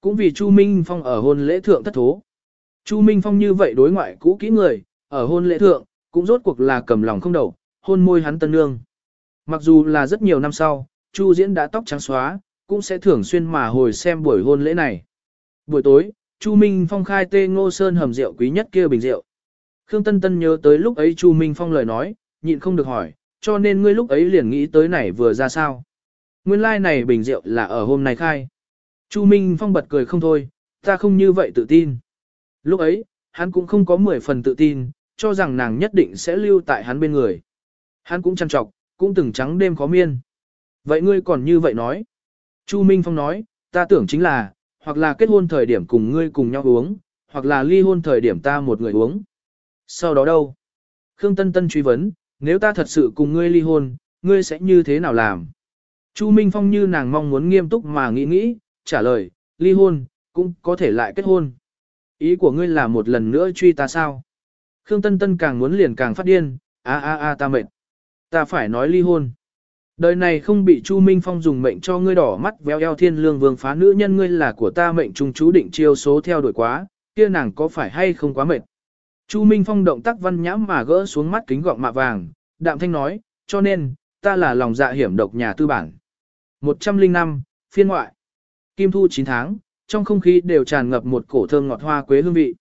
cũng vì Chu Minh Phong ở hôn lễ thượng thất thố. Chu Minh Phong như vậy đối ngoại cũ kỹ người, ở hôn lễ thượng, cũng rốt cuộc là cầm lòng không đầu, hôn môi hắn tân nương. Mặc dù là rất nhiều năm sau, Chu Diễn đã tóc trắng xóa, cũng sẽ thường xuyên mà hồi xem buổi hôn lễ này. Buổi tối, Chu Minh Phong khai tê ngô sơn hầm rượu quý nhất kia bình rượu. Khương Tân Tân nhớ tới lúc ấy Chu Minh Phong lời nói, nhịn không được hỏi, cho nên ngươi lúc ấy liền nghĩ tới này vừa ra sao. Nguyên lai like này bình rượu là ở hôm nay khai. Chu Minh Phong bật cười không thôi, ta không như vậy tự tin. Lúc ấy, hắn cũng không có 10 phần tự tin, cho rằng nàng nhất định sẽ lưu tại hắn bên người. Hắn cũng chăn trọc, cũng từng trắng đêm khó miên. Vậy ngươi còn như vậy nói. Chu Minh Phong nói, ta tưởng chính là, hoặc là kết hôn thời điểm cùng ngươi cùng nhau uống, hoặc là ly hôn thời điểm ta một người uống. Sau đó đâu? Khương Tân Tân truy vấn, nếu ta thật sự cùng ngươi ly hôn, ngươi sẽ như thế nào làm? Chu Minh Phong như nàng mong muốn nghiêm túc mà nghĩ nghĩ, trả lời, ly hôn, cũng có thể lại kết hôn. Ý của ngươi là một lần nữa truy ta sao? Khương Tân Tân càng muốn liền càng phát điên, a a a ta mệt. Ta phải nói ly hôn. Đời này không bị Chu Minh Phong dùng mệnh cho ngươi đỏ mắt véo eo thiên lương vương phá nữ nhân ngươi là của ta mệnh trung chú định chiêu số theo đuổi quá, kia nàng có phải hay không quá mệt. Chu Minh Phong động tác văn nhãm mà gỡ xuống mắt kính gọng mạ vàng, đạm thanh nói, cho nên, ta là lòng dạ hiểm độc nhà tư bản. 105, phiên ngoại. Kim thu 9 tháng, trong không khí đều tràn ngập một cổ thơm ngọt hoa quế hương vị.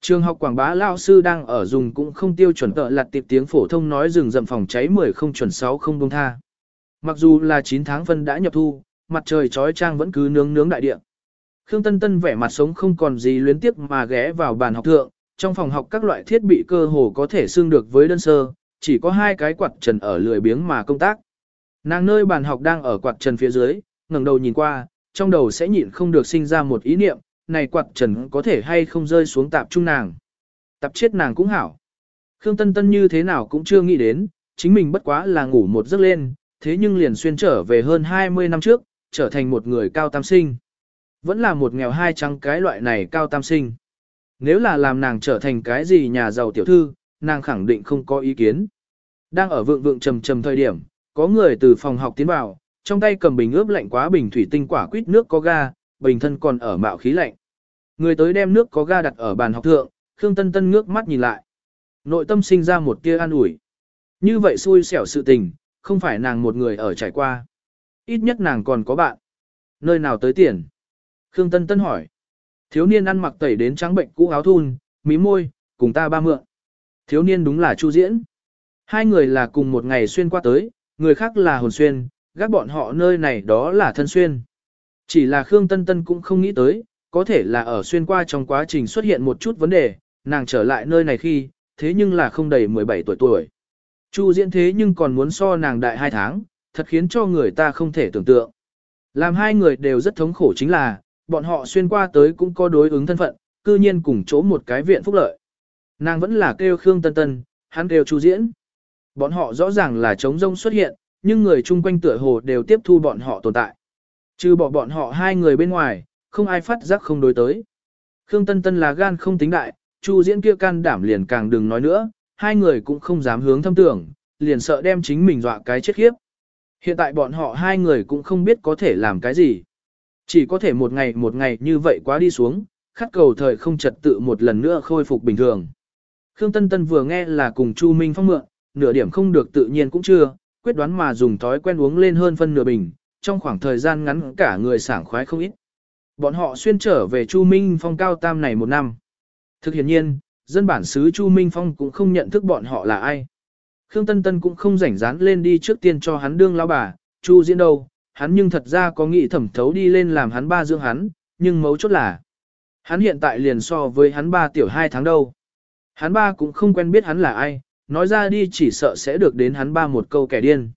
Trường học quảng bá lao sư đang ở dùng cũng không tiêu chuẩn tợ lặt tiệp tiếng phổ thông nói rừng rậm phòng cháy 10 không chuẩn 6 không đông tha. Mặc dù là 9 tháng phân đã nhập thu, mặt trời trói trang vẫn cứ nướng nướng đại địa. Khương Tân Tân vẻ mặt sống không còn gì luyến tiếp mà ghé vào bàn học thượng, trong phòng học các loại thiết bị cơ hồ có thể xương được với đơn sơ, chỉ có hai cái quạt trần ở lười biếng mà công tác. Nàng nơi bàn học đang ở quạt trần phía dưới, ngẩng đầu nhìn qua, trong đầu sẽ nhịn không được sinh ra một ý niệm, này quạt trần có thể hay không rơi xuống tạp trung nàng. Tạp chết nàng cũng hảo. Khương Tân Tân như thế nào cũng chưa nghĩ đến, chính mình bất quá là ngủ một giấc lên, thế nhưng liền xuyên trở về hơn 20 năm trước, trở thành một người cao tam sinh. Vẫn là một nghèo hai trắng cái loại này cao tam sinh. Nếu là làm nàng trở thành cái gì nhà giàu tiểu thư, nàng khẳng định không có ý kiến. Đang ở vượng vượng trầm trầm thời điểm, có người từ phòng học tiến vào, trong tay cầm bình ướp lạnh quá bình thủy tinh quả quýt nước có ga, bình thân còn ở mạo khí lạnh. Người tới đem nước có ga đặt ở bàn học thượng, Khương Tân Tân ngước mắt nhìn lại. Nội tâm sinh ra một tia an ủi. Như vậy xui xẻo sự tình, không phải nàng một người ở trải qua. Ít nhất nàng còn có bạn. Nơi nào tới tiền? Khương Tân Tân hỏi. Thiếu niên ăn mặc tẩy đến trắng bệnh cũ áo thun, mí môi, cùng ta ba mượn. Thiếu niên đúng là Chu Diễn. Hai người là cùng một ngày xuyên qua tới, người khác là hồn xuyên, gác bọn họ nơi này đó là thân xuyên. Chỉ là Khương Tân Tân cũng không nghĩ tới, có thể là ở xuyên qua trong quá trình xuất hiện một chút vấn đề, nàng trở lại nơi này khi, thế nhưng là không đầy 17 tuổi tuổi. Chu diễn thế nhưng còn muốn so nàng đại 2 tháng, thật khiến cho người ta không thể tưởng tượng. Làm hai người đều rất thống khổ chính là, bọn họ xuyên qua tới cũng có đối ứng thân phận, cư nhiên cùng chỗ một cái viện phúc lợi. Nàng vẫn là kêu Khương Tân Tân, hắn kêu Chu diễn. Bọn họ rõ ràng là chống rông xuất hiện, nhưng người chung quanh tựa hồ đều tiếp thu bọn họ tồn tại. Trừ bỏ bọn họ hai người bên ngoài, không ai phát giác không đối tới. Khương Tân Tân là gan không tính đại, Chu Diễn kia can đảm liền càng đừng nói nữa, hai người cũng không dám hướng thâm tưởng, liền sợ đem chính mình dọa cái chết khiếp. Hiện tại bọn họ hai người cũng không biết có thể làm cái gì. Chỉ có thể một ngày một ngày như vậy quá đi xuống, khát cầu thời không trật tự một lần nữa khôi phục bình thường. Khương Tân Tân vừa nghe là cùng Chu Minh Phong mượn, nửa điểm không được tự nhiên cũng chưa, quyết đoán mà dùng thói quen uống lên hơn phân nửa bình, trong khoảng thời gian ngắn cả người sảng khoái không ít. Bọn họ xuyên trở về Chu Minh Phong cao tam này một năm. Thực hiện nhiên, dân bản xứ Chu Minh Phong cũng không nhận thức bọn họ là ai. Khương Tân Tân cũng không rảnh rán lên đi trước tiên cho hắn đương lão bà, Chu diễn đâu, hắn nhưng thật ra có nghĩ thẩm thấu đi lên làm hắn ba dưỡng hắn, nhưng mấu chốt là, hắn hiện tại liền so với hắn ba tiểu hai tháng đâu. Hắn ba cũng không quen biết hắn là ai, nói ra đi chỉ sợ sẽ được đến hắn ba một câu kẻ điên.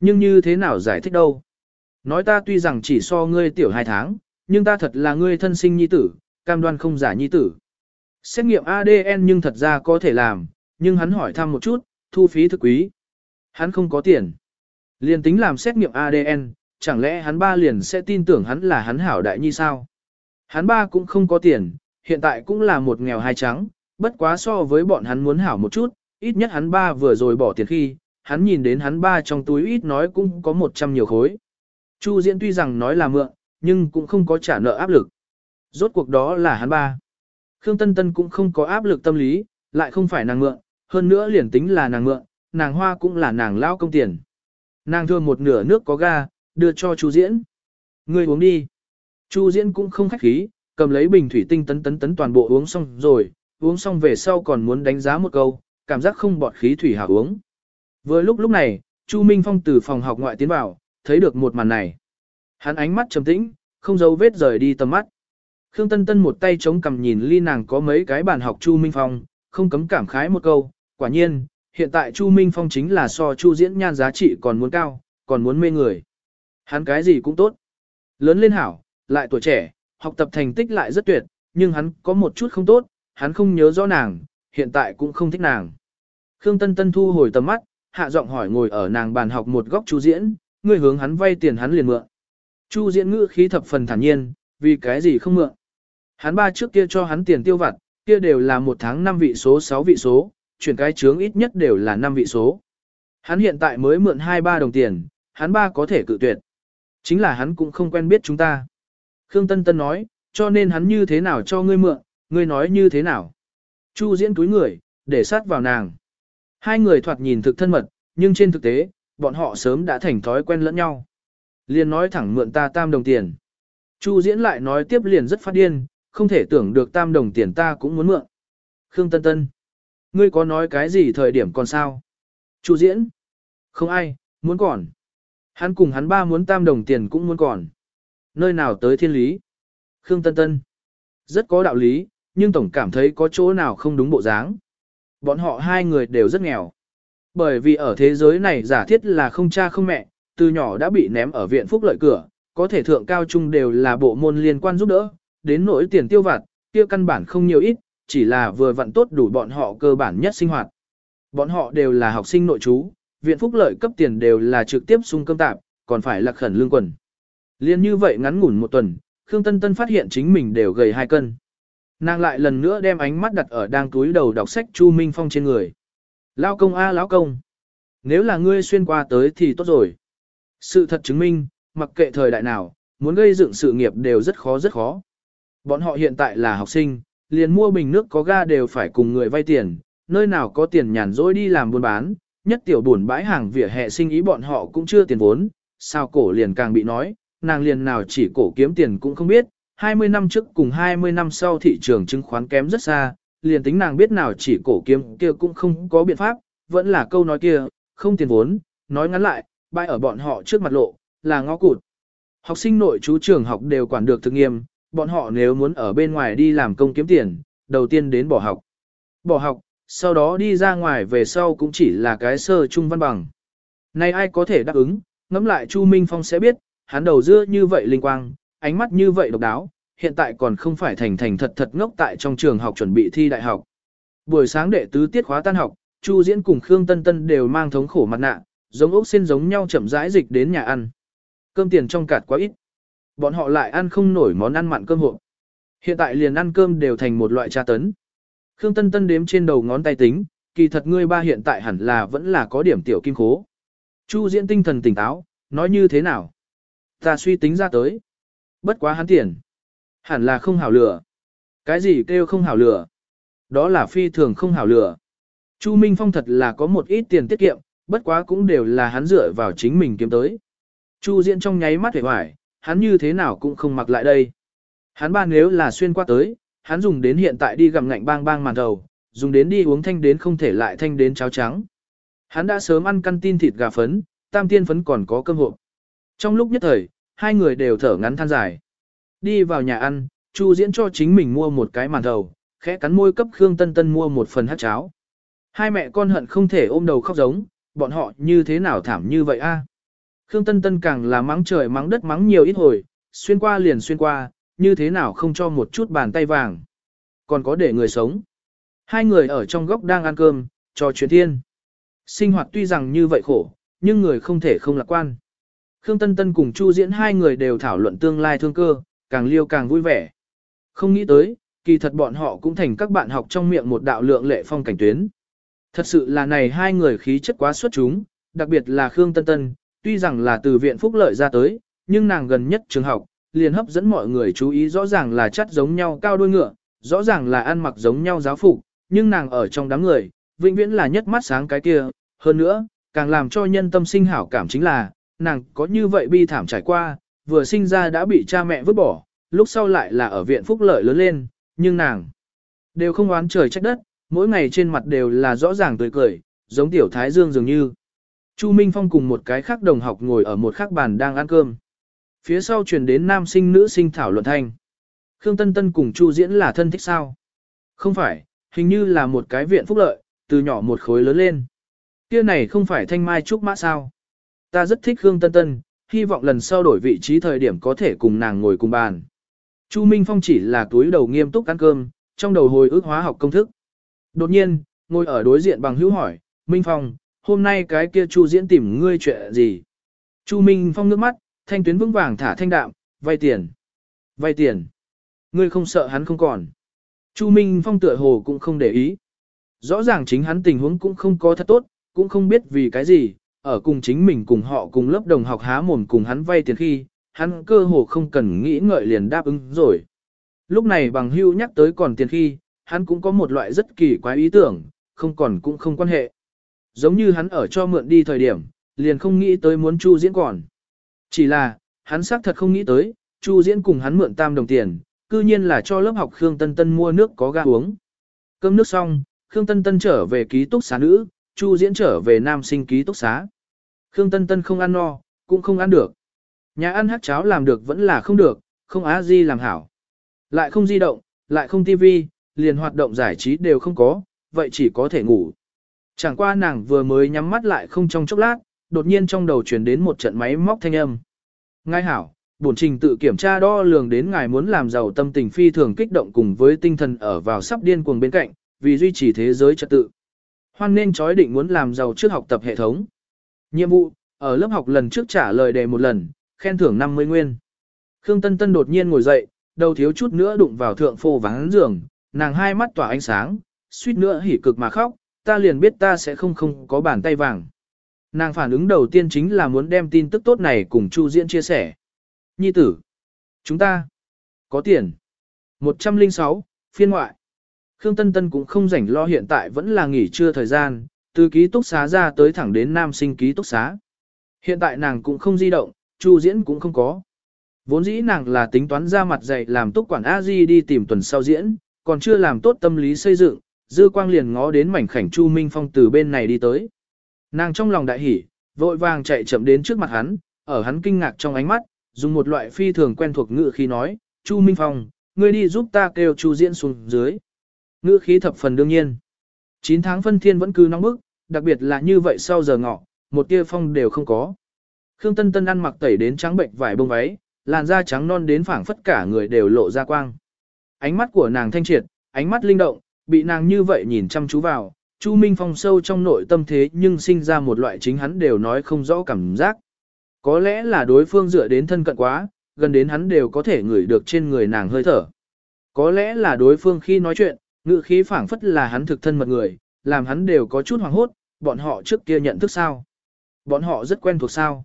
Nhưng như thế nào giải thích đâu? Nói ta tuy rằng chỉ so ngươi tiểu hai tháng, nhưng ta thật là ngươi thân sinh nhi tử, cam đoan không giả nhi tử. Xét nghiệm ADN nhưng thật ra có thể làm, nhưng hắn hỏi thăm một chút, thu phí thực quý. Hắn không có tiền. Liền tính làm xét nghiệm ADN, chẳng lẽ hắn ba liền sẽ tin tưởng hắn là hắn hảo đại nhi sao? Hắn ba cũng không có tiền, hiện tại cũng là một nghèo hai trắng, bất quá so với bọn hắn muốn hảo một chút, ít nhất hắn ba vừa rồi bỏ tiền khi, hắn nhìn đến hắn ba trong túi ít nói cũng có 100 nhiều khối. Chu Diễn tuy rằng nói là mượn, nhưng cũng không có trả nợ áp lực. Rốt cuộc đó là hắn ba. Khương Tân Tân cũng không có áp lực tâm lý, lại không phải nàng mượn, hơn nữa liền tính là nàng mượn, nàng hoa cũng là nàng lao công tiền. Nàng thương một nửa nước có ga, đưa cho Chu Diễn. Ngươi uống đi. Chu Diễn cũng không khách khí, cầm lấy bình thủy tinh tấn tấn tấn toàn bộ uống xong rồi, uống xong về sau còn muốn đánh giá một câu, cảm giác không bọt khí thủy hảo uống. Vừa lúc lúc này, Chu Minh Phong từ phòng học ngoại tiến vào, thấy được một màn này. Hắn ánh mắt trầm tĩnh, không giấu vết rời đi tầm mắt. Khương Tân Tân một tay chống cằm nhìn ly nàng có mấy cái bàn học Chu Minh Phong, không cấm cảm khái một câu, quả nhiên, hiện tại Chu Minh Phong chính là so Chu diễn nhan giá trị còn muốn cao, còn muốn mê người. Hắn cái gì cũng tốt. Lớn lên hảo, lại tuổi trẻ, học tập thành tích lại rất tuyệt, nhưng hắn có một chút không tốt, hắn không nhớ rõ nàng, hiện tại cũng không thích nàng. Khương Tân Tân thu hồi tầm mắt, hạ giọng hỏi ngồi ở nàng bàn học một góc Chu Diễn, người hướng hắn vay tiền hắn liền mượn. Chu Diễn ngữ khí thập phần thản nhiên, vì cái gì không mượn. Hắn ba trước kia cho hắn tiền tiêu vặt, kia đều là một tháng 5 vị số 6 vị số, chuyển cái chướng ít nhất đều là 5 vị số. Hắn hiện tại mới mượn 2-3 đồng tiền, hắn ba có thể cự tuyệt. Chính là hắn cũng không quen biết chúng ta. Khương Tân Tân nói, cho nên hắn như thế nào cho ngươi mượn, ngươi nói như thế nào. Chu diễn túi người, để sát vào nàng. Hai người thoạt nhìn thực thân mật, nhưng trên thực tế, bọn họ sớm đã thành thói quen lẫn nhau. Liền nói thẳng mượn ta tam đồng tiền. Chu diễn lại nói tiếp liền rất phát điên, không thể tưởng được tam đồng tiền ta cũng muốn mượn. Khương Tân Tân. Ngươi có nói cái gì thời điểm còn sao? Chu diễn. Không ai, muốn còn. Hắn cùng hắn ba muốn tam đồng tiền cũng muốn còn. Nơi nào tới thiên lý? Khương Tân Tân. Rất có đạo lý, nhưng tổng cảm thấy có chỗ nào không đúng bộ dáng. Bọn họ hai người đều rất nghèo. Bởi vì ở thế giới này giả thiết là không cha không mẹ, từ nhỏ đã bị ném ở viện phúc lợi cửa, có thể thượng cao trung đều là bộ môn liên quan giúp đỡ, đến nỗi tiền tiêu vặt, kia căn bản không nhiều ít, chỉ là vừa vặn tốt đủ bọn họ cơ bản nhất sinh hoạt. Bọn họ đều là học sinh nội trú, viện phúc lợi cấp tiền đều là trực tiếp sung cơm tạp, còn phải lạc khẩn lương quần. Liên như vậy ngắn ngủn một tuần, Khương Tân Tân phát hiện chính mình đều gầy hai cân. Nàng lại lần nữa đem ánh mắt đặt ở đang túi đầu đọc sách Chu Minh Phong trên người. Lao công a lão công. Nếu là ngươi xuyên qua tới thì tốt rồi. Sự thật chứng minh, mặc kệ thời đại nào, muốn gây dựng sự nghiệp đều rất khó rất khó. Bọn họ hiện tại là học sinh, liền mua bình nước có ga đều phải cùng người vay tiền, nơi nào có tiền nhàn rỗi đi làm buôn bán, nhất tiểu buồn bãi hàng vỉa hè sinh ý bọn họ cũng chưa tiền vốn, sao cổ liền càng bị nói, nàng liền nào chỉ cổ kiếm tiền cũng không biết, 20 năm trước cùng 20 năm sau thị trường chứng khoán kém rất xa, liền tính nàng biết nào chỉ cổ kiếm kia cũng không có biện pháp, vẫn là câu nói kia, không tiền vốn, nói ngắn lại, bãi ở bọn họ trước mặt lộ, là ngõ cụt. Học sinh nội chú trường học đều quản được thực nghiêm, bọn họ nếu muốn ở bên ngoài đi làm công kiếm tiền, đầu tiên đến bỏ học. Bỏ học, sau đó đi ra ngoài về sau cũng chỉ là cái sơ trung văn bằng. Này ai có thể đáp ứng, ngẫm lại Chu Minh Phong sẽ biết, hắn đầu dưa như vậy linh quang, ánh mắt như vậy độc đáo, hiện tại còn không phải thành thành thật thật ngốc tại trong trường học chuẩn bị thi đại học. Buổi sáng đệ tứ tiết khóa tan học, Chu Diễn cùng Khương Tân Tân đều mang thống khổ mặt nạ, giống ốc xin giống nhau chậm rãi dịch đến nhà ăn. Cơm tiền trong cạt quá ít. Bọn họ lại ăn không nổi món ăn mặn cơm hộp. Hiện tại liền ăn cơm đều thành một loại tra tấn. Khương Tân Tân đếm trên đầu ngón tay tính, kỳ thật ngươi ba hiện tại hẳn là vẫn là có điểm tiểu kim khố. Chu Diễn tinh thần tỉnh táo, nói như thế nào? Ta suy tính ra tới. Bất quá hắn tiền. Hẳn là không hảo lửa. Cái gì kêu không hảo lửa? Đó là phi thường không hảo lửa. Chu Minh Phong thật là có một ít tiền tiết kiệm, bất quá cũng đều là hắn dựa vào chính mình kiếm tới. Chu Diễn trong nháy mắt hề hoài, hắn như thế nào cũng không mặc lại đây. Hắn ba nếu là xuyên qua tới, hắn dùng đến hiện tại đi gặm ngạnh bang bang màn đầu, dùng đến đi uống thanh đến không thể lại thanh đến cháo trắng. Hắn đã sớm ăn căn tin thịt gà phấn, tam tiên phấn còn có cơm hộp. Trong lúc nhất thời, hai người đều thở ngắn than dài. Đi vào nhà ăn, Chu Diễn cho chính mình mua một cái màn đầu, khẽ cắn môi cấp Khương Tân Tân mua một phần hát cháo. Hai mẹ con hận không thể ôm đầu khóc giống, bọn họ như thế nào thảm như vậy a? Khương Tân Tân càng là mắng trời mắng đất mắng nhiều ít hồi, xuyên qua liền xuyên qua, như thế nào không cho một chút bàn tay vàng. Còn có để người sống. Hai người ở trong góc đang ăn cơm, trò chuyện thiên. Sinh hoạt tuy rằng như vậy khổ, nhưng người không thể không lạc quan. Khương Tân Tân cùng Chu Diễn hai người đều thảo luận tương lai thương cơ, càng liêu càng vui vẻ. Không nghĩ tới, kỳ thật bọn họ cũng thành các bạn học trong miệng một đạo lượng lệ phong cảnh tuyến. Thật sự là này hai người khí chất quá xuất chúng, đặc biệt là Khương Tân Tân, tuy rằng là từ viện phúc lợi ra tới, nhưng nàng gần nhất trường học, liền hấp dẫn mọi người chú ý rõ ràng là chất giống nhau cao đuôi ngựa, rõ ràng là ăn mặc giống nhau giáo phục, nhưng nàng ở trong đám người, vĩnh viễn là nhất mắt sáng cái kia, hơn nữa, càng làm cho nhân tâm sinh hảo cảm chính là, nàng có như vậy bi thảm trải qua, vừa sinh ra đã bị cha mẹ vứt bỏ, lúc sau lại là ở viện phúc lợi lớn lên, nhưng nàng đều không oán trời trách đất, mỗi ngày trên mặt đều là rõ ràng tươi cười, giống tiểu thái dương dường như. Chu Minh Phong cùng một cái khác đồng học ngồi ở một khác bàn đang ăn cơm. Phía sau truyền đến nam sinh nữ sinh thảo luận thanh. Khương Tân Tân cùng Chu Diễn là thân thích sao? Không phải, hình như là một cái viện phúc lợi, từ nhỏ một khối lớn lên. Kia này không phải thanh mai trúc mã sao? Ta rất thích Khương Tân Tân, hy vọng lần sau đổi vị trí thời điểm có thể cùng nàng ngồi cùng bàn. Chu Minh Phong chỉ là túi đầu nghiêm túc ăn cơm, trong đầu hồi ức hóa học công thức. Đột nhiên, ngồi ở đối diện bằng hữu hỏi, Minh Phong, hôm nay cái kia Chu diễn tìm ngươi chuyện gì? Chu Minh Phong nước mắt, thanh tuyến vững vàng thả thanh đạm, vay tiền. Vay tiền. Ngươi không sợ hắn không còn. Chu Minh Phong tựa hồ cũng không để ý. Rõ ràng chính hắn tình huống cũng không có thật tốt, cũng không biết vì cái gì, ở cùng chính mình cùng họ cùng lớp đồng học há mồm cùng hắn vay tiền khi, hắn cơ hồ không cần nghĩ ngợi liền đáp ứng rồi. Lúc này bằng hưu nhắc tới còn tiền khi, hắn cũng có một loại rất kỳ quái ý tưởng, không còn cũng không quan hệ. Giống như hắn ở cho mượn đi thời điểm, liền không nghĩ tới muốn Chu Diễn còn. Chỉ là, hắn xác thật không nghĩ tới, Chu Diễn cùng hắn mượn tam đồng tiền, cư nhiên là cho lớp học Khương Tân Tân mua nước có ga uống. Cơm nước xong, Khương Tân Tân trở về ký túc xá nữ, Chu Diễn trở về nam sinh ký túc xá. Khương Tân Tân không ăn no, cũng không ăn được. Nhà ăn hát cháo làm được vẫn là không được, không á di làm hảo. Lại không di động, lại không tivi, liền hoạt động giải trí đều không có, vậy chỉ có thể ngủ. Chẳng qua nàng vừa mới nhắm mắt lại không trong chốc lát, đột nhiên trong đầu chuyển đến một trận máy móc thanh âm. Ngài hảo, bổn trình tự kiểm tra đo lường đến ngài muốn làm giàu tâm tình phi thường kích động cùng với tinh thần ở vào sắp điên cuồng bên cạnh, vì duy trì thế giới trật tự. Hoan nên chói định muốn làm giàu trước học tập hệ thống. Nhiệm vụ, ở lớp học lần trước trả lời đề một lần, khen thưởng 50 nguyên. Khương Tân Tân đột nhiên ngồi dậy, đầu thiếu chút nữa đụng vào thượng phô vắng giường, nàng hai mắt tỏa ánh sáng, suýt nữa hỉ cực mà khóc, ta liền biết ta sẽ không không có bàn tay vàng. Nàng phản ứng đầu tiên chính là muốn đem tin tức tốt này cùng Chu Diễn chia sẻ. Nhi tử, chúng ta có tiền. 106, phiên ngoại. Khương Tân Tân cũng không rảnh lo hiện tại vẫn là nghỉ trưa thời gian, từ ký túc xá ra tới thẳng đến nam sinh ký túc xá. Hiện tại nàng cũng không di động, Chu diễn cũng không có. Vốn dĩ nàng là tính toán ra mặt dạy làm túc quản a di đi tìm tuần sau diễn, còn chưa làm tốt tâm lý xây dựng, dư quang liền ngó đến mảnh khảnh Chu Minh Phong từ bên này đi tới. Nàng trong lòng đại hỉ, vội vàng chạy chậm đến trước mặt hắn, ở hắn kinh ngạc trong ánh mắt, dùng một loại phi thường quen thuộc ngữ khí nói, Chu Minh Phong, ngươi đi giúp ta kêu Chu diễn xuống dưới. Ngữ khí thập phần đương nhiên. 9 tháng phân thiên vẫn cứ nóng bức, đặc biệt là như vậy sau giờ ngọ, một tia phong đều không có. Khương Tân Tân ăn mặc tẩy đến trắng bệnh vải bông váy, làn da trắng non đến phảng phất cả người đều lộ ra quang. Ánh mắt của nàng thanh triệt, ánh mắt linh động, bị nàng như vậy nhìn chăm chú vào, Chu Minh Phong sâu trong nội tâm thế nhưng sinh ra một loại chính hắn đều nói không rõ cảm giác. Có lẽ là đối phương dựa đến thân cận quá, gần đến hắn đều có thể ngửi được trên người nàng hơi thở. Có lẽ là đối phương khi nói chuyện, ngữ khí phảng phất là hắn thực thân mật người, làm hắn đều có chút hoảng hốt, bọn họ trước kia nhận thức sao? Bọn họ rất quen thuộc sao?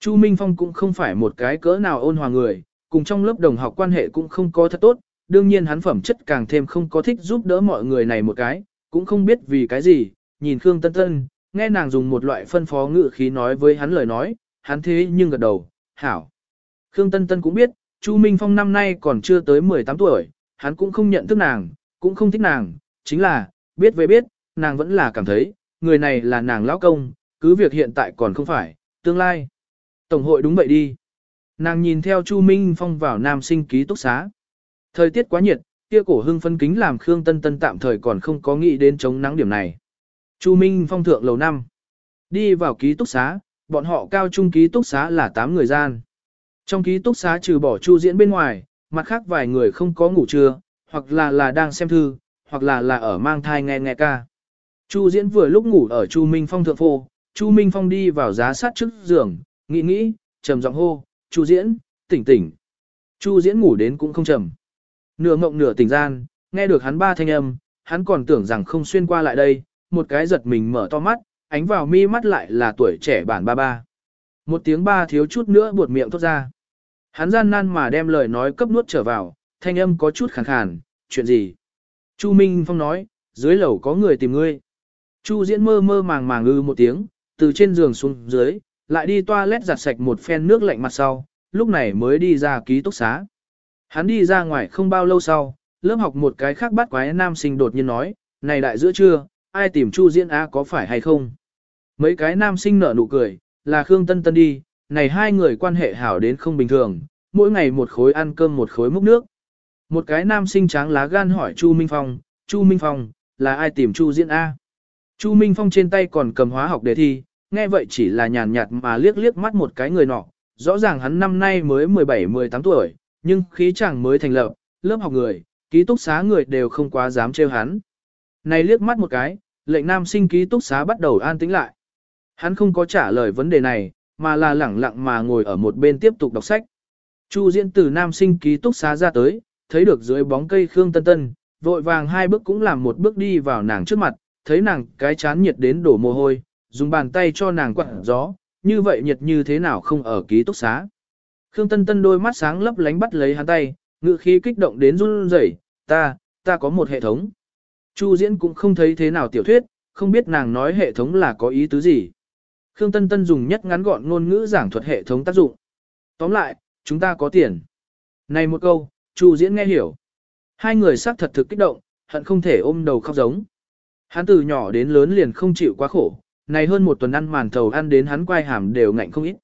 Chu Minh Phong cũng không phải một cái cỡ nào ôn hòa người, cùng trong lớp đồng học quan hệ cũng không có thật tốt, đương nhiên hắn phẩm chất càng thêm không có thích giúp đỡ mọi người này một cái, cũng không biết vì cái gì, nhìn Khương Tân Tân, nghe nàng dùng một loại phân phó ngữ khí nói với hắn lời nói, hắn thế nhưng gật đầu, hảo. Khương Tân Tân cũng biết, Chu Minh Phong năm nay còn chưa tới 18 tuổi, hắn cũng không nhận thức nàng, cũng không thích nàng, chính là, biết về biết, nàng vẫn là cảm thấy, người này là nàng lão công, cứ việc hiện tại còn không phải, tương lai. Tổng hội đúng vậy đi. Nàng nhìn theo Chu Minh Phong vào nam sinh ký túc xá. Thời tiết quá nhiệt, kia cổ hưng phân kính làm Khương Tân Tân tạm thời còn không có nghĩ đến chống nắng điểm này. Chu Minh Phong thượng lầu năm. Đi vào ký túc xá, bọn họ cao trung ký túc xá là 8 người gian. Trong ký túc xá trừ bỏ Chu diễn bên ngoài, mặt khác vài người không có ngủ trưa, hoặc là là đang xem thư, hoặc là là ở mang thai nghe nghe ca. Chu diễn vừa lúc ngủ ở Chu Minh Phong thượng phô, Chu Minh Phong đi vào giá sát trước giường, nghĩ nghĩ, trầm giọng hô, Chu diễn, tỉnh tỉnh. Chu diễn ngủ đến cũng không trầm. Nửa mộng nửa tỉnh gian, nghe được hắn ba thanh âm, hắn còn tưởng rằng không xuyên qua lại đây, một cái giật mình mở to mắt, ánh vào mi mắt lại là tuổi trẻ bản ba ba. Một tiếng ba thiếu chút nữa buột miệng thốt ra. Hắn gian nan mà đem lời nói cấp nuốt trở vào, thanh âm có chút khàn khàn, chuyện gì? Chu Minh Phong nói, dưới lầu có người tìm ngươi. Chu Diễn mơ mơ màng màng ư một tiếng, từ trên giường xuống dưới, lại đi toilet giặt sạch một phen nước lạnh mặt sau, lúc này mới đi ra ký túc xá. Hắn đi ra ngoài không bao lâu sau, lớp học một cái khác bắt quái nam sinh đột nhiên nói, này đại giữa trưa, ai tìm Chu Diễn A có phải hay không? Mấy cái nam sinh nở nụ cười, là Khương Tân Tân đi, này hai người quan hệ hảo đến không bình thường, mỗi ngày một khối ăn cơm một khối múc nước. Một cái nam sinh tráng lá gan hỏi Chu Minh Phong, Chu Minh Phong, là ai tìm Chu Diễn A? Chu Minh Phong trên tay còn cầm hóa học đề thi, nghe vậy chỉ là nhàn nhạt mà liếc liếc mắt một cái người nọ, rõ ràng hắn năm nay mới 17-18 tuổi, nhưng khí chàng mới thành lập, lớp học người, ký túc xá người đều không quá dám trêu hắn. Này liếc mắt một cái, lệnh nam sinh ký túc xá bắt đầu an tĩnh lại. Hắn không có trả lời vấn đề này, mà là lẳng lặng mà ngồi ở một bên tiếp tục đọc sách. Chu diễn từ nam sinh ký túc xá ra tới, thấy được dưới bóng cây Khương Tân Tân, vội vàng hai bước cũng làm một bước đi vào nàng trước mặt, thấy nàng cái chán nhiệt đến đổ mồ hôi, dùng bàn tay cho nàng quạt gió, như vậy nhiệt như thế nào không ở ký túc xá. Khương Tân Tân đôi mắt sáng lấp lánh bắt lấy hắn tay, ngự khí kích động đến run rẩy, ta, ta có một hệ thống. Chu diễn cũng không thấy thế nào tiểu thuyết, không biết nàng nói hệ thống là có ý tứ gì. Khương Tân Tân dùng nhất ngắn gọn ngôn ngữ giảng thuật hệ thống tác dụng. Tóm lại, chúng ta có tiền. Này một câu, Chu diễn nghe hiểu. Hai người xác thật thực kích động, hận không thể ôm đầu khóc giống. Hắn từ nhỏ đến lớn liền không chịu quá khổ, này hơn một tuần ăn màn thầu ăn đến hắn quay hàm đều ngạnh không ít.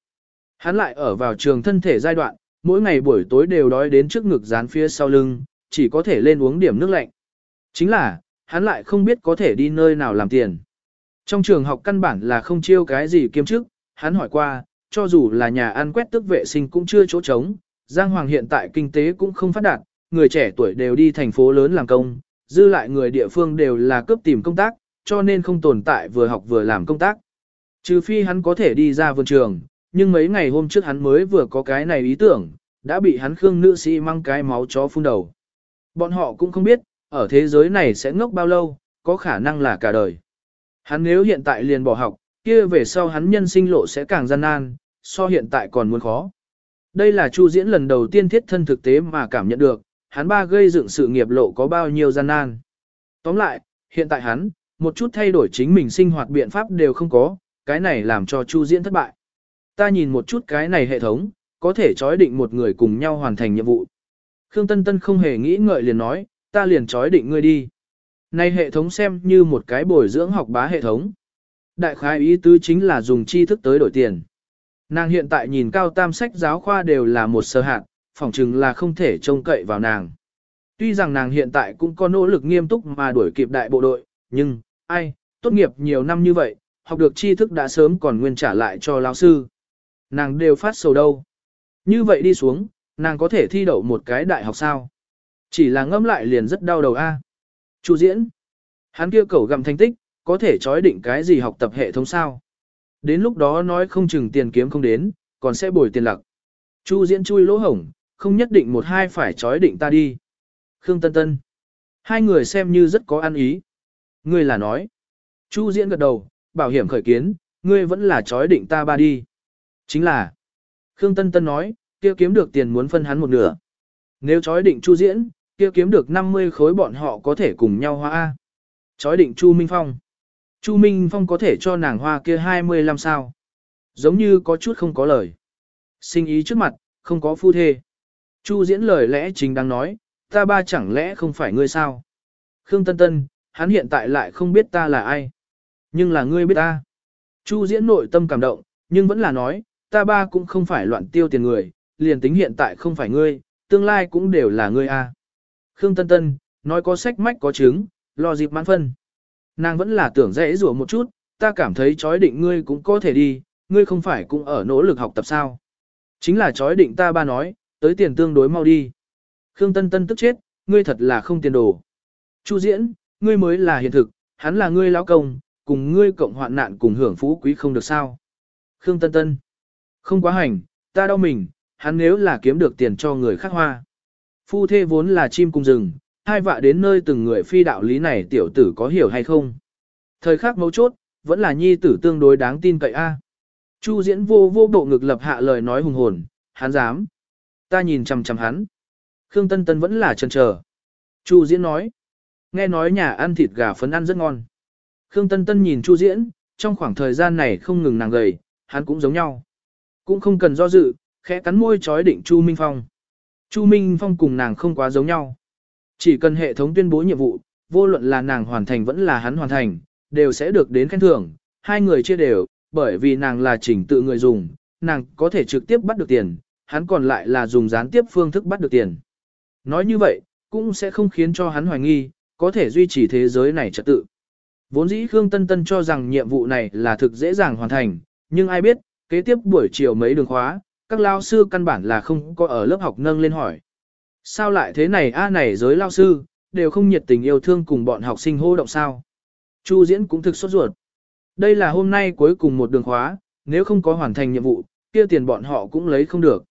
Hắn lại ở vào trường thân thể giai đoạn, mỗi ngày buổi tối đều đói đến trước ngực dán phía sau lưng, chỉ có thể lên uống điểm nước lạnh. Chính là, hắn lại không biết có thể đi nơi nào làm tiền. Trong trường học căn bản là không chiêu cái gì kiêm chức, hắn hỏi qua, cho dù là nhà ăn quét tức vệ sinh cũng chưa chỗ trống, Giang Hoàng hiện tại kinh tế cũng không phát đạt, người trẻ tuổi đều đi thành phố lớn làm công, dư lại người địa phương đều là cướp tìm công tác, cho nên không tồn tại vừa học vừa làm công tác. Trừ phi hắn có thể đi ra vườn trường, nhưng mấy ngày hôm trước hắn mới vừa có cái này ý tưởng, đã bị hắn khương nữ sĩ mang cái máu chó phun đầu. Bọn họ cũng không biết, ở thế giới này sẽ ngốc bao lâu, có khả năng là cả đời. Hắn nếu hiện tại liền bỏ học, kia về sau hắn nhân sinh lộ sẽ càng gian nan, so hiện tại còn muốn khó. Đây là Chu Diễn lần đầu tiên thiết thân thực tế mà cảm nhận được, hắn ba gây dựng sự nghiệp lộ có bao nhiêu gian nan. Tóm lại, hiện tại hắn, một chút thay đổi chính mình sinh hoạt biện pháp đều không có, cái này làm cho Chu Diễn thất bại. Ta nhìn một chút cái này hệ thống, có thể chói định một người cùng nhau hoàn thành nhiệm vụ. Khương Tân Tân không hề nghĩ ngợi liền nói, ta liền chói định ngươi đi. Này hệ thống xem như một cái bồi dưỡng học bá hệ thống. Đại khái ý tứ chính là dùng tri thức tới đổi tiền. Nàng hiện tại nhìn cao tam sách giáo khoa đều là một sơ hạt, phỏng chừng là không thể trông cậy vào nàng. Tuy rằng nàng hiện tại cũng có nỗ lực nghiêm túc mà đuổi kịp đại bộ đội, nhưng, ai, tốt nghiệp nhiều năm như vậy, học được tri thức đã sớm còn nguyên trả lại cho lão sư. Nàng đều phát sầu đâu. Như vậy đi xuống, nàng có thể thi đậu một cái đại học sao? Chỉ là ngâm lại liền rất đau đầu a. Chu diễn. Hắn kia cầu gặm thành tích, có thể chói định cái gì học tập hệ thống sao? Đến lúc đó nói không chừng tiền kiếm không đến, còn sẽ bồi tiền lặc. Chu diễn chui lỗ hổng, không nhất định một hai phải chói định ta đi. Khương Tân Tân. Hai người xem như rất có ăn ý. Ngươi là nói. Chu diễn gật đầu, bảo hiểm khởi kiến, ngươi vẫn là chói định ta ba đi. Chính là. Khương Tân Tân nói, kia kiếm được tiền muốn phân hắn một nửa. Nếu chói định Chu diễn, kia kiếm được 50 khối bọn họ có thể cùng nhau hoa A. Chói định Chu Minh Phong. Chu Minh Phong có thể cho nàng hoa kia 25 sao. Giống như có chút không có lời. Sinh ý trước mặt, không có phu thê. Chu diễn lời lẽ chính đang nói, ta ba chẳng lẽ không phải ngươi sao? Khương Tân Tân, hắn hiện tại lại không biết ta là ai. Nhưng là ngươi biết ta. Chu diễn nội tâm cảm động, nhưng vẫn là nói, ta ba cũng không phải loạn tiêu tiền người, liền tính hiện tại không phải ngươi, tương lai cũng đều là ngươi a. Khương Tân Tân, nói có sách mách có chứng, lo dịp mãn phân. Nàng vẫn là tưởng dễ rủa một chút, ta cảm thấy chói định ngươi cũng có thể đi, ngươi không phải cũng ở nỗ lực học tập sao. Chính là chói định ta ba nói, tới tiền tương đối mau đi. Khương Tân Tân tức chết, ngươi thật là không tiền đồ. Chu diễn, ngươi mới là hiện thực, hắn là ngươi lão công, cùng ngươi cộng hoạn nạn cùng hưởng phú quý không được sao. Khương Tân Tân, không quá hành, ta đau mình, hắn nếu là kiếm được tiền cho người khác hoa. Phu thê vốn là chim cùng rừng, hai vạ đến nơi từng người phi đạo lý này tiểu tử có hiểu hay không. Thời khắc mấu chốt, vẫn là nhi tử tương đối đáng tin cậy a. Chu diễn vô vô bộ ngực lập hạ lời nói hùng hồn, hắn dám. Ta nhìn chằm chằm hắn. Khương Tân Tân vẫn là chần chờ. Chu Diễn nói. Nghe nói nhà ăn thịt gà phấn ăn rất ngon. Khương Tân Tân nhìn Chu Diễn, trong khoảng thời gian này không ngừng nàng gầy, hắn cũng giống nhau. Cũng không cần do dự, khẽ cắn môi chói định Chu Minh Phong. Chu Minh Phong cùng nàng không quá giống nhau. Chỉ cần hệ thống tuyên bố nhiệm vụ, vô luận là nàng hoàn thành vẫn là hắn hoàn thành, đều sẽ được đến khen thưởng, hai người chia đều, bởi vì nàng là chỉnh tự người dùng, nàng có thể trực tiếp bắt được tiền, hắn còn lại là dùng gián tiếp phương thức bắt được tiền. Nói như vậy, cũng sẽ không khiến cho hắn hoài nghi, có thể duy trì thế giới này trật tự. Vốn dĩ Khương Tân Tân cho rằng nhiệm vụ này là thực dễ dàng hoàn thành, nhưng ai biết, kế tiếp buổi chiều mấy đường khóa, các lao sư căn bản là không có ở lớp học nâng lên hỏi. Sao lại thế này a này giới lao sư, đều không nhiệt tình yêu thương cùng bọn học sinh hô động sao. Chu diễn cũng thực sốt ruột. Đây là hôm nay cuối cùng một đường khóa, nếu không có hoàn thành nhiệm vụ, kia tiền bọn họ cũng lấy không được.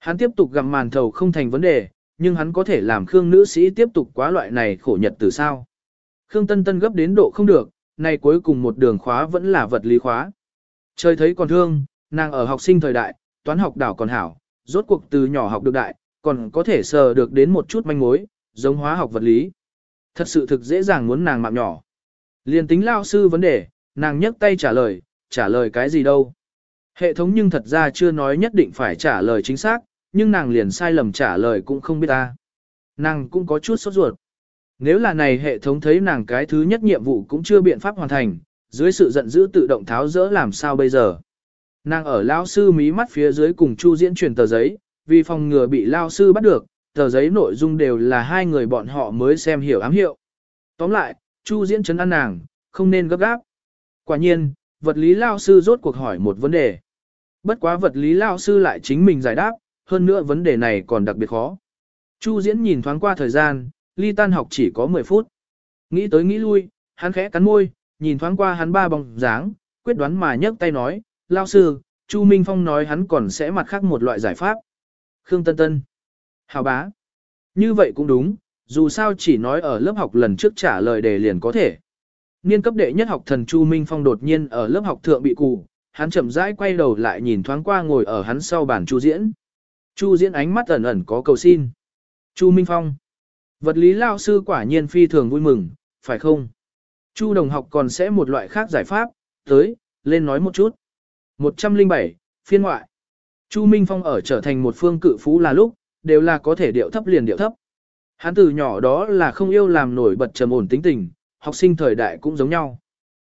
Hắn tiếp tục gặm màn thầu không thành vấn đề, nhưng hắn có thể làm Khương nữ sĩ tiếp tục quá loại này khổ nhật từ sao. Khương Tân Tân gấp đến độ không được, nay cuối cùng một đường khóa vẫn là vật lý khóa. Trời thấy còn thương, nàng ở học sinh thời đại, toán học đảo còn hảo, rốt cuộc từ nhỏ học được đại, còn có thể sờ được đến một chút manh mối, giống hóa học vật lý. Thật sự thực dễ dàng muốn nàng mạng nhỏ. Liên tính lao sư vấn đề, nàng nhấc tay trả lời, trả lời cái gì đâu. Hệ thống nhưng thật ra chưa nói nhất định phải trả lời chính xác, nhưng nàng liền sai lầm trả lời cũng không biết ta. Nàng cũng có chút sốt ruột. Nếu là này hệ thống thấy nàng cái thứ nhất nhiệm vụ cũng chưa biện pháp hoàn thành, dưới sự giận dữ tự động tháo rỡ làm sao bây giờ. Nàng ở lao sư mí mắt phía dưới cùng Chu diễn truyền tờ giấy, vì phòng ngừa bị lao sư bắt được, tờ giấy nội dung đều là hai người bọn họ mới xem hiểu ám hiệu. Tóm lại, Chu diễn chấn an nàng, không nên gấp gáp. Quả nhiên, vật lý lao sư rốt cuộc hỏi một vấn đề. Bất quá vật lý lao sư lại chính mình giải đáp, hơn nữa vấn đề này còn đặc biệt khó. Chu diễn nhìn thoáng qua thời gian, ly tan học chỉ có 10 phút. Nghĩ tới nghĩ lui, hắn khẽ cắn môi, nhìn thoáng qua hắn ba bóng dáng, quyết đoán mà nhấc tay nói, lao sư, Chu Minh Phong nói hắn còn sẽ mặt khác một loại giải pháp. Khương Tân Tân. Hào bá. Như vậy cũng đúng, dù sao chỉ nói ở lớp học lần trước trả lời đề liền có thể. Niên cấp đệ nhất học thần Chu Minh Phong đột nhiên ở lớp học thượng bị cụ, hắn chậm rãi quay đầu lại nhìn thoáng qua ngồi ở hắn sau bàn Chu Diễn. Chu Diễn ánh mắt ẩn ẩn có cầu xin. Chu Minh Phong. Vật lý lao sư quả nhiên phi thường vui mừng, phải không? Chu đồng học còn sẽ một loại khác giải pháp, tới, lên nói một chút. 107, phiên ngoại. Chu Minh Phong ở trở thành một phương cự phú là lúc, đều là có thể điệu thấp liền điệu thấp. Hắn từ nhỏ đó là không yêu làm nổi bật trầm ổn tính tình, học sinh thời đại cũng giống nhau.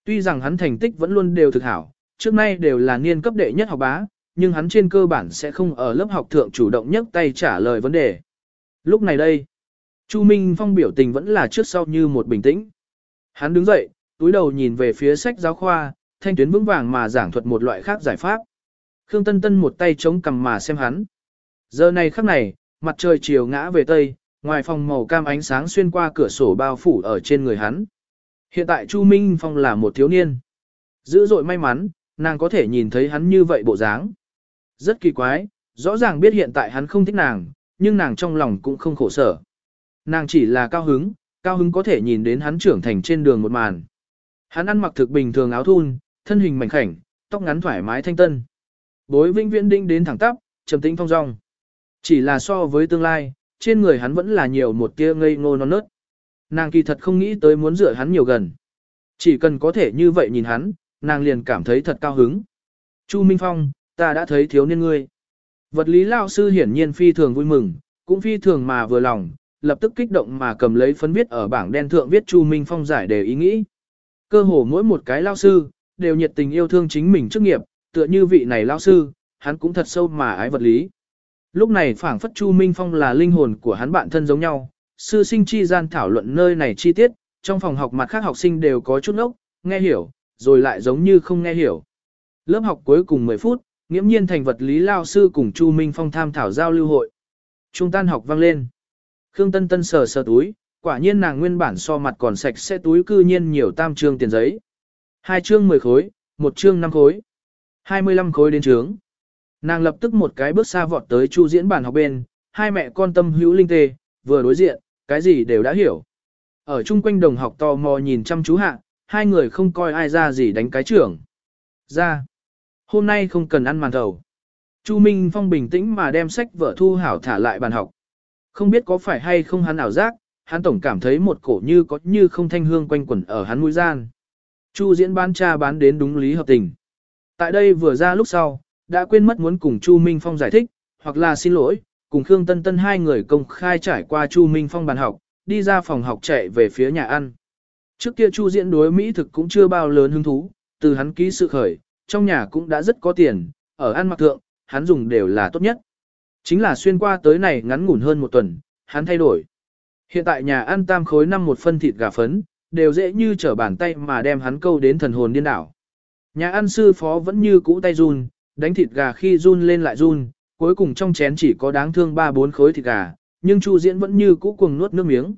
Tuy rằng hắn thành tích vẫn luôn đều thực hảo, trước nay đều là niên cấp đệ nhất học bá, nhưng hắn trên cơ bản sẽ không ở lớp học thượng chủ động nhất tay trả lời vấn đề. Lúc này đây, Chu Minh Phong biểu tình vẫn là trước sau như một bình tĩnh. Hắn đứng dậy, túi đầu nhìn về phía sách giáo khoa, thanh tuyến vững vàng mà giảng thuật một loại khác giải pháp. Khương Tân Tân một tay chống cằm mà xem hắn. Giờ này khắc này, mặt trời chiều ngã về tây, ngoài phòng màu cam ánh sáng xuyên qua cửa sổ bao phủ ở trên người hắn. Hiện tại Chu Minh Phong là một thiếu niên. Dữ dội may mắn, nàng có thể nhìn thấy hắn như vậy bộ dáng. Rất kỳ quái, rõ ràng biết hiện tại hắn không thích nàng, nhưng nàng trong lòng cũng không khổ sở. Nàng chỉ là cao hứng, cao hứng có thể nhìn đến hắn trưởng thành trên đường một màn. Hắn ăn mặc thực bình thường áo thun, thân hình mảnh khảnh, tóc ngắn thoải mái thanh tân. Bối vinh viễn đinh đến thẳng tắp, trầm tĩnh phong dong. Chỉ là so với tương lai, trên người hắn vẫn là nhiều một tia ngây ngô non nớt. Nàng kỳ thật không nghĩ tới muốn dựa hắn nhiều gần. Chỉ cần có thể như vậy nhìn hắn, nàng liền cảm thấy thật cao hứng. Chu Minh Phong, ta đã thấy thiếu niên ngươi. Vật lý lao sư hiển nhiên phi thường vui mừng, cũng phi thường mà vừa lòng, lập tức kích động mà cầm lấy phấn viết ở bảng đen thượng viết Chu Minh Phong giải đề ý nghĩ. Cơ hồ mỗi một cái lao sư, đều nhiệt tình yêu thương chính mình chức nghiệp, tựa như vị này lao sư, hắn cũng thật sâu mà ái vật lý. Lúc này phảng phất Chu Minh Phong là linh hồn của hắn bạn thân giống nhau, sư sinh chi gian thảo luận nơi này chi tiết, trong phòng học mặt khác học sinh đều có chút ốc, nghe hiểu, rồi lại giống như không nghe hiểu. Lớp học cuối cùng 10 phút, nghiễm nhiên thành vật lý lao sư cùng Chu Minh Phong tham thảo giao lưu hội. Trung tan học vang lên. Khương Tân Tân sờ sờ túi, quả nhiên nàng nguyên bản so mặt còn sạch sẽ túi cư nhiên nhiều tam trương tiền giấy. Hai trương 10 khối, một trương 5 khối. 25 khối đến trướng. Nàng lập tức một cái bước xa vọt tới Chu diễn bản học bên, hai mẹ con tâm hữu linh tê, vừa đối diện, cái gì đều đã hiểu. Ở chung quanh đồng học to mò nhìn chăm chú hạ, hai người không coi ai ra gì đánh cái trưởng. Ra. Hôm nay không cần ăn màn thầu. Chu Minh Phong bình tĩnh mà đem sách vở thu hảo thả lại bàn học. Không biết có phải hay không hắn ảo giác, hắn tổng cảm thấy một cổ như có như không thanh hương quanh quẩn ở hắn mũi gian. Chu diễn bán cha bán đến đúng lý hợp tình. Tại đây vừa ra lúc sau, đã quên mất muốn cùng Chu Minh Phong giải thích, hoặc là xin lỗi, cùng Khương Tân Tân hai người công khai trải qua Chu Minh Phong bàn học, đi ra phòng học chạy về phía nhà ăn. Trước kia Chu diễn đối Mỹ thực cũng chưa bao lớn hứng thú, từ hắn ký sự khởi, trong nhà cũng đã rất có tiền, ở ăn mặc thượng, hắn dùng đều là tốt nhất. Chính là xuyên qua tới này ngắn ngủn hơn một tuần, hắn thay đổi. Hiện tại nhà ăn tam khối năm một phân thịt gà phấn, đều dễ như trở bàn tay mà đem hắn câu đến thần hồn điên đảo. Nhà ăn sư phó vẫn như cũ tay run, đánh thịt gà khi run lên lại run, cuối cùng trong chén chỉ có đáng thương ba bốn khối thịt gà, nhưng Chu Diễn vẫn như cũ cuồng nuốt nước miếng.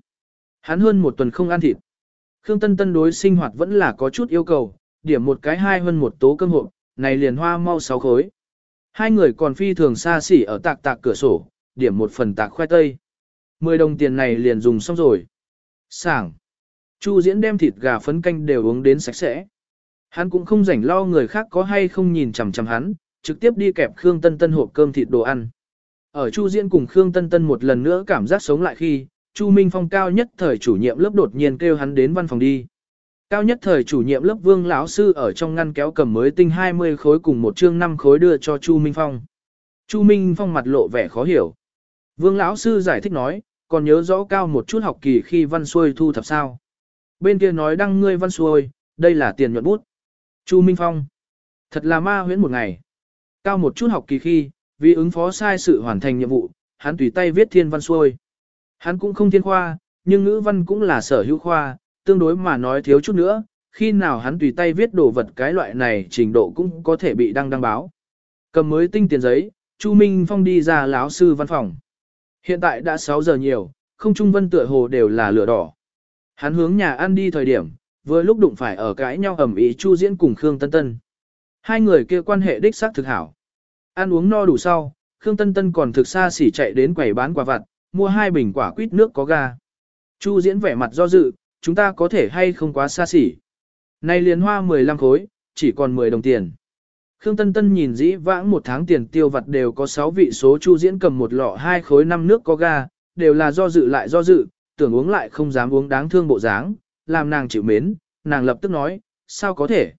Hắn hơn một tuần không ăn thịt. Khương Tân Tân đối sinh hoạt vẫn là có chút yêu cầu, điểm một cái hai hơn một tố cơm hộp, này liền hoa mau sáu khối. Hai người còn phi thường xa xỉ ở tạc tạc cửa sổ, điểm một phần tạc khoai tây. Mười đồng tiền này liền dùng xong rồi. Sảng. Chu diễn đem thịt gà phấn canh đều uống đến sạch sẽ. Hắn cũng không rảnh lo người khác có hay không nhìn chằm chằm hắn, trực tiếp đi kẹp Khương Tân Tân hộp cơm thịt đồ ăn. Ở Chu Diễn cùng Khương Tân Tân một lần nữa cảm giác sống lại khi, Chu Minh Phong cao nhất thời chủ nhiệm lớp đột nhiên kêu hắn đến văn phòng đi. Cao nhất thời chủ nhiệm lớp Vương lão sư ở trong ngăn kéo cầm mới tinh 20 khối cùng một chương 5 khối đưa cho Chu Minh Phong. Chu Minh Phong mặt lộ vẻ khó hiểu. Vương lão sư giải thích nói, còn nhớ rõ cao một chút học kỳ khi văn xuôi thu thập sao. Bên kia nói đăng ngươi văn xuôi, đây là tiền nhuận bút. Chu Minh Phong. Thật là ma huyễn một ngày. Cao một chút học kỳ khi, vì ứng phó sai sự hoàn thành nhiệm vụ, hắn tùy tay viết thiên văn xuôi. Hắn cũng không thiên khoa, nhưng ngữ văn cũng là sở hữu khoa, tương đối mà nói thiếu chút nữa, khi nào hắn tùy tay viết đồ vật cái loại này trình độ cũng có thể bị đăng đăng báo. Cầm mới tinh tiền giấy, Chu Minh Phong đi ra lão sư văn phòng. Hiện tại đã 6 giờ nhiều, không trung vân tựa hồ đều là lửa đỏ. Hắn hướng nhà ăn đi thời điểm, vừa lúc đụng phải ở cãi nhau ẩm ý Chu Diễn cùng Khương Tân Tân. Hai người kia quan hệ đích xác thực hảo. Ăn uống no đủ sau, Khương Tân Tân còn thực xa xỉ chạy đến quầy bán quả vặt, mua hai bình quả quýt nước có ga. Chu Diễn vẻ mặt do dự, chúng ta có thể hay không quá xa xỉ. Này liền hoa 15 khối, chỉ còn 10 đồng tiền. Khương Tân Tân nhìn dĩ vãng một tháng tiền tiêu vặt đều có 6 vị số Chu Diễn cầm một lọ hai khối năm nước có ga, đều là do dự lại do dự, tưởng uống lại không dám uống đáng thương bộ dáng, làm nàng chịu mến, nàng lập tức nói, sao có thể?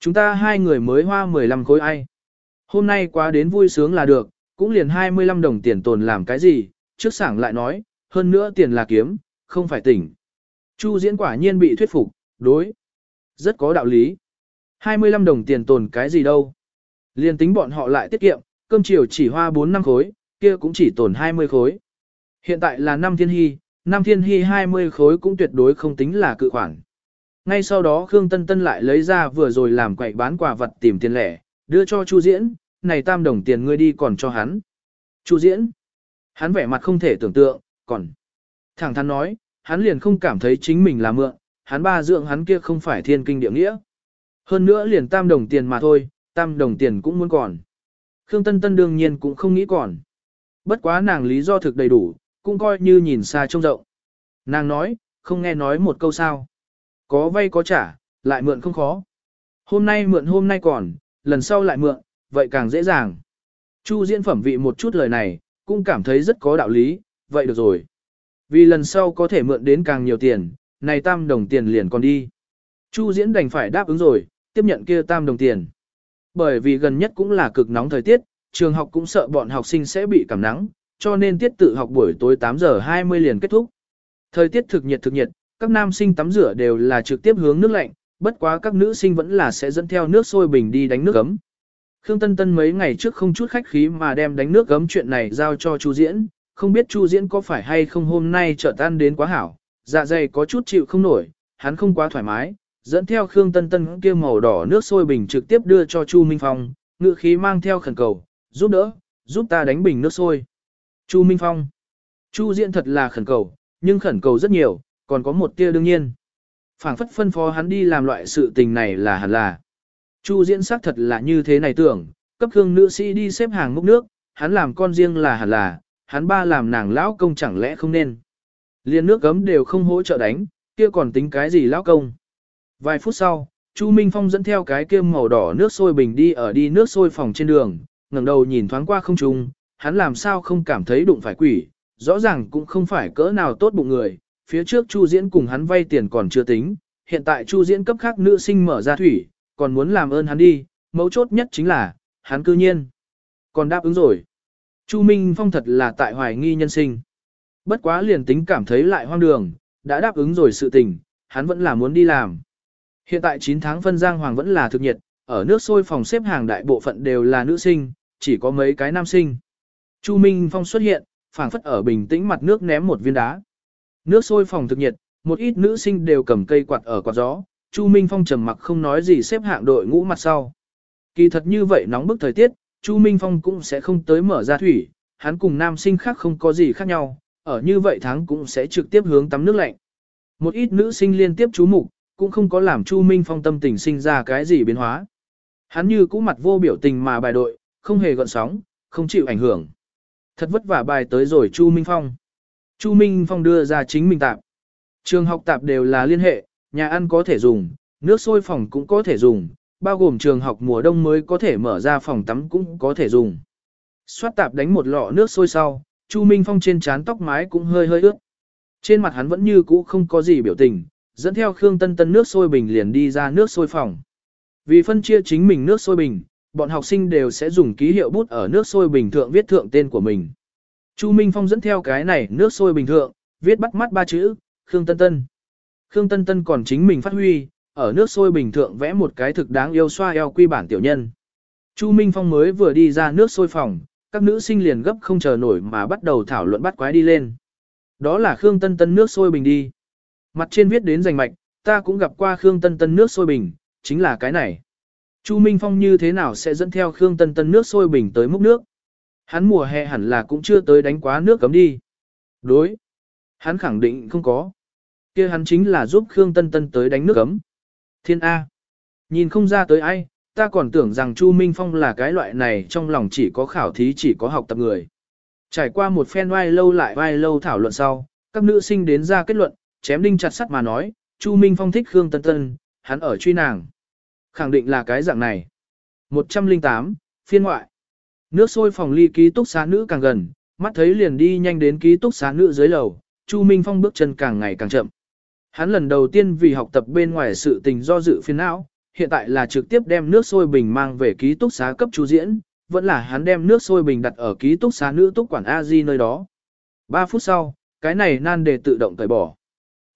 Chúng ta hai người mới hoa 15 khối ai. Hôm nay quá đến vui sướng là được, cũng liền 25 đồng tiền tồn làm cái gì, trước sảng lại nói, hơn nữa tiền là kiếm, không phải tỉnh. Chu diễn quả nhiên bị thuyết phục, đối. Rất có đạo lý. 25 đồng tiền tồn cái gì đâu. Liên tính bọn họ lại tiết kiệm, cơm chiều chỉ hoa 4 năm khối, kia cũng chỉ tồn 20 khối. Hiện tại là năm thiên hy, năm thiên hy 20 khối cũng tuyệt đối không tính là cự khoản. Ngay sau đó Khương Tân Tân lại lấy ra vừa rồi làm quậy bán quà vật tìm tiền lẻ, đưa cho Chu Diễn, này tam đồng tiền ngươi đi còn cho hắn. Chu Diễn, hắn vẻ mặt không thể tưởng tượng, còn thẳng thắn nói, hắn liền không cảm thấy chính mình là mượn, hắn ba dưỡng hắn kia không phải thiên kinh địa nghĩa. Hơn nữa liền tam đồng tiền mà thôi, tam đồng tiền cũng muốn còn. Khương Tân Tân đương nhiên cũng không nghĩ còn. Bất quá nàng lý do thực đầy đủ, cũng coi như nhìn xa trông rộng. Nàng nói, không nghe nói một câu sao. Có vay có trả, lại mượn không khó. Hôm nay mượn hôm nay còn, lần sau lại mượn, vậy càng dễ dàng. Chu diễn phẩm vị một chút lời này, cũng cảm thấy rất có đạo lý, vậy được rồi. Vì lần sau có thể mượn đến càng nhiều tiền, này tam đồng tiền liền còn đi. Chu diễn đành phải đáp ứng rồi, tiếp nhận kia tam đồng tiền. Bởi vì gần nhất cũng là cực nóng thời tiết, trường học cũng sợ bọn học sinh sẽ bị cảm nắng, cho nên tiết tự học buổi tối 8 giờ 20 liền kết thúc. Thời tiết thực nhiệt thực nhiệt, các nam sinh tắm rửa đều là trực tiếp hướng nước lạnh, bất quá các nữ sinh vẫn là sẽ dẫn theo nước sôi bình đi đánh nước ấm. Khương Tân Tân mấy ngày trước không chút khách khí mà đem đánh nước gấm chuyện này giao cho Chu Diễn, không biết Chu Diễn có phải hay không hôm nay trở tan đến quá hảo, dạ dày có chút chịu không nổi, hắn không quá thoải mái, dẫn theo Khương Tân Tân kia màu đỏ nước sôi bình trực tiếp đưa cho Chu Minh Phong, ngựa khí mang theo khẩn cầu, giúp đỡ, giúp ta đánh bình nước sôi. Chu Minh Phong. Chu Diễn thật là khẩn cầu, nhưng khẩn cầu rất nhiều, còn có một tia đương nhiên. phảng phất phân phó hắn đi làm loại sự tình này là hẳn là. Chu diễn xác thật là như thế này tưởng, cấp hương nữ sĩ đi xếp hàng múc nước, hắn làm con riêng là hẳn là, hắn ba làm nàng lão công chẳng lẽ không nên. Liên nước gấm đều không hỗ trợ đánh, kia còn tính cái gì lão công. Vài phút sau, Chu Minh Phong dẫn theo cái kia màu đỏ nước sôi bình đi ở đi nước sôi phòng trên đường, ngẩng đầu nhìn thoáng qua không trung, hắn làm sao không cảm thấy đụng phải quỷ, rõ ràng cũng không phải cỡ nào tốt bụng người, phía trước Chu Diễn cùng hắn vay tiền còn chưa tính, hiện tại Chu Diễn cấp khác nữ sinh mở ra thủy, còn muốn làm ơn hắn đi, mấu chốt nhất chính là, hắn cư nhiên, còn đáp ứng rồi. Chu Minh Phong thật là tại hoài nghi nhân sinh. Bất quá liền tính cảm thấy lại hoang đường, đã đáp ứng rồi sự tình, hắn vẫn là muốn đi làm. Hiện tại 9 tháng phân giang hoàng vẫn là thực nhiệt, ở nước sôi phòng xếp hàng đại bộ phận đều là nữ sinh, chỉ có mấy cái nam sinh. Chu Minh Phong xuất hiện, phảng phất ở bình tĩnh mặt nước ném một viên đá. Nước sôi phòng thực nhiệt, một ít nữ sinh đều cầm cây quạt ở quạt gió, Chu Minh Phong trầm mặc không nói gì xếp hạng đội ngũ mặt sau. Kỳ thật như vậy nóng bức thời tiết, Chu Minh Phong cũng sẽ không tới mở ra thủy, hắn cùng nam sinh khác không có gì khác nhau, ở như vậy tháng cũng sẽ trực tiếp hướng tắm nước lạnh. Một ít nữ sinh liên tiếp chú mục, cũng không có làm Chu Minh Phong tâm tình sinh ra cái gì biến hóa. Hắn như cũ mặt vô biểu tình mà bài đội, không hề gợn sóng, không chịu ảnh hưởng. Thật vất vả bài tới rồi Chu Minh Phong. Chu Minh Phong đưa ra chính mình tạp. Trường học tạp đều là liên hệ, nhà ăn có thể dùng, nước sôi phòng cũng có thể dùng, bao gồm trường học mùa đông mới có thể mở ra phòng tắm cũng có thể dùng. Xoát tạp đánh một lọ nước sôi sau, Chu Minh Phong trên trán tóc mái cũng hơi hơi ướt. Trên mặt hắn vẫn như cũ không có gì biểu tình, dẫn theo Khương Tân Tân nước sôi bình liền đi ra nước sôi phòng. Vì phân chia chính mình nước sôi bình, bọn học sinh đều sẽ dùng ký hiệu bút ở nước sôi bình thượng viết thượng tên của mình. Chu Minh Phong dẫn theo cái này nước sôi bình thượng, viết bắt mắt ba chữ, Khương Tân Tân. Khương Tân Tân còn chính mình phát huy, ở nước sôi bình thượng vẽ một cái thực đáng yêu xoa eo quy bản tiểu nhân. Chu Minh Phong mới vừa đi ra nước sôi phòng, các nữ sinh liền gấp không chờ nổi mà bắt đầu thảo luận bắt quái đi lên. Đó là Khương Tân Tân nước sôi bình đi. Mặt trên viết đến rành mạch, ta cũng gặp qua Khương Tân Tân nước sôi bình, chính là cái này. Chu Minh Phong như thế nào sẽ dẫn theo Khương Tân Tân nước sôi bình tới múc nước? Hắn mùa hè hẳn là cũng chưa tới đánh quá nước cấm đi. Đối. Hắn khẳng định không có. kia hắn chính là giúp Khương Tân Tân tới đánh nước cấm. Thiên A. Nhìn không ra tới ai, ta còn tưởng rằng Chu Minh Phong là cái loại này trong lòng chỉ có khảo thí chỉ có học tập người. Trải qua một phen vai lâu lại vai lâu thảo luận sau, các nữ sinh đến ra kết luận, chém đinh chặt sắt mà nói, Chu Minh Phong thích Khương Tân Tân, hắn ở truy nàng. Khẳng định là cái dạng này. 108, phiên ngoại. Nước sôi phòng ly ký túc xá nữ càng gần, mắt thấy liền đi nhanh đến ký túc xá nữ dưới lầu, Chu Minh Phong bước chân càng ngày càng chậm. Hắn lần đầu tiên vì học tập bên ngoài sự tình do dự phiền não, hiện tại là trực tiếp đem nước sôi bình mang về ký túc xá cấp chú diễn, vẫn là hắn đem nước sôi bình đặt ở ký túc xá nữ túc quản A Di nơi đó. 3 phút sau, cái này nan đề tự động tẩy bỏ.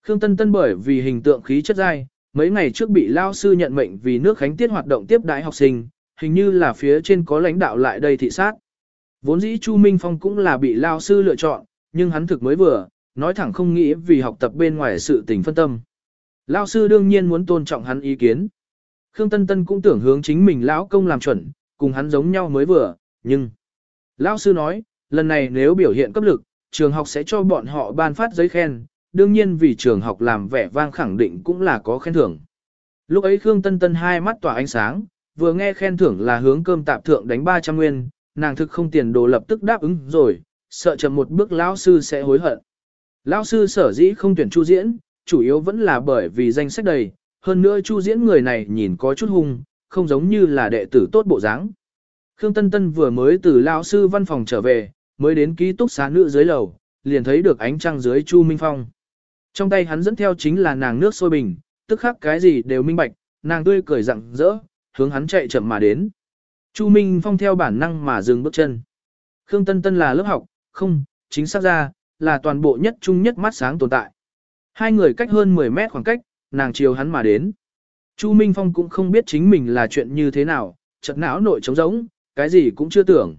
Khương Tân Tân bởi vì hình tượng khí chất dai, mấy ngày trước bị lao sư nhận mệnh vì nước khánh tiết hoạt động tiếp đái học sinh, hình như là phía trên có lãnh đạo lại đây thị sát. Vốn dĩ Chu Minh Phong cũng là bị lao sư lựa chọn, nhưng hắn thực mới vừa, nói thẳng không nghĩ vì học tập bên ngoài sự tình phân tâm. Lao sư đương nhiên muốn tôn trọng hắn ý kiến. Khương Tân Tân cũng tưởng hướng chính mình lão công làm chuẩn, cùng hắn giống nhau mới vừa, nhưng... Lão sư nói, lần này nếu biểu hiện cấp lực, trường học sẽ cho bọn họ ban phát giấy khen, đương nhiên vì trường học làm vẻ vang khẳng định cũng là có khen thưởng. Lúc ấy Khương Tân Tân hai mắt tỏa ánh sáng, vừa nghe khen thưởng là hướng cơm tạp thượng đánh 300 nguyên, nàng thực không tiền đồ lập tức đáp ứng rồi, sợ chậm một bước lão sư sẽ hối hận. Lão sư sở dĩ không tuyển Chu Diễn, chủ yếu vẫn là bởi vì danh sách đầy, hơn nữa Chu Diễn người này nhìn có chút hung, không giống như là đệ tử tốt bộ dáng. Khương Tân Tân vừa mới từ lão sư văn phòng trở về, mới đến ký túc xá nữ dưới lầu, liền thấy được ánh trăng dưới Chu Minh Phong. Trong tay hắn dẫn theo chính là nàng nước sôi bình, tức khắc cái gì đều minh bạch, nàng tươi cười rặng rỡ, hướng hắn chạy chậm mà đến. Chu Minh Phong theo bản năng mà dừng bước chân. Khương Tân Tân là lớp học, không, chính xác ra, là toàn bộ nhất trung nhất mắt sáng tồn tại. Hai người cách hơn 10 mét khoảng cách, nàng chiều hắn mà đến. Chu Minh Phong cũng không biết chính mình là chuyện như thế nào, chợt não nội trống rỗng, cái gì cũng chưa tưởng.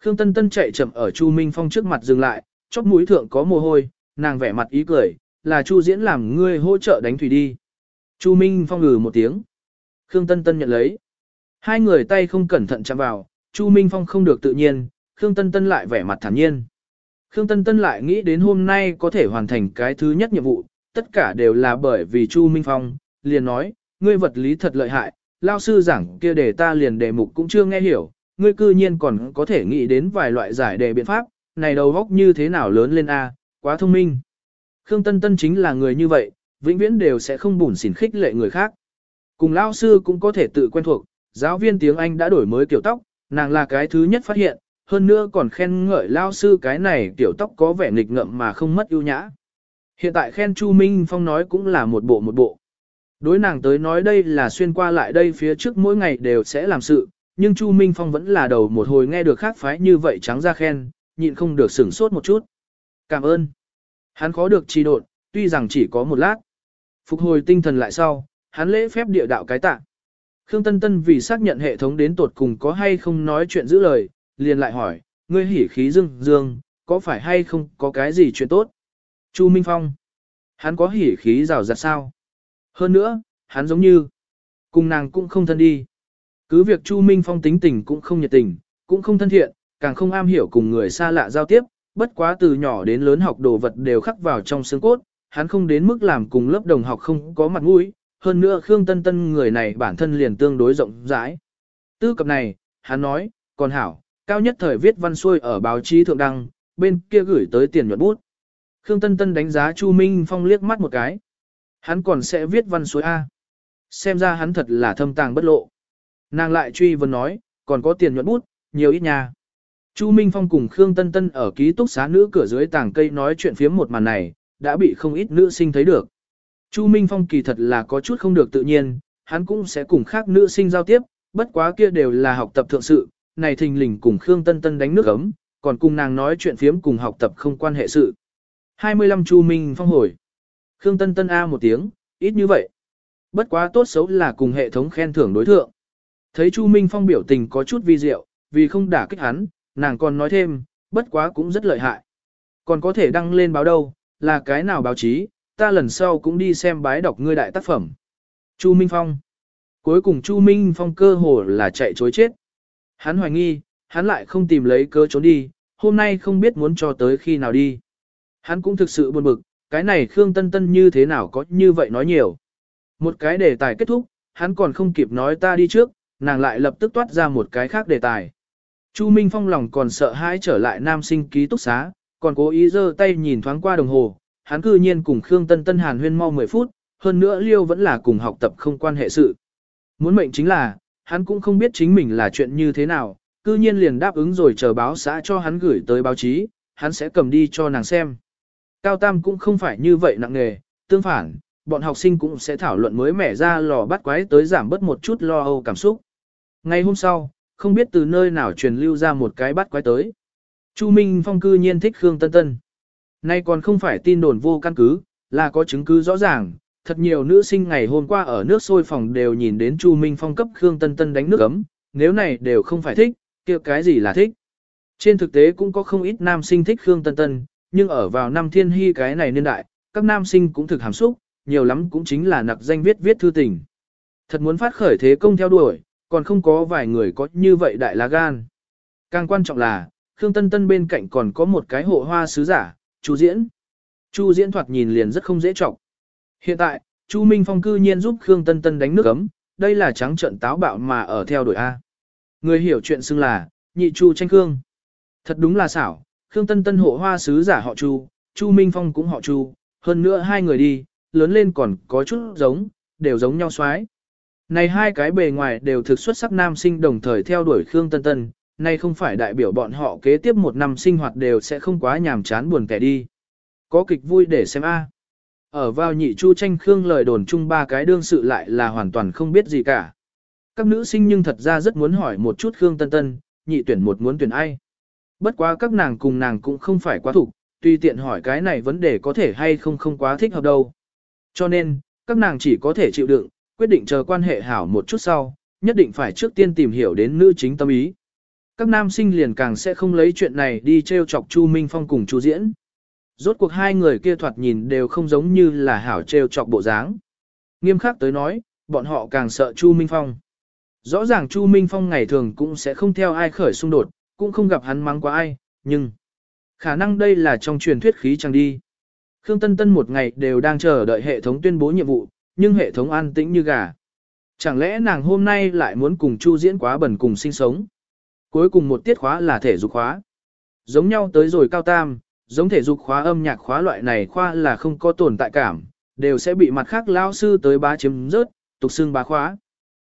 Khương Tân Tân chạy chậm ở Chu Minh Phong trước mặt dừng lại, chóp mũi thượng có mồ hôi, nàng vẻ mặt ý cười, là Chu Diễn làm ngươi hỗ trợ đánh thủy đi. Chu Minh Phong ngừ một tiếng. Khương Tân Tân nhận lấy. Hai người tay không cẩn thận chạm vào, Chu Minh Phong không được tự nhiên, Khương Tân Tân lại vẻ mặt thản nhiên. Khương Tân Tân lại nghĩ đến hôm nay có thể hoàn thành cái thứ nhất nhiệm vụ, tất cả đều là bởi vì Chu Minh Phong, liền nói, ngươi vật lý thật lợi hại, lao sư giảng kia để ta liền đề mục cũng chưa nghe hiểu, ngươi cư nhiên còn có thể nghĩ đến vài loại giải đề biện pháp, này đầu góc như thế nào lớn lên A, quá thông minh. Khương Tân Tân chính là người như vậy, vĩnh viễn đều sẽ không bùn xỉn khích lệ người khác. Cùng lao sư cũng có thể tự quen thuộc, giáo viên tiếng Anh đã đổi mới kiểu tóc, nàng là cái thứ nhất phát hiện, hơn nữa còn khen ngợi lao sư cái này tiểu tóc có vẻ nghịch ngợm mà không mất ưu nhã. Hiện tại khen Chu Minh Phong nói cũng là một bộ một bộ. Đối nàng tới nói đây là xuyên qua lại đây phía trước mỗi ngày đều sẽ làm sự, nhưng Chu Minh Phong vẫn là đầu một hồi nghe được khác phái như vậy trắng ra khen, nhịn không được sửng sốt một chút. Cảm ơn. Hắn khó được trì độn, tuy rằng chỉ có một lát. Phục hồi tinh thần lại sau, hắn lễ phép địa đạo cái tạ. Khương Tân Tân vì xác nhận hệ thống đến tột cùng có hay không nói chuyện giữ lời, liền lại hỏi, ngươi hỉ khí dương dương, có phải hay không có cái gì chuyện tốt? Chu Minh Phong. Hắn có hỉ khí rào rạt sao? Hơn nữa, hắn giống như, cùng nàng cũng không thân đi. Cứ việc Chu Minh Phong tính tình cũng không nhiệt tình, cũng không thân thiện, càng không am hiểu cùng người xa lạ giao tiếp, bất quá từ nhỏ đến lớn học đồ vật đều khắc vào trong xương cốt, hắn không đến mức làm cùng lớp đồng học không có mặt mũi, hơn nữa Khương Tân Tân người này bản thân liền tương đối rộng rãi. Tư cập này, hắn nói, còn hảo, cao nhất thời viết văn xuôi ở báo chí thượng đăng, bên kia gửi tới tiền nhuận bút. Khương Tân Tân đánh giá Chu Minh Phong liếc mắt một cái. Hắn còn sẽ viết văn xuôi A. Xem ra hắn thật là thâm tàng bất lộ. Nàng lại truy vấn nói, còn có tiền nhuận bút, nhiều ít nhà. Chu Minh Phong cùng Khương Tân Tân ở ký túc xá nữ cửa dưới tàng cây nói chuyện phiếm một màn này, đã bị không ít nữ sinh thấy được. Chu Minh Phong kỳ thật là có chút không được tự nhiên, hắn cũng sẽ cùng khác nữ sinh giao tiếp, bất quá kia đều là học tập thượng sự, này thình lình cùng Khương Tân Tân đánh nước ấm, còn cùng nàng nói chuyện phiếm cùng học tập không quan hệ sự. 25 Chu Minh Phong hồi. Khương Tân Tân A một tiếng, ít như vậy. Bất quá tốt xấu là cùng hệ thống khen thưởng đối thượng. Thấy Chu Minh Phong biểu tình có chút vi diệu, vì không đả kích hắn, nàng còn nói thêm, bất quá cũng rất lợi hại. Còn có thể đăng lên báo đâu, là cái nào báo chí, ta lần sau cũng đi xem bái đọc ngươi đại tác phẩm. Chu Minh Phong. Cuối cùng Chu Minh Phong cơ hồ là chạy chối chết. Hắn hoài nghi, hắn lại không tìm lấy cơ trốn đi, hôm nay không biết muốn cho tới khi nào đi. Hắn cũng thực sự buồn bực, cái này Khương Tân Tân như thế nào có như vậy nói nhiều. Một cái đề tài kết thúc, hắn còn không kịp nói ta đi trước, nàng lại lập tức toát ra một cái khác đề tài. Chu Minh Phong lòng còn sợ hãi trở lại nam sinh ký túc xá, còn cố ý giơ tay nhìn thoáng qua đồng hồ, hắn cư nhiên cùng Khương Tân Tân Hàn huyên mau 10 phút, hơn nữa Liêu vẫn là cùng học tập không quan hệ sự. Muốn mệnh chính là, hắn cũng không biết chính mình là chuyện như thế nào, cư nhiên liền đáp ứng rồi chờ báo xã cho hắn gửi tới báo chí, hắn sẽ cầm đi cho nàng xem. Cao Tam cũng không phải như vậy nặng nghề, tương phản, bọn học sinh cũng sẽ thảo luận mới mẻ ra lò bắt quái tới giảm bớt một chút lo âu cảm xúc. Ngày hôm sau, không biết từ nơi nào truyền lưu ra một cái bắt quái tới. Chu Minh Phong cư nhiên thích Khương Tân Tân. Nay còn không phải tin đồn vô căn cứ, là có chứng cứ rõ ràng. Thật nhiều nữ sinh ngày hôm qua ở nước sôi phòng đều nhìn đến Chu Minh Phong cấp Khương Tân Tân đánh nước ấm, nếu này đều không phải thích, kia cái gì là thích. Trên thực tế cũng có không ít nam sinh thích Khương Tân Tân, nhưng ở vào năm thiên hy cái này niên đại, các nam sinh cũng thực hàm xúc, nhiều lắm cũng chính là nặc danh viết viết thư tình. Thật muốn phát khởi thế công theo đuổi, còn không có vài người có như vậy đại lá gan. Càng quan trọng là, Khương Tân Tân bên cạnh còn có một cái hộ hoa sứ giả, Chu Diễn. Chu Diễn thoạt nhìn liền rất không dễ trọng. Hiện tại, Chu Minh Phong cư nhiên giúp Khương Tân Tân đánh nước ấm, đây là trắng trận táo bạo mà ở theo đuổi A. Người hiểu chuyện xưng là, nhị Chu tranh Khương. Thật đúng là xảo, Khương Tân Tân hộ hoa sứ giả họ Chu, Chu Minh Phong cũng họ Chu, hơn nữa hai người đi, lớn lên còn có chút giống, đều giống nhau xoái. Này hai cái bề ngoài đều thực xuất sắc nam sinh đồng thời theo đuổi Khương Tân Tân, nay không phải đại biểu bọn họ kế tiếp một năm sinh hoạt đều sẽ không quá nhàm chán buồn kẻ đi. Có kịch vui để xem a. Ở vào nhị chu tranh Khương lời đồn chung ba cái đương sự lại là hoàn toàn không biết gì cả. Các nữ sinh nhưng thật ra rất muốn hỏi một chút Khương Tân Tân, nhị tuyển một muốn tuyển ai. Bất quá các nàng cùng nàng cũng không phải quá thủ, tuy tiện hỏi cái này vấn đề có thể hay không không quá thích hợp đâu. Cho nên, các nàng chỉ có thể chịu đựng, quyết định chờ quan hệ hảo một chút sau, nhất định phải trước tiên tìm hiểu đến nữ chính tâm ý. Các nam sinh liền càng sẽ không lấy chuyện này đi trêu chọc Chu Minh Phong cùng Chu Diễn. Rốt cuộc hai người kia thoạt nhìn đều không giống như là hảo trêu chọc bộ dáng. Nghiêm khắc tới nói, bọn họ càng sợ Chu Minh Phong. Rõ ràng Chu Minh Phong ngày thường cũng sẽ không theo ai khởi xung đột, cũng không gặp hắn mắng quá ai, nhưng khả năng đây là trong truyền thuyết khí chẳng đi. Khương Tân Tân một ngày đều đang chờ đợi hệ thống tuyên bố nhiệm vụ, nhưng hệ thống an tĩnh như gà. Chẳng lẽ nàng hôm nay lại muốn cùng Chu diễn quá bẩn cùng sinh sống? Cuối cùng một tiết khóa là thể dục khóa. Giống nhau tới rồi cao tam, giống thể dục khóa âm nhạc khóa loại này khoa là không có tồn tại cảm, đều sẽ bị mặt khác lao sư tới bá chiếm rớt, tục xưng bá khóa.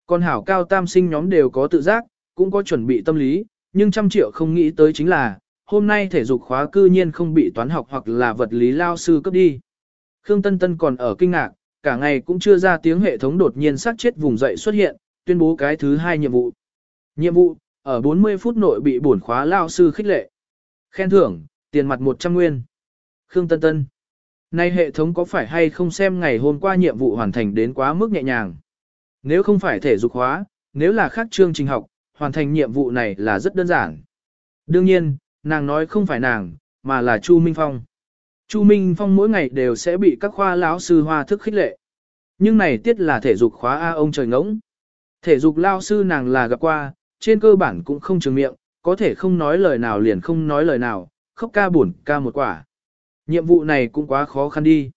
Còn hảo cao tam sinh nhóm đều có tự giác, cũng có chuẩn bị tâm lý, nhưng trăm triệu không nghĩ tới chính là, hôm nay thể dục khóa cư nhiên không bị toán học hoặc là vật lý lao sư cấp đi. Khương Tân Tân còn ở kinh ngạc, cả ngày cũng chưa ra tiếng hệ thống đột nhiên sát chết vùng dậy xuất hiện, tuyên bố cái thứ hai nhiệm vụ. Nhiệm vụ, ở 40 phút nội bị bổn khóa lao sư khích lệ. Khen thưởng, tiền mặt 100 nguyên. Khương Tân Tân. Nay hệ thống có phải hay không xem ngày hôm qua nhiệm vụ hoàn thành đến quá mức nhẹ nhàng. Nếu không phải thể dục hóa, nếu là khác chương trình học, hoàn thành nhiệm vụ này là rất đơn giản. Đương nhiên, nàng nói không phải nàng, mà là Chu Minh Phong. Chu Minh Phong mỗi ngày đều sẽ bị các khoa lão sư hoa thức khích lệ. Nhưng này tiết là thể dục khóa A ông trời ngỗng. Thể dục lao sư nàng là gặp qua, trên cơ bản cũng không trường miệng, có thể không nói lời nào liền không nói lời nào, khóc ca buồn ca một quả. Nhiệm vụ này cũng quá khó khăn đi.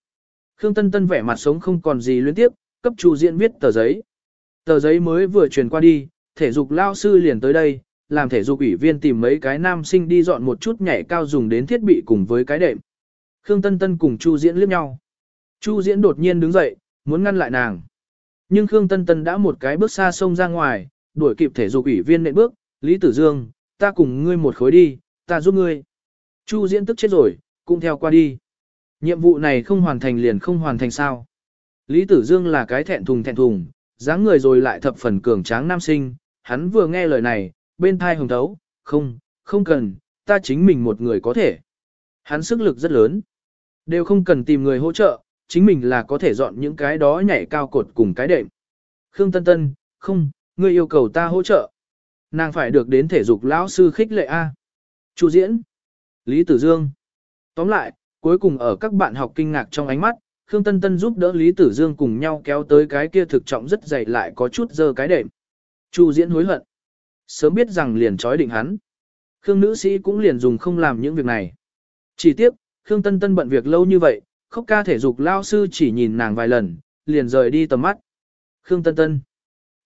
Khương Tân Tân vẻ mặt sống không còn gì liên tiếp, cấp Chu Diễn viết tờ giấy. Tờ giấy mới vừa truyền qua đi, thể dục lao sư liền tới đây, làm thể dục ủy viên tìm mấy cái nam sinh đi dọn một chút nhảy cao dùng đến thiết bị cùng với cái đệm. Khương Tân Tân cùng Chu Diễn liếc nhau. Chu Diễn đột nhiên đứng dậy, muốn ngăn lại nàng. Nhưng Khương Tân Tân đã một cái bước xa sông ra ngoài, đuổi kịp thể dục ủy viên nện bước, Lý Tử Dương, ta cùng ngươi một khối đi, ta giúp ngươi. Chu Diễn tức chết rồi, cũng theo qua đi. Nhiệm vụ này không hoàn thành liền không hoàn thành sao. Lý Tử Dương là cái thẹn thùng thẹn thùng, dáng người rồi lại thập phần cường tráng nam sinh, hắn vừa nghe lời này, bên thai hồng thấu, không, không cần, ta chính mình một người có thể. Hắn sức lực rất lớn, đều không cần tìm người hỗ trợ, chính mình là có thể dọn những cái đó nhảy cao cột cùng cái đệm. Khương Tân Tân, không, ngươi yêu cầu ta hỗ trợ. Nàng phải được đến thể dục lão sư khích lệ A. Chu diễn. Lý Tử Dương. Tóm lại, cuối cùng ở các bạn học kinh ngạc trong ánh mắt, Khương Tân Tân giúp đỡ Lý Tử Dương cùng nhau kéo tới cái kia thực trọng rất dày lại có chút dơ cái đệm. Chu diễn hối hận. Sớm biết rằng liền trói định hắn. Khương nữ sĩ cũng liền dùng không làm những việc này. Chỉ tiếc, Khương Tân Tân bận việc lâu như vậy, khóc ca thể dục lao sư chỉ nhìn nàng vài lần, liền rời đi tầm mắt. Khương Tân Tân.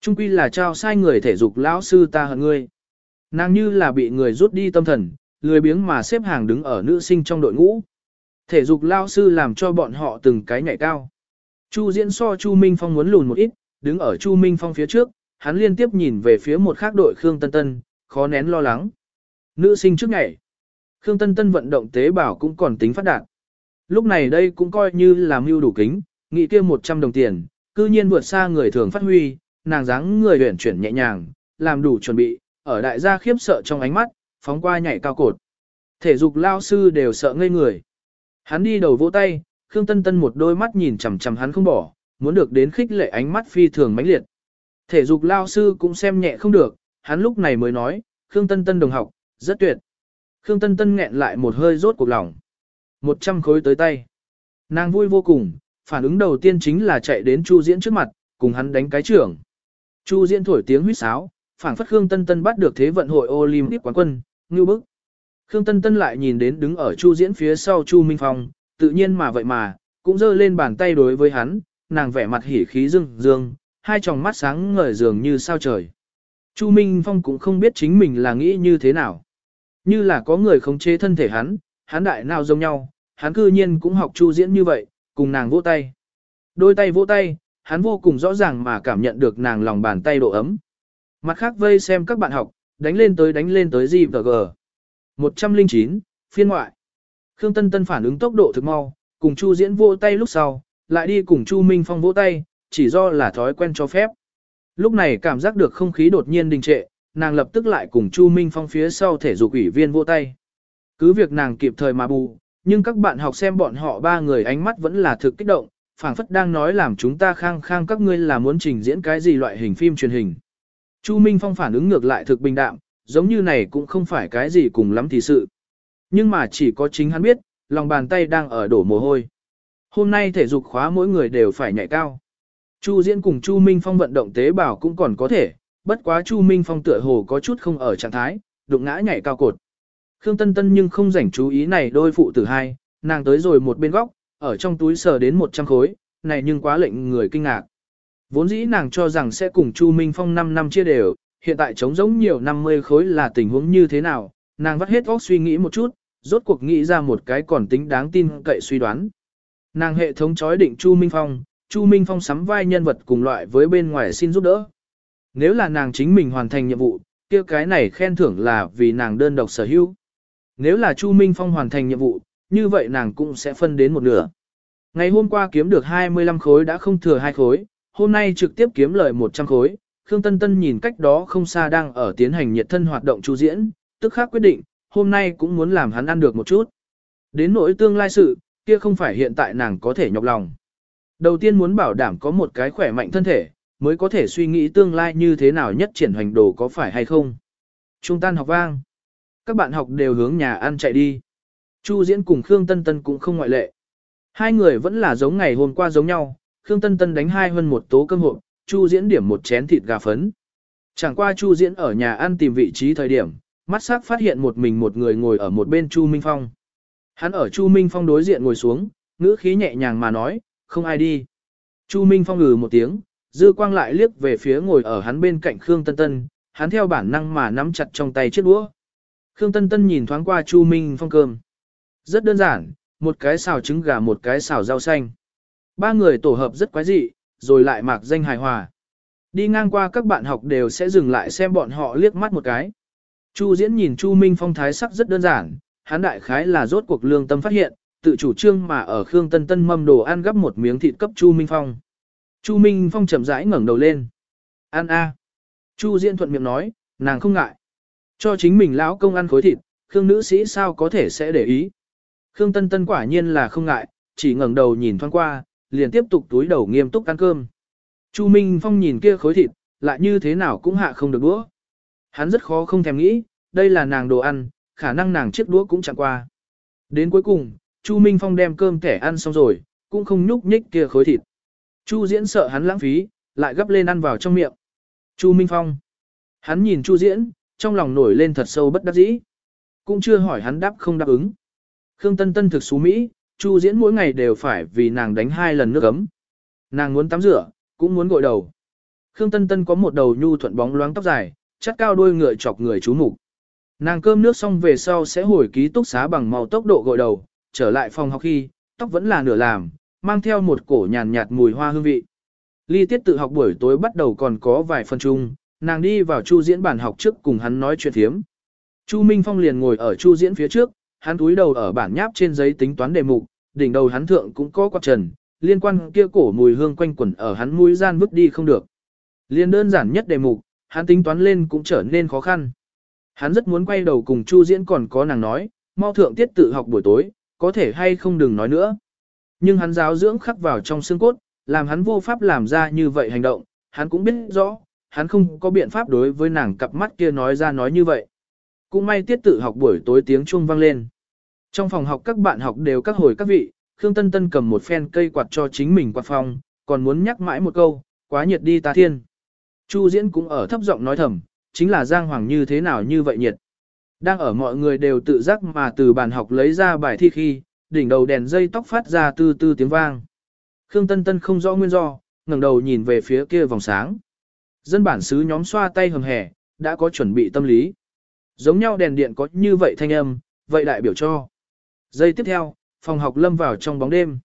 Trung quy là trao sai người thể dục lão sư ta hận ngươi. Nàng như là bị người rút đi tâm thần, lười biếng mà xếp hàng đứng ở nữ sinh trong đội ngũ. Thể dục lao sư làm cho bọn họ từng cái nhảy cao. Chu diễn so Chu Minh Phong muốn lùn một ít, đứng ở Chu Minh Phong phía trước, hắn liên tiếp nhìn về phía một khác đội Khương Tân Tân, khó nén lo lắng. Nữ sinh trước nhảy. Khương Tân Tân vận động tế bào cũng còn tính phát đạt. Lúc này đây cũng coi như là mưu đủ kính, nghị kia 100 đồng tiền, cư nhiên vượt xa người thường phát huy, nàng dáng người huyển chuyển nhẹ nhàng, làm đủ chuẩn bị, ở đại gia khiếp sợ trong ánh mắt, phóng qua nhảy cao cột. Thể dục lao sư đều sợ ngây người. Hắn đi đầu vỗ tay, Khương Tân Tân một đôi mắt nhìn chằm chằm hắn không bỏ, muốn được đến khích lệ ánh mắt phi thường mãnh liệt. Thể dục lao sư cũng xem nhẹ không được, hắn lúc này mới nói, Khương Tân Tân đồng học, rất tuyệt. Khương Tân Tân nghẹn lại một hơi rốt cuộc lòng. Một trăm khối tới tay. Nàng vui vô cùng, phản ứng đầu tiên chính là chạy đến Chu Diễn trước mặt, cùng hắn đánh cái trưởng. Chu Diễn thổi tiếng huýt sáo, phảng phất Khương Tân Tân bắt được thế vận hội Olympic quán quân, ngưu bức. Khương Tân Tân lại nhìn đến đứng ở Chu Diễn phía sau Chu Minh Phong, tự nhiên mà vậy mà, cũng giơ lên bàn tay đối với hắn, nàng vẻ mặt hỉ khí dương dương, hai tròng mắt sáng ngời dường như sao trời. Chu Minh Phong cũng không biết chính mình là nghĩ như thế nào. Như là có người khống chế thân thể hắn, hắn đại nào giống nhau, hắn cư nhiên cũng học Chu Diễn như vậy, cùng nàng vỗ tay. Đôi tay vỗ tay, hắn vô cùng rõ ràng mà cảm nhận được nàng lòng bàn tay độ ấm. Mặt khác vây xem các bạn học, đánh lên tới đánh lên tới gì và gờ. 109, phiên ngoại. Khương Tân Tân phản ứng tốc độ thực mau, cùng Chu Diễn vỗ tay lúc sau, lại đi cùng Chu Minh Phong vỗ tay, chỉ do là thói quen cho phép. Lúc này cảm giác được không khí đột nhiên đình trệ, nàng lập tức lại cùng Chu Minh Phong phía sau thể dục ủy viên vỗ tay. Cứ việc nàng kịp thời mà bù, nhưng các bạn học xem bọn họ ba người ánh mắt vẫn là thực kích động, phảng phất đang nói làm chúng ta khang khang các ngươi là muốn trình diễn cái gì loại hình phim truyền hình. Chu Minh Phong phản ứng ngược lại thực bình đạm, giống như này cũng không phải cái gì cùng lắm thì sự. Nhưng mà chỉ có chính hắn biết, lòng bàn tay đang ở đổ mồ hôi. Hôm nay thể dục khóa mỗi người đều phải nhảy cao. Chu Diễn cùng Chu Minh Phong vận động tế bào cũng còn có thể, bất quá Chu Minh Phong tựa hồ có chút không ở trạng thái, đụng ngã nhảy cao cột. Khương Tân Tân nhưng không rảnh chú ý này đôi phụ tử hai, nàng tới rồi một bên góc, ở trong túi sờ đến 100 khối, này nhưng quá lệnh người kinh ngạc. Vốn dĩ nàng cho rằng sẽ cùng Chu Minh Phong 5 năm chia đều, hiện tại trống giống nhiều 50 khối là tình huống như thế nào, nàng vắt hết óc suy nghĩ một chút, rốt cuộc nghĩ ra một cái còn tính đáng tin cậy suy đoán. Nàng hệ thống chói định Chu Minh Phong, Chu Minh Phong sắm vai nhân vật cùng loại với bên ngoài xin giúp đỡ. Nếu là nàng chính mình hoàn thành nhiệm vụ, kia cái này khen thưởng là vì nàng đơn độc sở hữu. Nếu là Chu Minh Phong hoàn thành nhiệm vụ, như vậy nàng cũng sẽ phân đến một nửa. Ngày hôm qua kiếm được 25 khối đã không thừa hai khối, hôm nay trực tiếp kiếm lời 100 khối. Khương Tân Tân nhìn cách đó không xa đang ở tiến hành nhiệt thân hoạt động chu diễn, tức khắc quyết định, hôm nay cũng muốn làm hắn ăn được một chút. Đến nỗi tương lai sự, kia không phải hiện tại nàng có thể nhọc lòng. Đầu tiên muốn bảo đảm có một cái khỏe mạnh thân thể, mới có thể suy nghĩ tương lai như thế nào nhất triển hoành đồ có phải hay không. Trung tan học vang. Các bạn học đều hướng nhà ăn chạy đi. Chu Diễn cùng Khương Tân Tân cũng không ngoại lệ. Hai người vẫn là giống ngày hôm qua giống nhau, Khương Tân Tân đánh hai hơn một tố cơm hộp, Chu Diễn điểm một chén thịt gà phấn. Chẳng qua Chu Diễn ở nhà ăn tìm vị trí thời điểm, mắt sắc phát hiện một mình một người ngồi ở một bên Chu Minh Phong. Hắn ở Chu Minh Phong đối diện ngồi xuống, ngữ khí nhẹ nhàng mà nói, không ai đi. Chu Minh Phong ngừ một tiếng, dư quang lại liếc về phía ngồi ở hắn bên cạnh Khương Tân Tân, hắn theo bản năng mà nắm chặt trong tay chiếc đũa. Khương Tân Tân nhìn thoáng qua Chu Minh Phong cơm. Rất đơn giản, một cái xào trứng gà một cái xào rau xanh. Ba người tổ hợp rất quái dị, rồi lại mạc danh hài hòa. Đi ngang qua các bạn học đều sẽ dừng lại xem bọn họ liếc mắt một cái. Chu diễn nhìn Chu Minh Phong thái sắc rất đơn giản, hắn đại khái là rốt cuộc lương tâm phát hiện, tự chủ trương mà ở Khương Tân Tân mâm đồ ăn gấp một miếng thịt cấp Chu Minh Phong. Chu Minh Phong chậm rãi ngẩng đầu lên. Ăn a. Chu diễn thuận miệng nói, nàng không ngại. Cho chính mình lão công ăn khối thịt, Khương nữ sĩ sao có thể sẽ để ý. Khương Tân Tân quả nhiên là không ngại, chỉ ngẩng đầu nhìn thoáng qua, liền tiếp tục túi đầu nghiêm túc ăn cơm. Chu Minh Phong nhìn kia khối thịt, lại như thế nào cũng hạ không được đũa. Hắn rất khó không thèm nghĩ, đây là nàng đồ ăn, khả năng nàng chiếc đũa cũng chẳng qua. Đến cuối cùng, Chu Minh Phong đem cơm kẻ ăn xong rồi, cũng không nhúc nhích kia khối thịt. Chu Diễn sợ hắn lãng phí, lại gấp lên ăn vào trong miệng. Chu Minh Phong. Hắn nhìn Chu Diễn, trong lòng nổi lên thật sâu bất đắc dĩ. Cũng chưa hỏi hắn đáp không đáp ứng. Khương Tân Tân thực xú Mỹ, Chu Diễn mỗi ngày đều phải vì nàng đánh hai lần nước ấm. Nàng muốn tắm rửa, cũng muốn gội đầu. Khương Tân Tân có một đầu nhu thuận bóng loáng tóc dài, chắt cao đuôi ngựa chọc người chú mục. Nàng cơm nước xong về sau sẽ hồi ký túc xá bằng màu tốc độ gội đầu, trở lại phòng học khi, tóc vẫn là nửa làm, mang theo một cổ nhàn nhạt mùi hoa hương vị. Ly tiết tự học buổi tối bắt đầu còn có vài phần chung, nàng đi vào Chu Diễn bàn học trước cùng hắn nói chuyện thiếm. Chu Minh Phong liền ngồi ở Chu Diễn phía trước, hắn túi đầu ở bản nháp trên giấy tính toán đề mục, đỉnh đầu hắn thượng cũng có quạt trần, liên quan kia cổ mùi hương quanh quẩn ở hắn mũi gian vứt đi không được. Liên đơn giản nhất đề mục, hắn tính toán lên cũng trở nên khó khăn. Hắn rất muốn quay đầu cùng Chu Diễn còn có nàng nói, mau thượng tiết tự học buổi tối, có thể hay không đừng nói nữa. Nhưng hắn giáo dưỡng khắc vào trong xương cốt, làm hắn vô pháp làm ra như vậy hành động, hắn cũng biết rõ, hắn không có biện pháp đối với nàng cặp mắt kia nói ra nói như vậy. Cũng may tiết tự học buổi tối tiếng chuông vang lên. Trong phòng học các bạn học đều các hồi các vị, Khương Tân Tân cầm một phen cây quạt cho chính mình quạt phòng, còn muốn nhắc mãi một câu, quá nhiệt đi ta thiên. Chu Diễn cũng ở thấp giọng nói thầm, chính là Giang Hoàng như thế nào như vậy nhiệt. Đang ở mọi người đều tự giác mà từ bàn học lấy ra bài thi khi, đỉnh đầu đèn dây tóc phát ra tư tư tiếng vang. Khương Tân Tân không rõ nguyên do, ngẩng đầu nhìn về phía kia vòng sáng. Dân bản xứ nhóm xoa tay hầm hẻ, đã có chuẩn bị tâm lý. Giống nhau đèn điện có như vậy thanh âm, vậy đại biểu cho. Giây tiếp theo, phòng học lâm vào trong bóng đêm.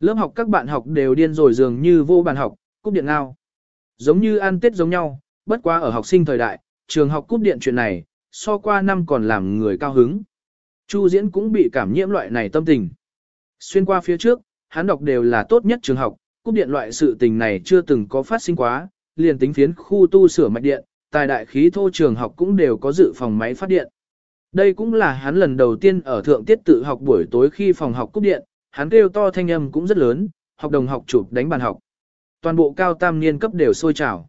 Lớp học các bạn học đều điên rồi dường như vô bàn học, cúp điện ngao. Giống như ăn tết giống nhau, bất quá ở học sinh thời đại, trường học cúp điện chuyện này, so qua năm còn làm người cao hứng. Chu diễn cũng bị cảm nhiễm loại này tâm tình. Xuyên qua phía trước, hắn đọc đều là tốt nhất trường học, cúp điện loại sự tình này chưa từng có phát sinh quá, liền tính phiến khu tu sửa mạch điện, tài đại khí thô trường học cũng đều có dự phòng máy phát điện. Đây cũng là hắn lần đầu tiên ở thượng tiết tự học buổi tối khi phòng học cúp điện, hắn kêu to thanh âm cũng rất lớn, học đồng học chụp đánh bàn học. Toàn bộ cao tam niên cấp đều sôi trào.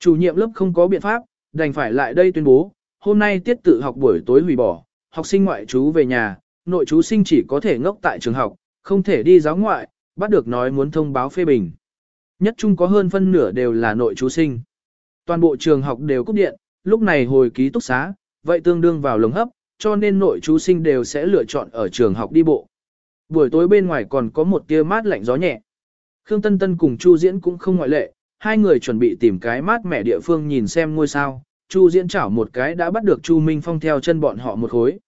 Chủ nhiệm lớp không có biện pháp, đành phải lại đây tuyên bố, hôm nay tiết tự học buổi tối hủy bỏ, học sinh ngoại trú về nhà, nội trú sinh chỉ có thể ngốc tại trường học, không thể đi giáo ngoại, bắt được nói muốn thông báo phê bình. Nhất chung có hơn phân nửa đều là nội trú sinh. Toàn bộ trường học đều cúp điện, lúc này hồi ký túc xá, vậy tương đương vào lồng hấp, cho nên nội chú sinh đều sẽ lựa chọn ở trường học đi bộ. Buổi tối bên ngoài còn có một tia mát lạnh gió nhẹ. Khương Tân Tân cùng Chu Diễn cũng không ngoại lệ, hai người chuẩn bị tìm cái mát mẻ địa phương nhìn xem ngôi sao. Chu Diễn chảo một cái đã bắt được Chu Minh Phong theo chân bọn họ một khối.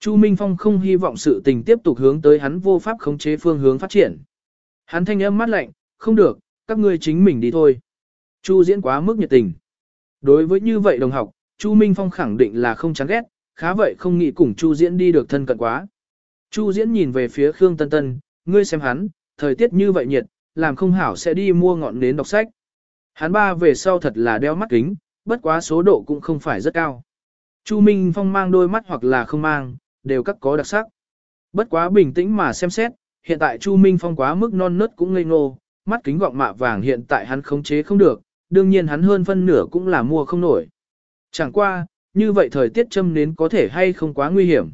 Chu Minh Phong không hy vọng sự tình tiếp tục hướng tới hắn vô pháp khống chế phương hướng phát triển. Hắn thanh âm mát lạnh, không được, các ngươi chính mình đi thôi. Chu Diễn quá mức nhiệt tình. Đối với như vậy đồng học, Chu Minh Phong khẳng định là không chán ghét, khá vậy không nghĩ cùng Chu Diễn đi được thân cận quá. Chu Diễn nhìn về phía Khương Tân Tân, ngươi xem hắn, thời tiết như vậy nhiệt, làm không hảo sẽ đi mua ngọn nến đọc sách. Hắn ba về sau thật là đeo mắt kính, bất quá số độ cũng không phải rất cao. Chu Minh Phong mang đôi mắt hoặc là không mang, đều các có đặc sắc. Bất quá bình tĩnh mà xem xét, hiện tại Chu Minh Phong quá mức non nớt cũng ngây ngô, mắt kính gọng mạ vàng hiện tại hắn khống chế không được, đương nhiên hắn hơn phân nửa cũng là mua không nổi. Chẳng qua, như vậy thời tiết châm nến có thể hay không quá nguy hiểm.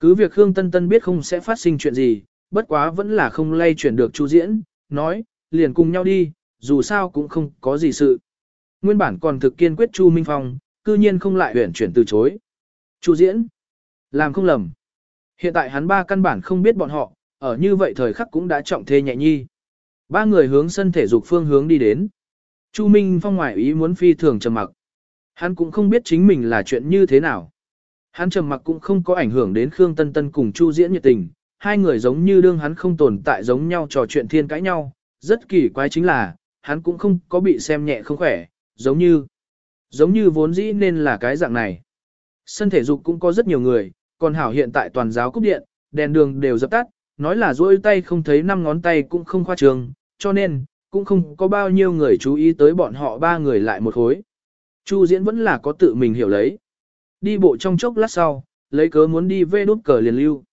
Cứ việc Khương Tân Tân biết không sẽ phát sinh chuyện gì, bất quá vẫn là không lay chuyển được Chu Diễn, nói, liền cùng nhau đi, dù sao cũng không có gì sự. Nguyên bản còn thực kiên quyết Chu Minh Phong, cư nhiên không lại huyển chuyển từ chối. Chu Diễn, làm không lầm. Hiện tại hắn ba căn bản không biết bọn họ, ở như vậy thời khắc cũng đã trọng thê nhẹ nhi. Ba người hướng sân thể dục phương hướng đi đến. Chu Minh Phong ngoại ý muốn phi thường trầm mặc. Hắn cũng không biết chính mình là chuyện như thế nào. Hắn trầm mặc cũng không có ảnh hưởng đến Khương Tân Tân cùng Chu Diễn nhiệt tình, hai người giống như đương hắn không tồn tại giống nhau trò chuyện thiên cãi nhau, rất kỳ quái chính là, hắn cũng không có bị xem nhẹ không khỏe, giống như, giống như vốn dĩ nên là cái dạng này. Sân thể dục cũng có rất nhiều người, còn hảo hiện tại toàn giáo cúp điện, đèn đường đều dập tắt, nói là duỗi tay không thấy năm ngón tay cũng không khoa trường, cho nên, cũng không có bao nhiêu người chú ý tới bọn họ ba người lại một khối. Chu diễn vẫn là có tự mình hiểu lấy. Đi bộ trong chốc lát sau, lấy cớ muốn đi về đút cờ liền lưu.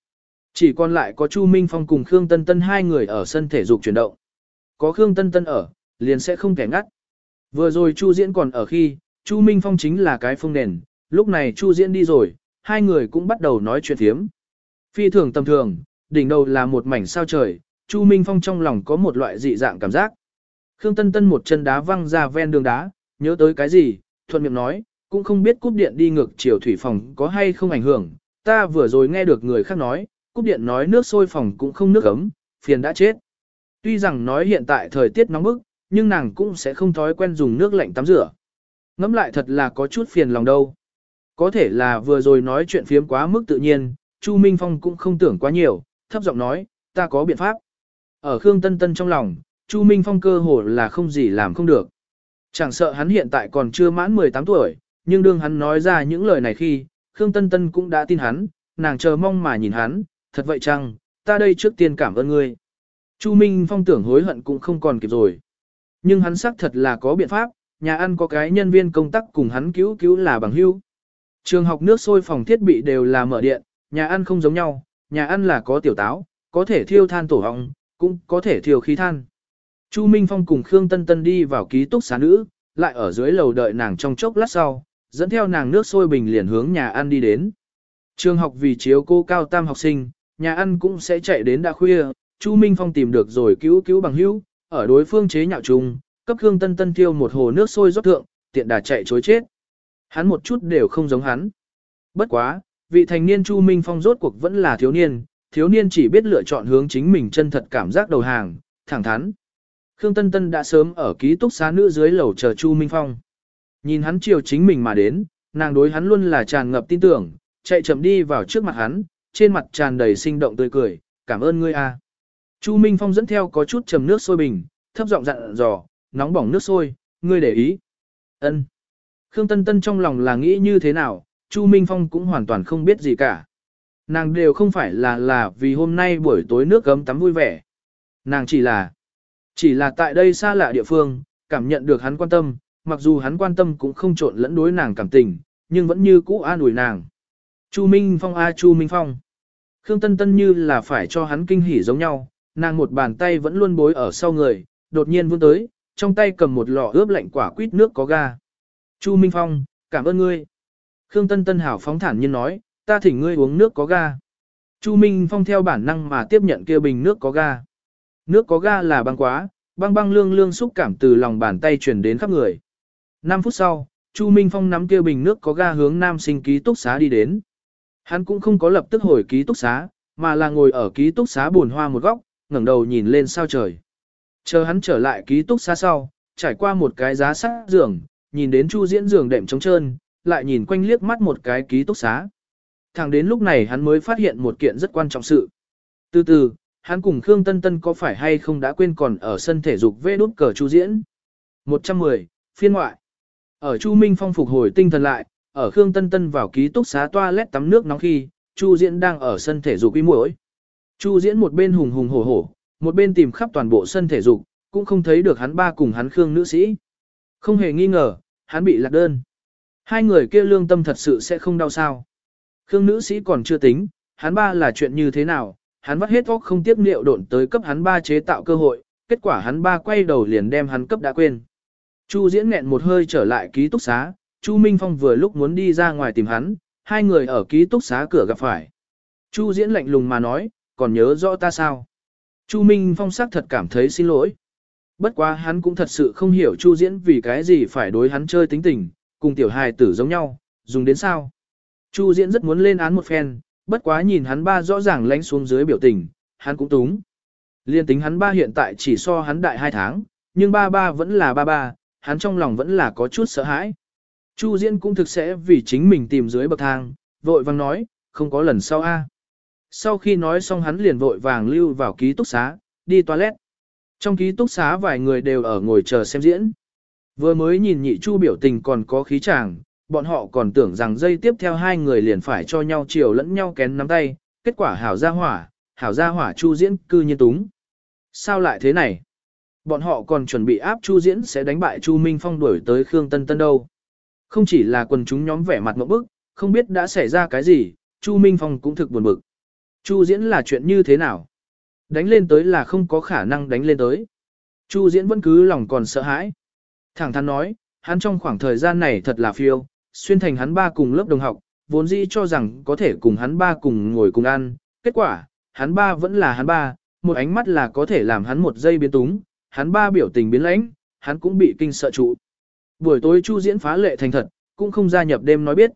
Chỉ còn lại có Chu Minh Phong cùng Khương Tân Tân hai người ở sân thể dục chuyển động. Có Khương Tân Tân ở, liền sẽ không kẻ ngắt. Vừa rồi Chu Diễn còn ở khi, Chu Minh Phong chính là cái phương nền, lúc này Chu Diễn đi rồi, hai người cũng bắt đầu nói chuyện thiếm. Phi thường tầm thường, đỉnh đầu là một mảnh sao trời, Chu Minh Phong trong lòng có một loại dị dạng cảm giác. Khương Tân Tân một chân đá văng ra ven đường đá, nhớ tới cái gì, thuận miệng nói, cũng không biết cúp điện đi ngược chiều thủy phòng có hay không ảnh hưởng, ta vừa rồi nghe được người khác nói, cúp điện nói nước sôi phòng cũng không nước ấm, phiền đã chết. Tuy rằng nói hiện tại thời tiết nóng bức, nhưng nàng cũng sẽ không thói quen dùng nước lạnh tắm rửa. Ngắm lại thật là có chút phiền lòng đâu. Có thể là vừa rồi nói chuyện phiếm quá mức tự nhiên, Chu Minh Phong cũng không tưởng quá nhiều, thấp giọng nói, ta có biện pháp. Ở Khương Tân Tân trong lòng, Chu Minh Phong cơ hồ là không gì làm không được. Chẳng sợ hắn hiện tại còn chưa mãn 18 tuổi, nhưng đương hắn nói ra những lời này khi, Khương Tân Tân cũng đã tin hắn, nàng chờ mong mà nhìn hắn, thật vậy chăng, ta đây trước tiên cảm ơn ngươi. Chu Minh Phong tưởng hối hận cũng không còn kịp rồi. Nhưng hắn xác thật là có biện pháp, nhà ăn có cái nhân viên công tác cùng hắn cứu cứu là bằng hưu. Trường học nước sôi phòng thiết bị đều là mở điện, nhà ăn không giống nhau, nhà ăn là có tiểu táo, có thể thiêu than tổ họng, cũng có thể thiêu khí than. Chu Minh Phong cùng Khương Tân Tân đi vào ký túc xá nữ, lại ở dưới lầu đợi nàng trong chốc lát sau, dẫn theo nàng nước sôi bình liền hướng nhà ăn đi đến. Trường học vì chiếu cô cao tam học sinh, nhà ăn cũng sẽ chạy đến đã khuya, Chu Minh Phong tìm được rồi cứu cứu bằng hữu, ở đối phương chế nhạo chung, cấp Khương Tân Tân tiêu một hồ nước sôi rót thượng, tiện đà chạy chối chết. Hắn một chút đều không giống hắn. Bất quá, vị thành niên Chu Minh Phong rốt cuộc vẫn là thiếu niên, thiếu niên chỉ biết lựa chọn hướng chính mình chân thật cảm giác đầu hàng, thẳng thắn. Khương Tân Tân đã sớm ở ký túc xá nữ dưới lầu chờ Chu Minh Phong. Nhìn hắn chiều chính mình mà đến, nàng đối hắn luôn là tràn ngập tin tưởng, chạy chậm đi vào trước mặt hắn, trên mặt tràn đầy sinh động tươi cười, cảm ơn ngươi a. Chu Minh Phong dẫn theo có chút trầm nước sôi bình, thấp giọng dặn dò, nóng bỏng nước sôi, ngươi để ý. Ân. Khương Tân Tân trong lòng là nghĩ như thế nào, Chu Minh Phong cũng hoàn toàn không biết gì cả. Nàng đều không phải là là vì hôm nay buổi tối nước gấm tắm vui vẻ. Nàng chỉ là, chỉ là tại đây xa lạ địa phương, cảm nhận được hắn quan tâm, mặc dù hắn quan tâm cũng không trộn lẫn đối nàng cảm tình, nhưng vẫn như cũ an ủi nàng. Chu Minh Phong a Chu Minh Phong. Khương Tân Tân như là phải cho hắn kinh hỉ giống nhau, nàng một bàn tay vẫn luôn bối ở sau người, đột nhiên vươn tới, trong tay cầm một lọ ướp lạnh quả quýt nước có ga. Chu Minh Phong, cảm ơn ngươi. Khương Tân Tân hảo phóng thản nhiên nói, ta thỉnh ngươi uống nước có ga. Chu Minh Phong theo bản năng mà tiếp nhận kia bình nước có ga. Nước có ga là băng quá, băng băng lương lương xúc cảm từ lòng bàn tay truyền đến khắp người. 5 phút sau, Chu Minh Phong nắm kia bình nước có ga hướng nam sinh ký túc xá đi đến. Hắn cũng không có lập tức hồi ký túc xá, mà là ngồi ở ký túc xá buồn hoa một góc, ngẩng đầu nhìn lên sao trời. Chờ hắn trở lại ký túc xá sau, trải qua một cái giá sắt giường, nhìn đến Chu Diễn giường đệm trống trơn, lại nhìn quanh liếc mắt một cái ký túc xá. Thẳng đến lúc này hắn mới phát hiện một kiện rất quan trọng sự. Từ từ, hắn cùng Khương Tân Tân có phải hay không đã quên còn ở sân thể dục vê đút cờ Chu Diễn. 110, phiên ngoại. Ở Chu Minh Phong phục hồi tinh thần lại, ở Khương Tân Tân vào ký túc xá toilet tắm nước nóng khi, Chu Diễn đang ở sân thể dục uy muội. Chu Diễn một bên hùng hùng hổ hổ, một bên tìm khắp toàn bộ sân thể dục, cũng không thấy được hắn ba cùng hắn Khương nữ sĩ. Không hề nghi ngờ, hắn bị lạc đơn. Hai người kia lương tâm thật sự sẽ không đau sao. Khương nữ sĩ còn chưa tính, hắn ba là chuyện như thế nào, hắn vắt hết óc không tiếc liệu độn tới cấp hắn ba chế tạo cơ hội, kết quả hắn ba quay đầu liền đem hắn cấp đã quên. Chu diễn nghẹn một hơi trở lại ký túc xá, Chu Minh Phong vừa lúc muốn đi ra ngoài tìm hắn, hai người ở ký túc xá cửa gặp phải. Chu diễn lạnh lùng mà nói, còn nhớ rõ ta sao? Chu Minh Phong sắc thật cảm thấy xin lỗi. Bất quá hắn cũng thật sự không hiểu Chu diễn vì cái gì phải đối hắn chơi tính tình, cùng tiểu hài tử giống nhau, dùng đến sao? Chu diễn rất muốn lên án một phen, bất quá nhìn hắn ba rõ ràng lánh xuống dưới biểu tình, hắn cũng túng. Liên tính hắn ba hiện tại chỉ so hắn đại hai tháng, nhưng ba ba vẫn là ba ba, hắn trong lòng vẫn là có chút sợ hãi. Chu Diễn cũng thực sẽ vì chính mình tìm dưới bậc thang, vội vàng nói, không có lần sau a. Sau khi nói xong hắn liền vội vàng lưu vào ký túc xá, đi toilet. Trong ký túc xá vài người đều ở ngồi chờ xem diễn. Vừa mới nhìn nhị chu biểu tình còn có khí chàng, bọn họ còn tưởng rằng dây tiếp theo hai người liền phải cho nhau chiều lẫn nhau kén nắm tay, kết quả hảo ra hỏa, hảo ra hỏa chu diễn cư nhiên túng. Sao lại thế này? Bọn họ còn chuẩn bị áp chu diễn sẽ đánh bại chu Minh Phong đuổi tới Khương Tân Tân đâu. Không chỉ là quần chúng nhóm vẻ mặt ngộp bức, không biết đã xảy ra cái gì, chu Minh Phong cũng thực buồn bực. Chu diễn là chuyện như thế nào? Đánh lên tới là không có khả năng đánh lên tới. Chu diễn vẫn cứ lòng còn sợ hãi. Thẳng thắn nói, hắn trong khoảng thời gian này thật là phiêu, xuyên thành hắn ba cùng lớp đồng học, vốn dĩ cho rằng có thể cùng hắn ba cùng ngồi cùng ăn, kết quả, hắn ba vẫn là hắn ba, một ánh mắt là có thể làm hắn một giây biến túng, hắn ba biểu tình biến lãnh, hắn cũng bị kinh sợ trụ. Buổi tối Chu Diễn phá lệ thành thật, cũng không gia nhập đêm nói biết.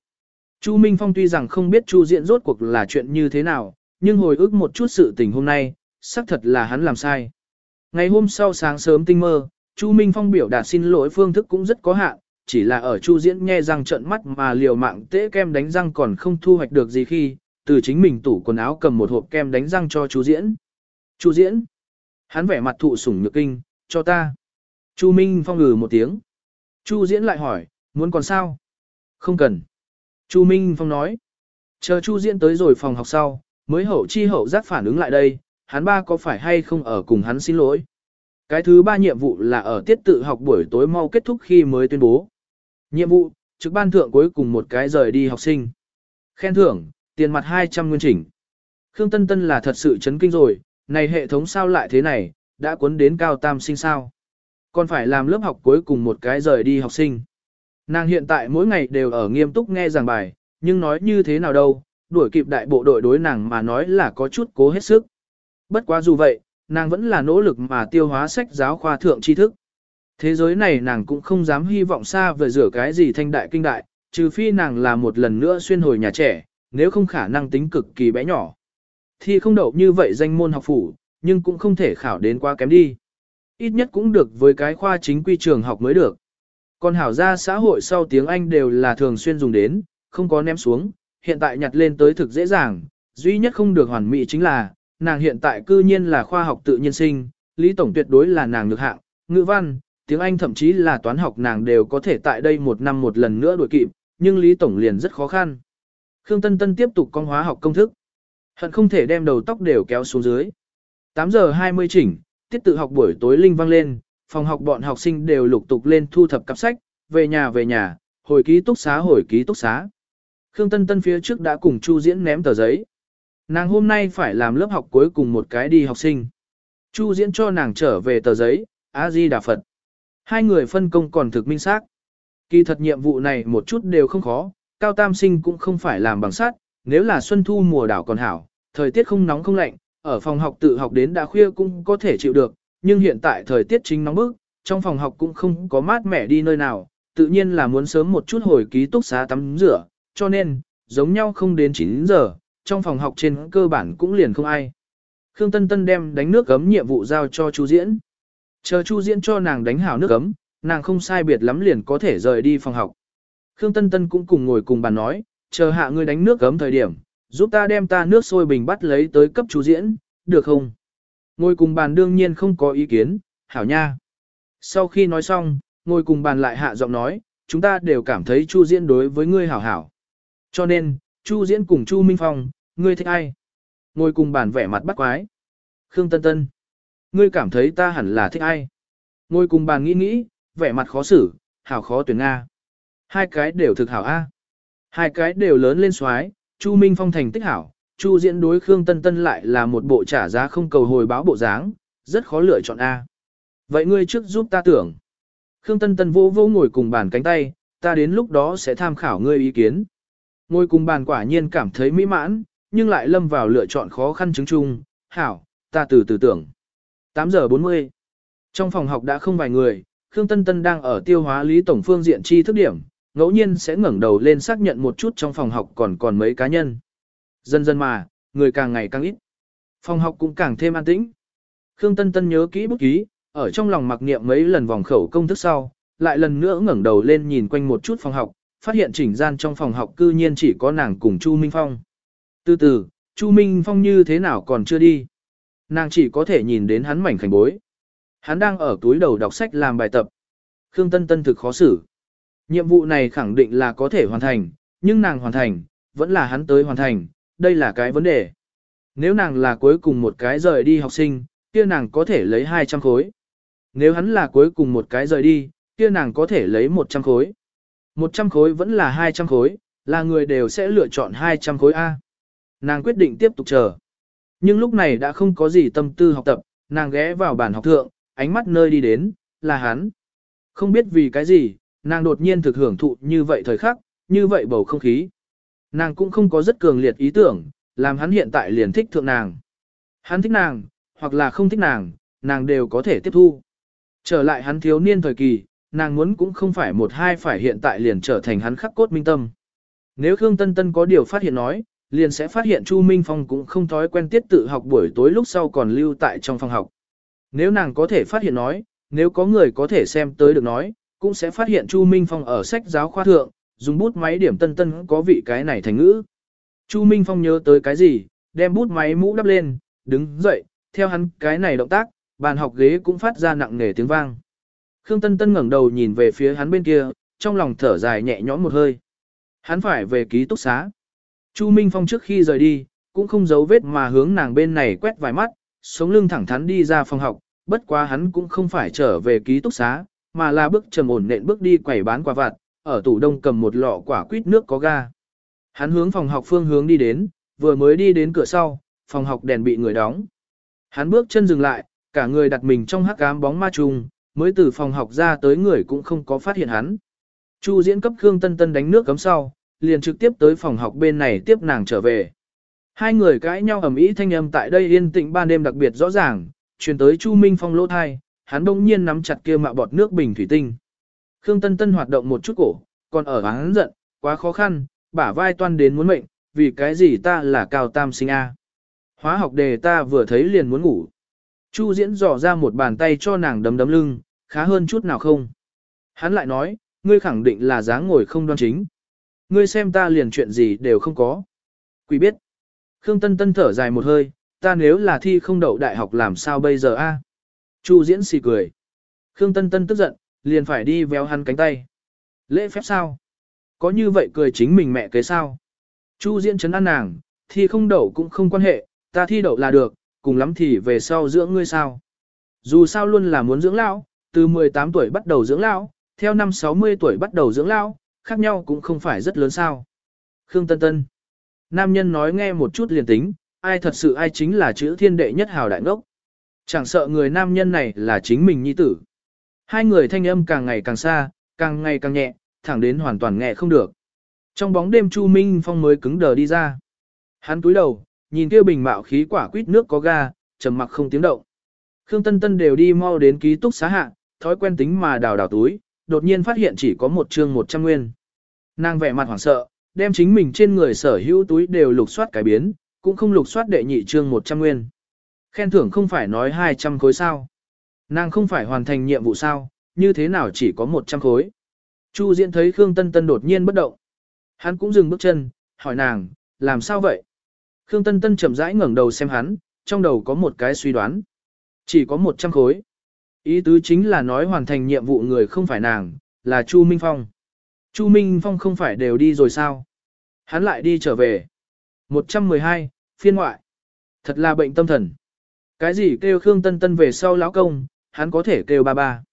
Chu Minh Phong tuy rằng không biết Chu Diễn rốt cuộc là chuyện như thế nào, nhưng hồi ức một chút sự tình hôm nay, xác thật là hắn làm sai. Ngày hôm sau sáng sớm tinh mơ, Chu Minh Phong biểu đạt xin lỗi phương thức cũng rất có hạn, chỉ là ở Chu Diễn nghe răng trợn mắt mà liều mạng tế kem đánh răng còn không thu hoạch được gì khi, từ chính mình tủ quần áo cầm một hộp kem đánh răng cho Chu Diễn. Chu Diễn. Hắn vẻ mặt thụ sủng nhược kinh, cho ta. Chu Minh Phong ngừ một tiếng. Chu Diễn lại hỏi, muốn còn sao? Không cần. Chu Minh Phong nói. Chờ Chu Diễn tới rồi phòng học sau, mới hậu chi hậu giác phản ứng lại đây, hắn ba có phải hay không ở cùng hắn xin lỗi. Cái thứ ba nhiệm vụ là ở tiết tự học buổi tối mau kết thúc khi mới tuyên bố. Nhiệm vụ, trực ban thượng cuối cùng một cái rời đi học sinh. Khen thưởng, tiền mặt 200 nguyên chỉnh. Khương Tân Tân là thật sự chấn kinh rồi, này hệ thống sao lại thế này, đã cuốn đến cao tam sinh sao. Còn phải làm lớp học cuối cùng một cái rời đi học sinh. Nàng hiện tại mỗi ngày đều ở nghiêm túc nghe giảng bài, nhưng nói như thế nào đâu, đuổi kịp đại bộ đội đối nàng mà nói là có chút cố hết sức. Bất quá dù vậy, nàng vẫn là nỗ lực mà tiêu hóa sách giáo khoa thượng tri thức. Thế giới này nàng cũng không dám hy vọng xa về rửa cái gì thanh đại kinh đại, trừ phi nàng là một lần nữa xuyên hồi nhà trẻ, nếu không khả năng tính cực kỳ bé nhỏ. Thì không đậu như vậy danh môn học phủ, nhưng cũng không thể khảo đến quá kém đi. Ít nhất cũng được với cái khoa chính quy trường học mới được. Còn hảo ra xã hội sau tiếng Anh đều là thường xuyên dùng đến, không có ném xuống, hiện tại nhặt lên tới thực dễ dàng, duy nhất không được hoàn mỹ chính là, nàng hiện tại cư nhiên là khoa học tự nhiên sinh, Lý Tổng tuyệt đối là nàng được hạng, ngữ văn, tiếng Anh thậm chí là toán học nàng đều có thể tại đây một năm một lần nữa đuổi kịp, nhưng Lý Tổng liền rất khó khăn. Khương Tân Tân tiếp tục con hóa học công thức. Hận không thể đem đầu tóc đều kéo xuống dưới. 8 giờ 20 chỉnh, tiết tự học buổi tối linh vang lên, phòng học bọn học sinh đều lục tục lên thu thập cặp sách, về nhà về nhà, hồi ký túc xá hồi ký túc xá. Khương Tân Tân phía trước đã cùng Chu Diễn ném tờ giấy. Nàng hôm nay phải làm lớp học cuối cùng một cái đi học sinh. Chu Diễn cho nàng trở về tờ giấy, A-di Đà Phật. Hai người phân công còn thực minh xác. Kỳ thật nhiệm vụ này một chút đều không khó, Cao Tam Sinh cũng không phải làm bằng sắt, nếu là xuân thu mùa đảo còn hảo, thời tiết không nóng không lạnh, ở phòng học tự học đến đã khuya cũng có thể chịu được, nhưng hiện tại thời tiết chính nóng bức, trong phòng học cũng không có mát mẻ đi nơi nào, tự nhiên là muốn sớm một chút hồi ký túc xá tắm rửa, cho nên, giống nhau không đến 9 giờ, trong phòng học trên cơ bản cũng liền không ai. Khương Tân Tân đem đánh nước gấm nhiệm vụ giao cho chú Diễn. Chờ Chu Diễn cho nàng đánh hảo nước gấm, nàng không sai biệt lắm liền có thể rời đi phòng học. Khương Tân Tân cũng cùng ngồi cùng bàn nói, chờ hạ ngươi đánh nước gấm thời điểm, giúp ta đem ta nước sôi bình bắt lấy tới cấp Chu Diễn, được không? Ngồi cùng bàn đương nhiên không có ý kiến, hảo nha. Sau khi nói xong, ngồi cùng bàn lại hạ giọng nói, chúng ta đều cảm thấy Chu Diễn đối với ngươi hảo hảo. Cho nên, Chu Diễn cùng Chu Minh Phong, ngươi thích ai? Ngồi cùng bàn vẻ mặt bắt quái. Khương Tân Tân, ngươi cảm thấy ta hẳn là thích ai? Ngồi cùng bàn nghĩ nghĩ, vẻ mặt khó xử, hảo khó tuyển Nga. Hai cái đều thực hảo A. Hai cái đều lớn lên xoái, Chu Minh Phong thành tích hảo, Chu Diễn đối Khương Tân Tân lại là một bộ trả giá không cầu hồi báo bộ dáng, rất khó lựa chọn A. Vậy ngươi trước giúp ta tưởng. Khương Tân Tân vô vô ngồi cùng bàn cánh tay, ta đến lúc đó sẽ tham khảo ngươi ý kiến. Ngồi cùng bàn quả nhiên cảm thấy mỹ mãn, nhưng lại lâm vào lựa chọn khó khăn chứng chung. Hảo, ta từ từ tưởng. 8 giờ 40. Trong phòng học đã không vài người, Khương Tân Tân đang ở tiêu hóa lý tổng phương diện chi thức điểm, ngẫu nhiên sẽ ngẩng đầu lên xác nhận một chút trong phòng học còn còn mấy cá nhân. Dần dần mà, người càng ngày càng ít. Phòng học cũng càng thêm an tĩnh. Khương Tân Tân nhớ kỹ bút ký, ở trong lòng mặc niệm mấy lần vòng khẩu công thức sau, lại lần nữa ngẩng đầu lên nhìn quanh một chút phòng học, phát hiện chỉnh gian trong phòng học cư nhiên chỉ có nàng cùng Chu Minh Phong. Từ từ, Chu Minh Phong như thế nào còn chưa đi. Nàng chỉ có thể nhìn đến hắn mảnh khảnh bối. Hắn đang ở túi đầu đọc sách làm bài tập. Khương Tân Tân thực khó xử. Nhiệm vụ này khẳng định là có thể hoàn thành, nhưng nàng hoàn thành, vẫn là hắn tới hoàn thành, đây là cái vấn đề. Nếu nàng là cuối cùng một cái rời đi học sinh, kia nàng có thể lấy 200 khối. Nếu hắn là cuối cùng một cái rời đi, kia nàng có thể lấy 100 khối. 100 khối vẫn là 200 khối, là người đều sẽ lựa chọn 200 khối A. Nàng quyết định tiếp tục chờ. Nhưng lúc này đã không có gì tâm tư học tập, nàng ghé vào bàn học thượng, ánh mắt nơi đi đến, là hắn. Không biết vì cái gì, nàng đột nhiên thực hưởng thụ như vậy thời khắc, như vậy bầu không khí. Nàng cũng không có rất cường liệt ý tưởng, làm hắn hiện tại liền thích thượng nàng. Hắn thích nàng, hoặc là không thích nàng, nàng đều có thể tiếp thu. Trở lại hắn thiếu niên thời kỳ, nàng muốn cũng không phải một hai phải hiện tại liền trở thành hắn khắc cốt minh tâm. Nếu Khương Tân Tân có điều phát hiện nói, liền sẽ phát hiện Chu Minh Phong cũng không thói quen tiết tự học buổi tối lúc sau còn lưu tại trong phòng học. Nếu nàng có thể phát hiện nói, nếu có người có thể xem tới được nói, cũng sẽ phát hiện Chu Minh Phong ở sách giáo khoa thượng, dùng bút máy điểm tân tân có vị cái này thành ngữ. Chu Minh Phong nhớ tới cái gì, đem bút máy mũ đắp lên, đứng dậy, theo hắn cái này động tác, bàn học ghế cũng phát ra nặng nề tiếng vang. Khương Tân Tân ngẩng đầu nhìn về phía hắn bên kia, trong lòng thở dài nhẹ nhõm một hơi. Hắn phải về ký túc xá. Chu Minh Phong trước khi rời đi, cũng không giấu vết mà hướng nàng bên này quét vài mắt, sống lưng thẳng thắn đi ra phòng học, bất quá hắn cũng không phải trở về ký túc xá, mà là bước trầm ổn nện bước đi quẩy bán quả vặt, ở tủ đông cầm một lọ quả quýt nước có ga. Hắn hướng phòng học phương hướng đi đến, vừa mới đi đến cửa sau, phòng học đèn bị người đóng. Hắn bước chân dừng lại, cả người đặt mình trong hắc ám bóng ma trùng, mới từ phòng học ra tới người cũng không có phát hiện hắn. Chu diễn cấp Khương Tân Tân đánh nước cấm sau, liền trực tiếp tới phòng học bên này tiếp nàng trở về. Hai người cãi nhau ầm ĩ thanh âm tại đây yên tĩnh ban đêm đặc biệt rõ ràng, truyền tới Chu Minh Phong lỗ thai, hắn đông nhiên nắm chặt kia mạ bọt nước bình thủy tinh. Khương Tân Tân hoạt động một chút cổ, còn ở hắn giận, quá khó khăn, bả vai toan đến muốn mệnh, vì cái gì ta là cao tam sinh A. Hóa học đề ta vừa thấy liền muốn ngủ. Chu diễn dò ra một bàn tay cho nàng đấm đấm lưng, khá hơn chút nào không. Hắn lại nói, ngươi khẳng định là dáng ngồi không đoan chính. Ngươi xem ta liền chuyện gì đều không có. Quỷ biết. Khương Tân Tân thở dài một hơi, ta nếu là thi không đậu đại học làm sao bây giờ a? Chu diễn xì cười. Khương Tân Tân tức giận, liền phải đi véo hắn cánh tay. Lễ phép sao? Có như vậy cười chính mình mẹ kế sao? Chu diễn chấn an nàng, thi không đậu cũng không quan hệ, ta thi đậu là được, cùng lắm thì về sau dưỡng ngươi sao. Dù sao luôn là muốn dưỡng lão, từ 18 tuổi bắt đầu dưỡng lão, theo năm 60 tuổi bắt đầu dưỡng lão, khác nhau cũng không phải rất lớn sao. Khương Tân Tân. Nam nhân nói nghe một chút liền tính, ai thật sự ai chính là chữ thiên đệ nhất hào đại ngốc. Chẳng sợ người nam nhân này là chính mình nhi tử. Hai người thanh âm càng ngày càng xa, càng ngày càng nhẹ, thẳng đến hoàn toàn nghe không được. Trong bóng đêm Chu Minh Phong mới cứng đờ đi ra. Hắn túi đầu, nhìn kia bình mạo khí quả quýt nước có ga, trầm mặc không tiếng động. Khương Tân Tân đều đi mau đến ký túc xá hạ, thói quen tính mà đào đào túi, đột nhiên phát hiện chỉ có một chương 100 nguyên. Nàng vẻ mặt hoảng sợ, đem chính mình trên người sở hữu túi đều lục soát cái biến, cũng không lục soát đệ nhị chương 100 nguyên. Khen thưởng không phải nói 200 khối sao. Nàng không phải hoàn thành nhiệm vụ sao, như thế nào chỉ có 100 khối. Chu Diễn thấy Khương Tân Tân đột nhiên bất động. Hắn cũng dừng bước chân, hỏi nàng, làm sao vậy? Khương Tân Tân chậm rãi ngẩng đầu xem hắn, trong đầu có một cái suy đoán. Chỉ có 100 khối. Ý tứ chính là nói hoàn thành nhiệm vụ người không phải nàng, là Chu Minh Phong. Chu Minh Phong không phải đều đi rồi sao? Hắn lại đi trở về. 112, phiên ngoại. Thật là bệnh tâm thần. Cái gì kêu Khương Tân Tân về sau lão công, hắn có thể kêu ba ba.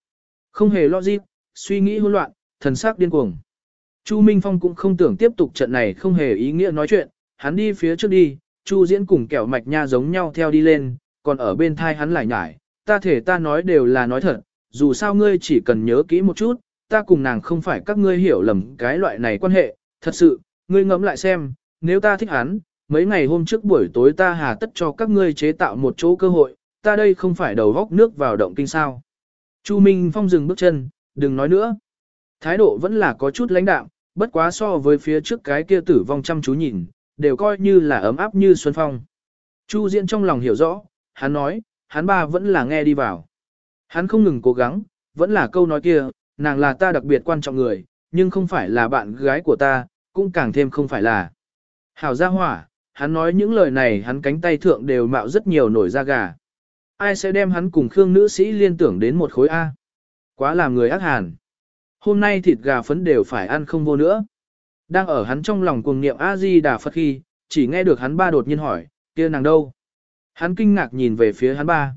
Không hề logic, suy nghĩ hỗn loạn, thần sắc điên cuồng. Chu Minh Phong cũng không tưởng tiếp tục trận này không hề ý nghĩa nói chuyện, hắn đi phía trước đi, Chu Diễn cùng kẹo mạch nha giống nhau theo đi lên, còn ở bên thai hắn lại nhải, ta thể ta nói đều là nói thật, dù sao ngươi chỉ cần nhớ kỹ một chút, ta cùng nàng không phải các ngươi hiểu lầm cái loại này quan hệ, thật sự, ngươi ngẫm lại xem, nếu ta thích hắn, mấy ngày hôm trước buổi tối ta hà tất cho các ngươi chế tạo một chỗ cơ hội, ta đây không phải đầu góc nước vào động kinh sao. Chu Minh Phong dừng bước chân, đừng nói nữa. Thái độ vẫn là có chút lãnh đạm, bất quá so với phía trước cái kia tử vong chăm chú nhìn, đều coi như là ấm áp như xuân phong. Chu Diễn trong lòng hiểu rõ, hắn nói, hắn ba vẫn là nghe đi vào. Hắn không ngừng cố gắng, vẫn là câu nói kia, nàng là ta đặc biệt quan trọng người, nhưng không phải là bạn gái của ta, cũng càng thêm không phải là. Hảo gia hỏa, hắn nói những lời này hắn cánh tay thượng đều mạo rất nhiều nổi da gà. Ai sẽ đem hắn cùng Khương nữ sĩ liên tưởng đến một khối A? Quá làm người ác hàn. Hôm nay thịt gà phấn đều phải ăn không vô nữa. Đang ở hắn trong lòng cuồng niệm A-di Đà Phật khi, chỉ nghe được hắn ba đột nhiên hỏi, kia nàng đâu? Hắn kinh ngạc nhìn về phía hắn ba.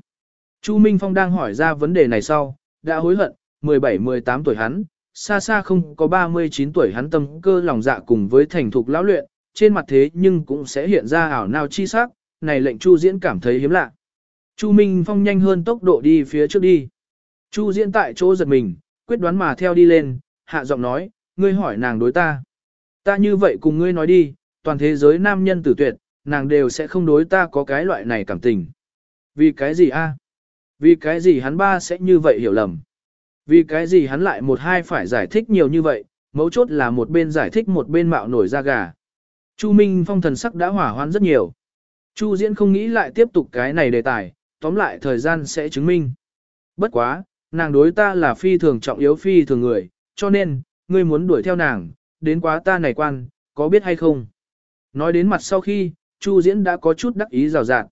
Chu Minh Phong đang hỏi ra vấn đề này sau, đã hối hận, 17-18 tuổi hắn, xa xa không có 39 tuổi hắn tâm cơ lòng dạ cùng với thành thục lão luyện, trên mặt thế nhưng cũng sẽ hiện ra ảo nào chi sắc, này lệnh Chu Diễn cảm thấy hiếm lạ. Chu Minh Phong nhanh hơn tốc độ đi phía trước đi. Chu Diễn tại chỗ giật mình, quyết đoán mà theo đi lên, hạ giọng nói, ngươi hỏi nàng đối ta. Ta như vậy cùng ngươi nói đi, toàn thế giới nam nhân tử tuyệt, nàng đều sẽ không đối ta có cái loại này cảm tình. Vì cái gì a? Vì cái gì hắn ba sẽ như vậy hiểu lầm? Vì cái gì hắn lại một hai phải giải thích nhiều như vậy, mấu chốt là một bên giải thích một bên mạo nổi ra gà. Chu Minh Phong thần sắc đã hỏa hoan rất nhiều. Chu Diễn không nghĩ lại tiếp tục cái này đề tài, tóm lại thời gian sẽ chứng minh. Bất quá, nàng đối ta là phi thường trọng yếu phi thường người, cho nên, ngươi muốn đuổi theo nàng, đến quá ta này quan, có biết hay không? Nói đến mặt sau khi, Chu Diễn đã có chút đắc ý rào rạt.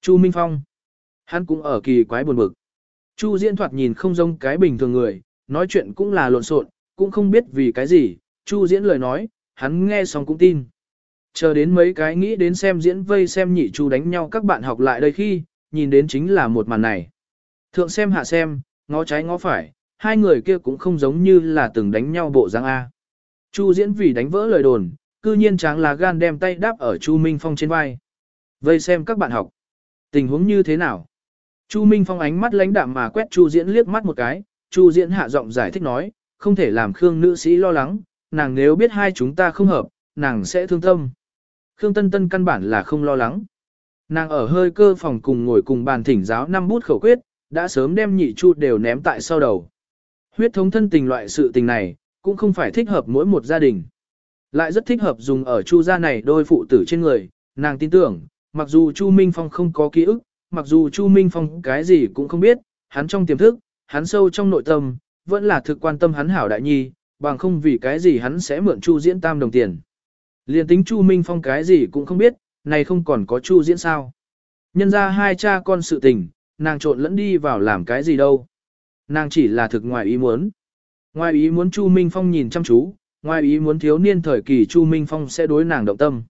Chu Minh Phong, hắn cũng ở kỳ quái buồn bực. Chu Diễn thoạt nhìn không giống cái bình thường người, nói chuyện cũng là lộn xộn, cũng không biết vì cái gì, Chu Diễn lời nói, hắn nghe xong cũng tin. Chờ đến mấy cái nghĩ đến xem diễn vây xem nhị chu đánh nhau các bạn học lại đây khi, nhìn đến chính là một màn này. Thượng xem hạ xem, ngó trái ngó phải, hai người kia cũng không giống như là từng đánh nhau bộ dáng A. Chu diễn vì đánh vỡ lời đồn, cư nhiên tráng là gan đem tay đáp ở Chu Minh Phong trên vai. Vây xem các bạn học. Tình huống như thế nào? Chu Minh Phong ánh mắt lãnh đạm mà quét Chu diễn liếc mắt một cái, Chu diễn hạ giọng giải thích nói, không thể làm Khương nữ sĩ lo lắng, nàng nếu biết hai chúng ta không hợp, nàng sẽ thương tâm. Khương Tân Tân căn bản là không lo lắng. Nàng ở hơi cơ phòng cùng ngồi cùng bàn thỉnh giáo năm bút khẩu quyết, đã sớm đem nhị chu đều ném tại sau đầu. Huyết thống thân tình loại sự tình này, cũng không phải thích hợp mỗi một gia đình. Lại rất thích hợp dùng ở chu gia này đôi phụ tử trên người, nàng tin tưởng, mặc dù Chu Minh Phong không có ký ức, mặc dù Chu Minh Phong cái gì cũng không biết, hắn trong tiềm thức, hắn sâu trong nội tâm, vẫn là thực quan tâm hắn hảo đại nhi, bằng không vì cái gì hắn sẽ mượn Chu diễn tam đồng tiền. Liên tính Chu Minh Phong cái gì cũng không biết, này không còn có Chu diễn sao. Nhân ra hai cha con sự tình, nàng trộn lẫn đi vào làm cái gì đâu. Nàng chỉ là thực ngoài ý muốn. Ngoài ý muốn Chu Minh Phong nhìn chăm chú, ngoài ý muốn thiếu niên thời kỳ Chu Minh Phong sẽ đối nàng động tâm.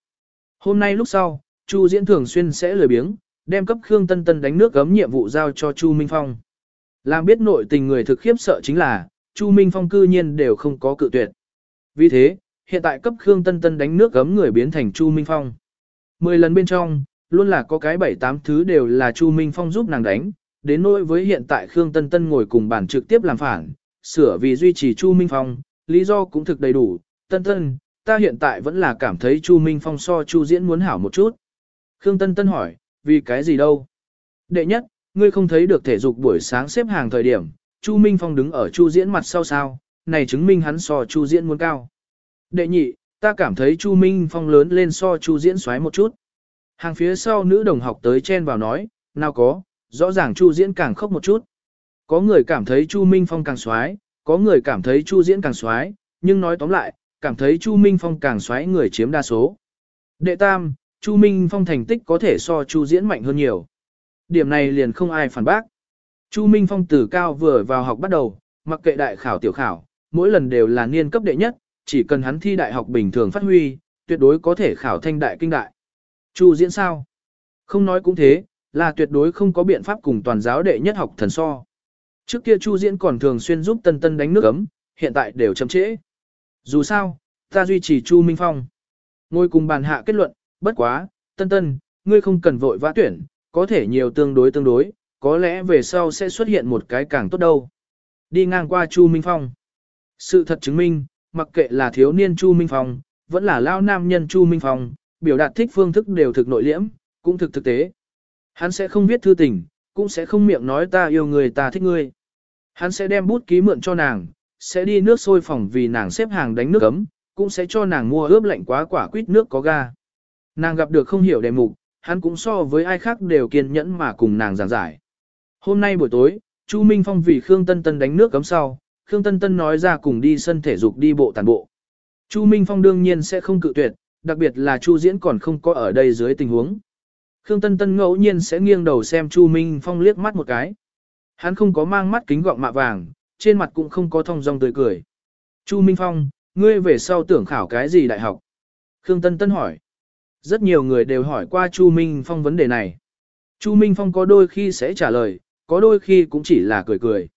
Hôm nay lúc sau, Chu diễn thường xuyên sẽ lười biếng, đem cấp Khương Tân Tân đánh nước gấm nhiệm vụ giao cho Chu Minh Phong. Làm biết nội tình người thực khiếp sợ chính là, Chu Minh Phong cư nhiên đều không có cự tuyệt. Vì thế, hiện tại cấp Khương Tân Tân đánh nước gấm người biến thành Chu Minh Phong. Mười lần bên trong, luôn là có cái bảy tám thứ đều là Chu Minh Phong giúp nàng đánh, đến nỗi với hiện tại Khương Tân Tân ngồi cùng bản trực tiếp làm phản, sửa vì duy trì Chu Minh Phong, lý do cũng thực đầy đủ, Tân Tân, ta hiện tại vẫn là cảm thấy Chu Minh Phong so Chu Diễn muốn hảo một chút. Khương Tân Tân hỏi, vì cái gì đâu? Đệ nhất, ngươi không thấy được thể dục buổi sáng xếp hàng thời điểm, Chu Minh Phong đứng ở Chu Diễn mặt sau sao, này chứng minh hắn so Chu Diễn muốn cao. Đệ nhị, ta cảm thấy Chu Minh Phong lớn lên so Chu Diễn xoáy một chút. Hàng phía sau nữ đồng học tới chen vào nói, nào có, rõ ràng Chu Diễn càng khóc một chút. Có người cảm thấy Chu Minh Phong càng xoáy, có người cảm thấy Chu Diễn càng xoáy, nhưng nói tóm lại, cảm thấy Chu Minh Phong càng xoáy người chiếm đa số. Đệ tam, Chu Minh Phong thành tích có thể so Chu Diễn mạnh hơn nhiều. Điểm này liền không ai phản bác. Chu Minh Phong từ cao vừa vào học bắt đầu, mặc kệ đại khảo tiểu khảo, mỗi lần đều là niên cấp đệ nhất, chỉ cần hắn thi đại học bình thường phát huy, tuyệt đối có thể khảo thanh đại kinh đại. Chu diễn sao? Không nói cũng thế, là tuyệt đối không có biện pháp cùng toàn giáo đệ nhất học thần so. Trước kia Chu diễn còn thường xuyên giúp tân tân đánh nước ấm, hiện tại đều chậm trễ. Dù sao, ta duy trì Chu Minh Phong. Ngồi cùng bàn hạ kết luận, bất quá, tân tân, ngươi không cần vội vã tuyển, có thể nhiều tương đối tương đối, có lẽ về sau sẽ xuất hiện một cái càng tốt đâu. Đi ngang qua Chu Minh Phong. Sự thật chứng minh, mặc kệ là thiếu niên Chu Minh Phong, vẫn là lao nam nhân Chu Minh Phong, biểu đạt thích phương thức đều thực nội liễm, cũng thực thực tế. Hắn sẽ không viết thư tình, cũng sẽ không miệng nói ta yêu người ta thích ngươi. Hắn sẽ đem bút ký mượn cho nàng, sẽ đi nước sôi phòng vì nàng xếp hàng đánh nước ấm, cũng sẽ cho nàng mua ướp lạnh quá quả quýt nước có ga. Nàng gặp được không hiểu đề mục, hắn cũng so với ai khác đều kiên nhẫn mà cùng nàng giảng giải. Hôm nay buổi tối, Chu Minh Phong vì Khương Tân Tân đánh nước cấm sau, Khương Tân Tân nói ra cùng đi sân thể dục đi bộ tàn bộ. Chu Minh Phong đương nhiên sẽ không cự tuyệt, đặc biệt là Chu Diễn còn không có ở đây dưới tình huống. Khương Tân Tân ngẫu nhiên sẽ nghiêng đầu xem Chu Minh Phong liếc mắt một cái. Hắn không có mang mắt kính gọng mạ vàng, trên mặt cũng không có thông dong tươi cười. Chu Minh Phong, ngươi về sau tưởng khảo cái gì đại học? Khương Tân Tân hỏi. Rất nhiều người đều hỏi qua Chu Minh Phong vấn đề này. Chu Minh Phong có đôi khi sẽ trả lời, có đôi khi cũng chỉ là cười cười.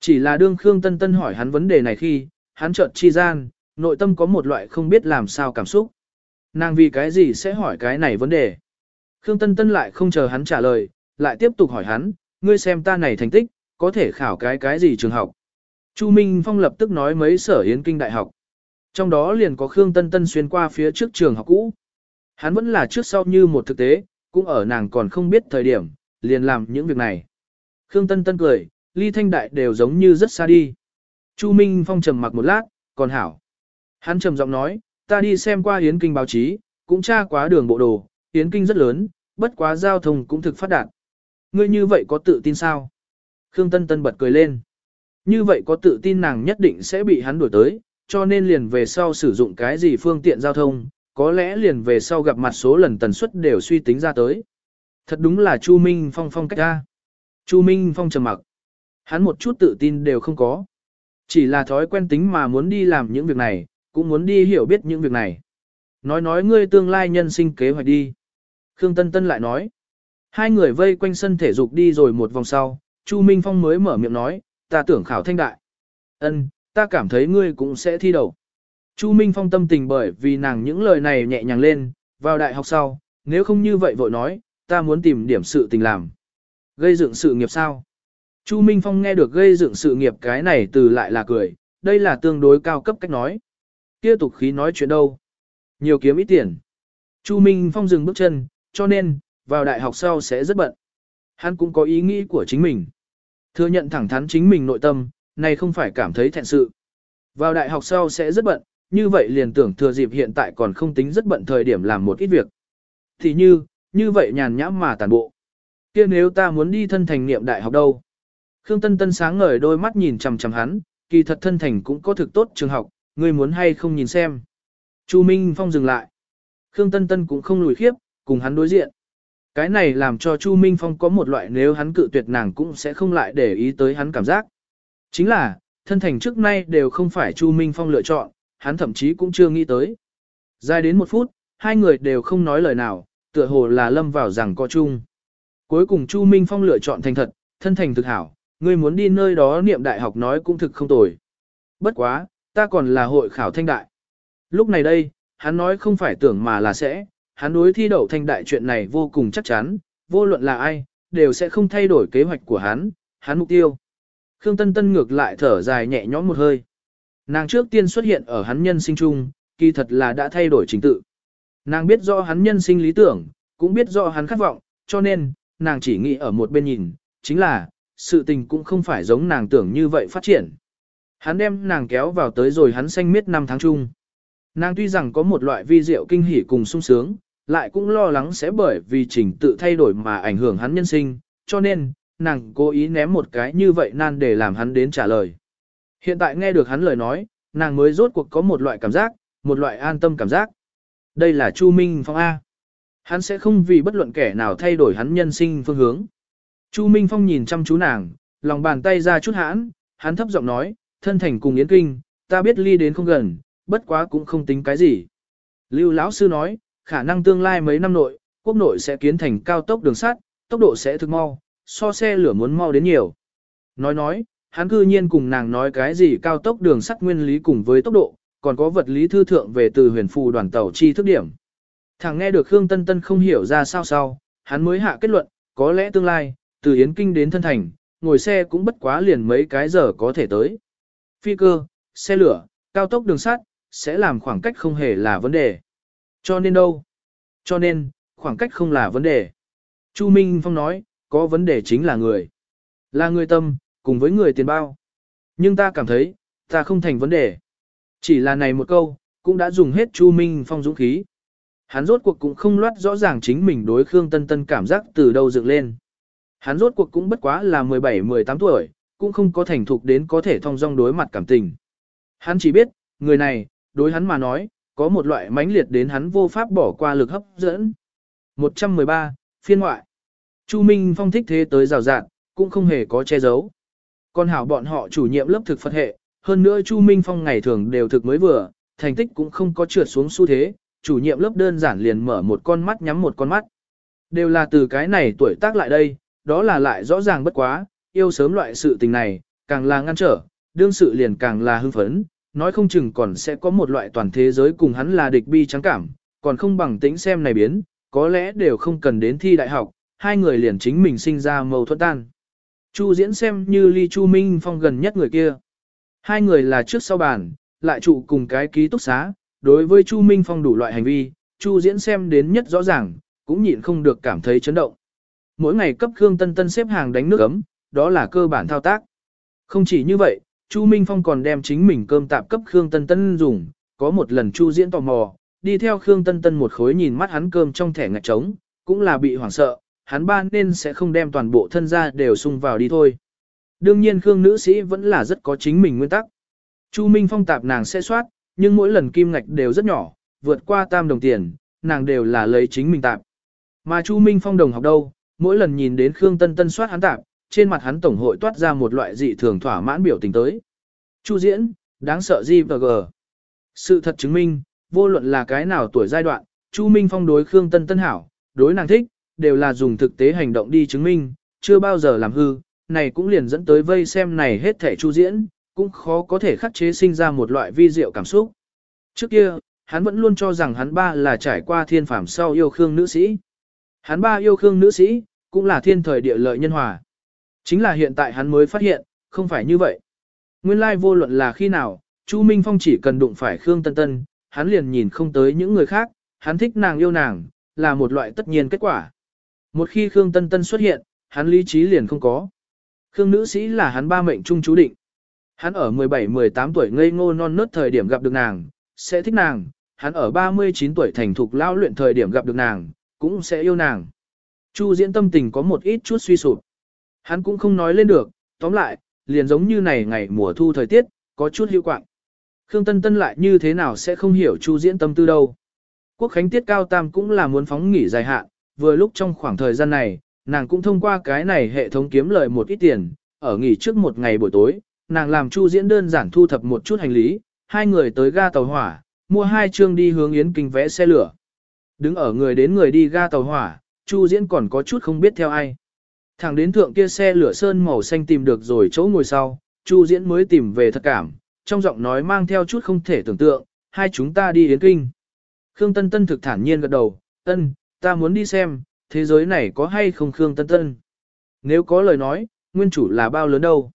Chỉ là đương Khương Tân Tân hỏi hắn vấn đề này khi, hắn chợt chi gian, nội tâm có một loại không biết làm sao cảm xúc. Nàng vì cái gì sẽ hỏi cái này vấn đề? Khương Tân Tân lại không chờ hắn trả lời, lại tiếp tục hỏi hắn, ngươi xem ta này thành tích, có thể khảo cái cái gì trường học? Chu Minh Phong lập tức nói mấy sở yến kinh đại học. Trong đó liền có Khương Tân Tân xuyên qua phía trước trường học cũ. Hắn vẫn là trước sau như một thực tế, cũng ở nàng còn không biết thời điểm, liền làm những việc này. Khương Tân Tân cười, ly thanh đại đều giống như rất xa đi. Chu Minh Phong trầm mặc một lát, còn hảo. Hắn trầm giọng nói, ta đi xem qua Yến Kinh báo chí, cũng tra quá đường bộ đồ, Yến Kinh rất lớn, bất quá giao thông cũng thực phát đạt. Ngươi như vậy có tự tin sao? Khương Tân Tân bật cười lên. Như vậy có tự tin nàng nhất định sẽ bị hắn đuổi tới, cho nên liền về sau sử dụng cái gì phương tiện giao thông, có lẽ liền về sau gặp mặt số lần tần suất đều suy tính ra tới. Thật đúng là Chu Minh Phong phong cách ra. Chu Minh Phong trầm mặc. Hắn một chút tự tin đều không có. Chỉ là thói quen tính mà muốn đi làm những việc này, cũng muốn đi hiểu biết những việc này. Nói nói ngươi tương lai nhân sinh kế hoạch đi. Khương Tân Tân lại nói. Hai người vây quanh sân thể dục đi rồi một vòng sau, Chu Minh Phong mới mở miệng nói, ta tưởng khảo thanh đại. Ân, ta cảm thấy ngươi cũng sẽ thi đầu. Chu Minh Phong tâm tình bởi vì nàng những lời này nhẹ nhàng lên, vào đại học sau, nếu không như vậy vội nói, ta muốn tìm điểm sự tình làm. Gây dựng sự nghiệp sao? Chu Minh Phong nghe được gây dựng sự nghiệp cái này từ lại là cười, đây là tương đối cao cấp cách nói. Tiếp tục khí nói chuyện đâu? Nhiều kiếm ít tiền. Chu Minh Phong dừng bước chân, cho nên, vào đại học sau sẽ rất bận. Hắn cũng có ý nghĩ của chính mình. Thừa nhận thẳng thắn chính mình nội tâm, này không phải cảm thấy thẹn sự. Vào đại học sau sẽ rất bận, như vậy liền tưởng thừa dịp hiện tại còn không tính rất bận thời điểm làm một ít việc. Thì như, như vậy nhàn nhãm mà tàn bộ. kia nếu ta muốn đi thân thành niệm đại học đâu? Khương Tân Tân sáng ngời đôi mắt nhìn chằm chằm hắn, kỳ thật thân thành cũng có thực tốt trường học, ngươi muốn hay không nhìn xem. Chu Minh Phong dừng lại. Khương Tân Tân cũng không lùi khiếp, cùng hắn đối diện. Cái này làm cho Chu Minh Phong có một loại nếu hắn cự tuyệt nàng cũng sẽ không lại để ý tới hắn cảm giác. Chính là, thân thành trước nay đều không phải Chu Minh Phong lựa chọn, hắn thậm chí cũng chưa nghĩ tới. Dài đến một phút, hai người đều không nói lời nào, tựa hồ là lâm vào rằng có chung. Cuối cùng Chu Minh Phong lựa chọn thành thật, thân thành thực hảo, ngươi muốn đi nơi đó niệm đại học nói cũng thực không tồi. Bất quá, ta còn là hội khảo thanh đại. Lúc này đây, hắn nói không phải tưởng mà là sẽ, hắn đối thi đậu thanh đại chuyện này vô cùng chắc chắn, vô luận là ai, đều sẽ không thay đổi kế hoạch của hắn, hắn mục tiêu. Khương Tân Tân ngược lại thở dài nhẹ nhõm một hơi. Nàng trước tiên xuất hiện ở hắn nhân sinh chung, kỳ thật là đã thay đổi trình tự. Nàng biết rõ hắn nhân sinh lý tưởng, cũng biết rõ hắn khát vọng, cho nên, nàng chỉ nghĩ ở một bên nhìn, chính là, sự tình cũng không phải giống nàng tưởng như vậy phát triển. Hắn đem nàng kéo vào tới rồi hắn xanh miết năm tháng chung. Nàng tuy rằng có một loại vi diệu kinh hỉ cùng sung sướng, lại cũng lo lắng sẽ bởi vì trình tự thay đổi mà ảnh hưởng hắn nhân sinh, cho nên, nàng cố ý ném một cái như vậy nan để làm hắn đến trả lời. Hiện tại nghe được hắn lời nói, nàng mới rốt cuộc có một loại cảm giác, một loại an tâm cảm giác. Đây là Chu Minh Phong A. Hắn sẽ không vì bất luận kẻ nào thay đổi hắn nhân sinh phương hướng. Chu Minh Phong nhìn chăm chú nàng, lòng bàn tay ra chút hãn, hắn thấp giọng nói, thân thành cùng Yến Kinh, ta biết ly đến không gần, bất quá cũng không tính cái gì. Lưu lão sư nói, khả năng tương lai mấy năm nội, quốc nội sẽ kiến thành cao tốc đường sắt, tốc độ sẽ thực mau, so xe lửa muốn mau đến nhiều. Nói nói, hắn cư nhiên cùng nàng nói cái gì cao tốc đường sắt nguyên lý cùng với tốc độ, còn có vật lý thư thượng về từ huyền phù đoàn tàu chi thức điểm. Thằng nghe được Khương Tân Tân không hiểu ra sao sao, hắn mới hạ kết luận, có lẽ tương lai, từ Yến Kinh đến Thân Thành, ngồi xe cũng bất quá liền mấy cái giờ có thể tới. Phi cơ, xe lửa, cao tốc đường sắt, sẽ làm khoảng cách không hề là vấn đề. Cho nên đâu? Cho nên, khoảng cách không là vấn đề. Chu Minh Phong nói, có vấn đề chính là người. Là người tâm, cùng với người tiền bao. Nhưng ta cảm thấy, ta không thành vấn đề. Chỉ là này một câu, cũng đã dùng hết Chu Minh Phong dũng khí. Hắn rốt cuộc cũng không loát rõ ràng chính mình đối Khương Tân Tân cảm giác từ đâu dựng lên. Hắn rốt cuộc cũng bất quá là 17-18 tuổi, cũng không có thành thục đến có thể thông dong đối mặt cảm tình. Hắn chỉ biết, người này, đối hắn mà nói, có một loại mãnh liệt đến hắn vô pháp bỏ qua lực hấp dẫn. 113, phiên ngoại. Chu Minh Phong thích thế tới rào rạn, cũng không hề có che giấu. Còn hảo bọn họ chủ nhiệm lớp thực Phật hệ, hơn nữa Chu Minh Phong ngày thường đều thực mới vừa, thành tích cũng không có trượt xuống xu thế, chủ nhiệm lớp đơn giản liền mở một con mắt nhắm một con mắt. Đều là từ cái này tuổi tác lại đây, đó là lại rõ ràng bất quá, yêu sớm loại sự tình này, càng là ngăn trở, đương sự liền càng là hưng phấn, nói không chừng còn sẽ có một loại toàn thế giới cùng hắn là địch bi trắng cảm, còn không bằng tính xem này biến, có lẽ đều không cần đến thi đại học, hai người liền chính mình sinh ra mâu thuẫn tan. Chu diễn xem như ly Chu Minh Phong gần nhất người kia. Hai người là trước sau bàn, lại trụ cùng cái ký túc xá, đối với Chu Minh Phong đủ loại hành vi, Chu diễn xem đến nhất rõ ràng, cũng nhịn không được cảm thấy chấn động. Mỗi ngày cấp Khương Tân Tân xếp hàng đánh nước ấm, đó là cơ bản thao tác. Không chỉ như vậy, Chu Minh Phong còn đem chính mình cơm tạp cấp Khương Tân Tân dùng, có một lần Chu diễn tò mò, đi theo Khương Tân Tân một khối nhìn mắt hắn cơm trong thẻ ngạch trống, cũng là bị hoảng sợ, hắn ban nên sẽ không đem toàn bộ thân ra đều sung vào đi thôi. Đương nhiên Khương nữ sĩ vẫn là rất có chính mình nguyên tắc. Chu Minh Phong tạp nàng sẽ soát, nhưng mỗi lần kim ngạch đều rất nhỏ, vượt qua tam đồng tiền, nàng đều là lấy chính mình tạp. Mà Chu Minh Phong đồng học đâu, mỗi lần nhìn đến Khương Tân Tân soát hắn tạp, trên mặt hắn tổng hội toát ra một loại dị thường thỏa mãn biểu tình tới. Chu diễn, đáng sợ gì và gờ. Sự thật chứng minh, vô luận là cái nào tuổi giai đoạn, Chu Minh Phong đối Khương Tân Tân hảo, đối nàng thích, đều là dùng thực tế hành động đi chứng minh, chưa bao giờ làm hư, này cũng liền dẫn tới vây xem này hết thể Chu diễn, cũng khó có thể khắc chế sinh ra một loại vi diệu cảm xúc. Trước kia, hắn vẫn luôn cho rằng hắn ba là trải qua thiên phàm sau yêu Khương nữ sĩ. Hắn ba yêu Khương nữ sĩ, cũng là thiên thời địa lợi nhân hòa. Chính là hiện tại hắn mới phát hiện, không phải như vậy. Nguyên lai vô luận là khi nào, Chu Minh Phong chỉ cần đụng phải Khương Tân Tân, hắn liền nhìn không tới những người khác, hắn thích nàng yêu nàng, là một loại tất nhiên kết quả. Một khi Khương Tân Tân xuất hiện, hắn lý trí liền không có. Khương nữ sĩ là hắn ba mệnh trung chú định. Hắn ở 17-18 tuổi ngây ngô non nớt thời điểm gặp được nàng, sẽ thích nàng, hắn ở 39 tuổi thành thục lao luyện thời điểm gặp được nàng, cũng sẽ yêu nàng. Chu diễn tâm tình có một ít chút suy sụp. Hắn cũng không nói lên được, tóm lại, liền giống như này ngày mùa thu thời tiết, có chút hữu quạng. Khương Tân Tân lại như thế nào sẽ không hiểu Chu diễn tâm tư đâu. Quốc khánh tiết cao tam cũng là muốn phóng nghỉ dài hạn, vừa lúc trong khoảng thời gian này, nàng cũng thông qua cái này hệ thống kiếm lời một ít tiền, ở nghỉ trước một ngày buổi tối, nàng làm Chu diễn đơn giản thu thập một chút hành lý, hai người tới ga tàu hỏa, mua hai chương đi hướng Yến Kinh vẽ xe lửa. Đứng ở người đến người đi ga tàu hỏa, Chu diễn còn có chút không biết theo ai. Thẳng đến thượng kia xe lửa sơn màu xanh tìm được rồi chỗ ngồi sau, Chu diễn mới tìm về thật cảm, trong giọng nói mang theo chút không thể tưởng tượng, hai chúng ta đi Yến Kinh. Khương Tân Tân thực thản nhiên gật đầu, Tân, ta muốn đi xem, thế giới này có hay không Khương Tân Tân. Nếu có lời nói, nguyên chủ là bao lớn đâu?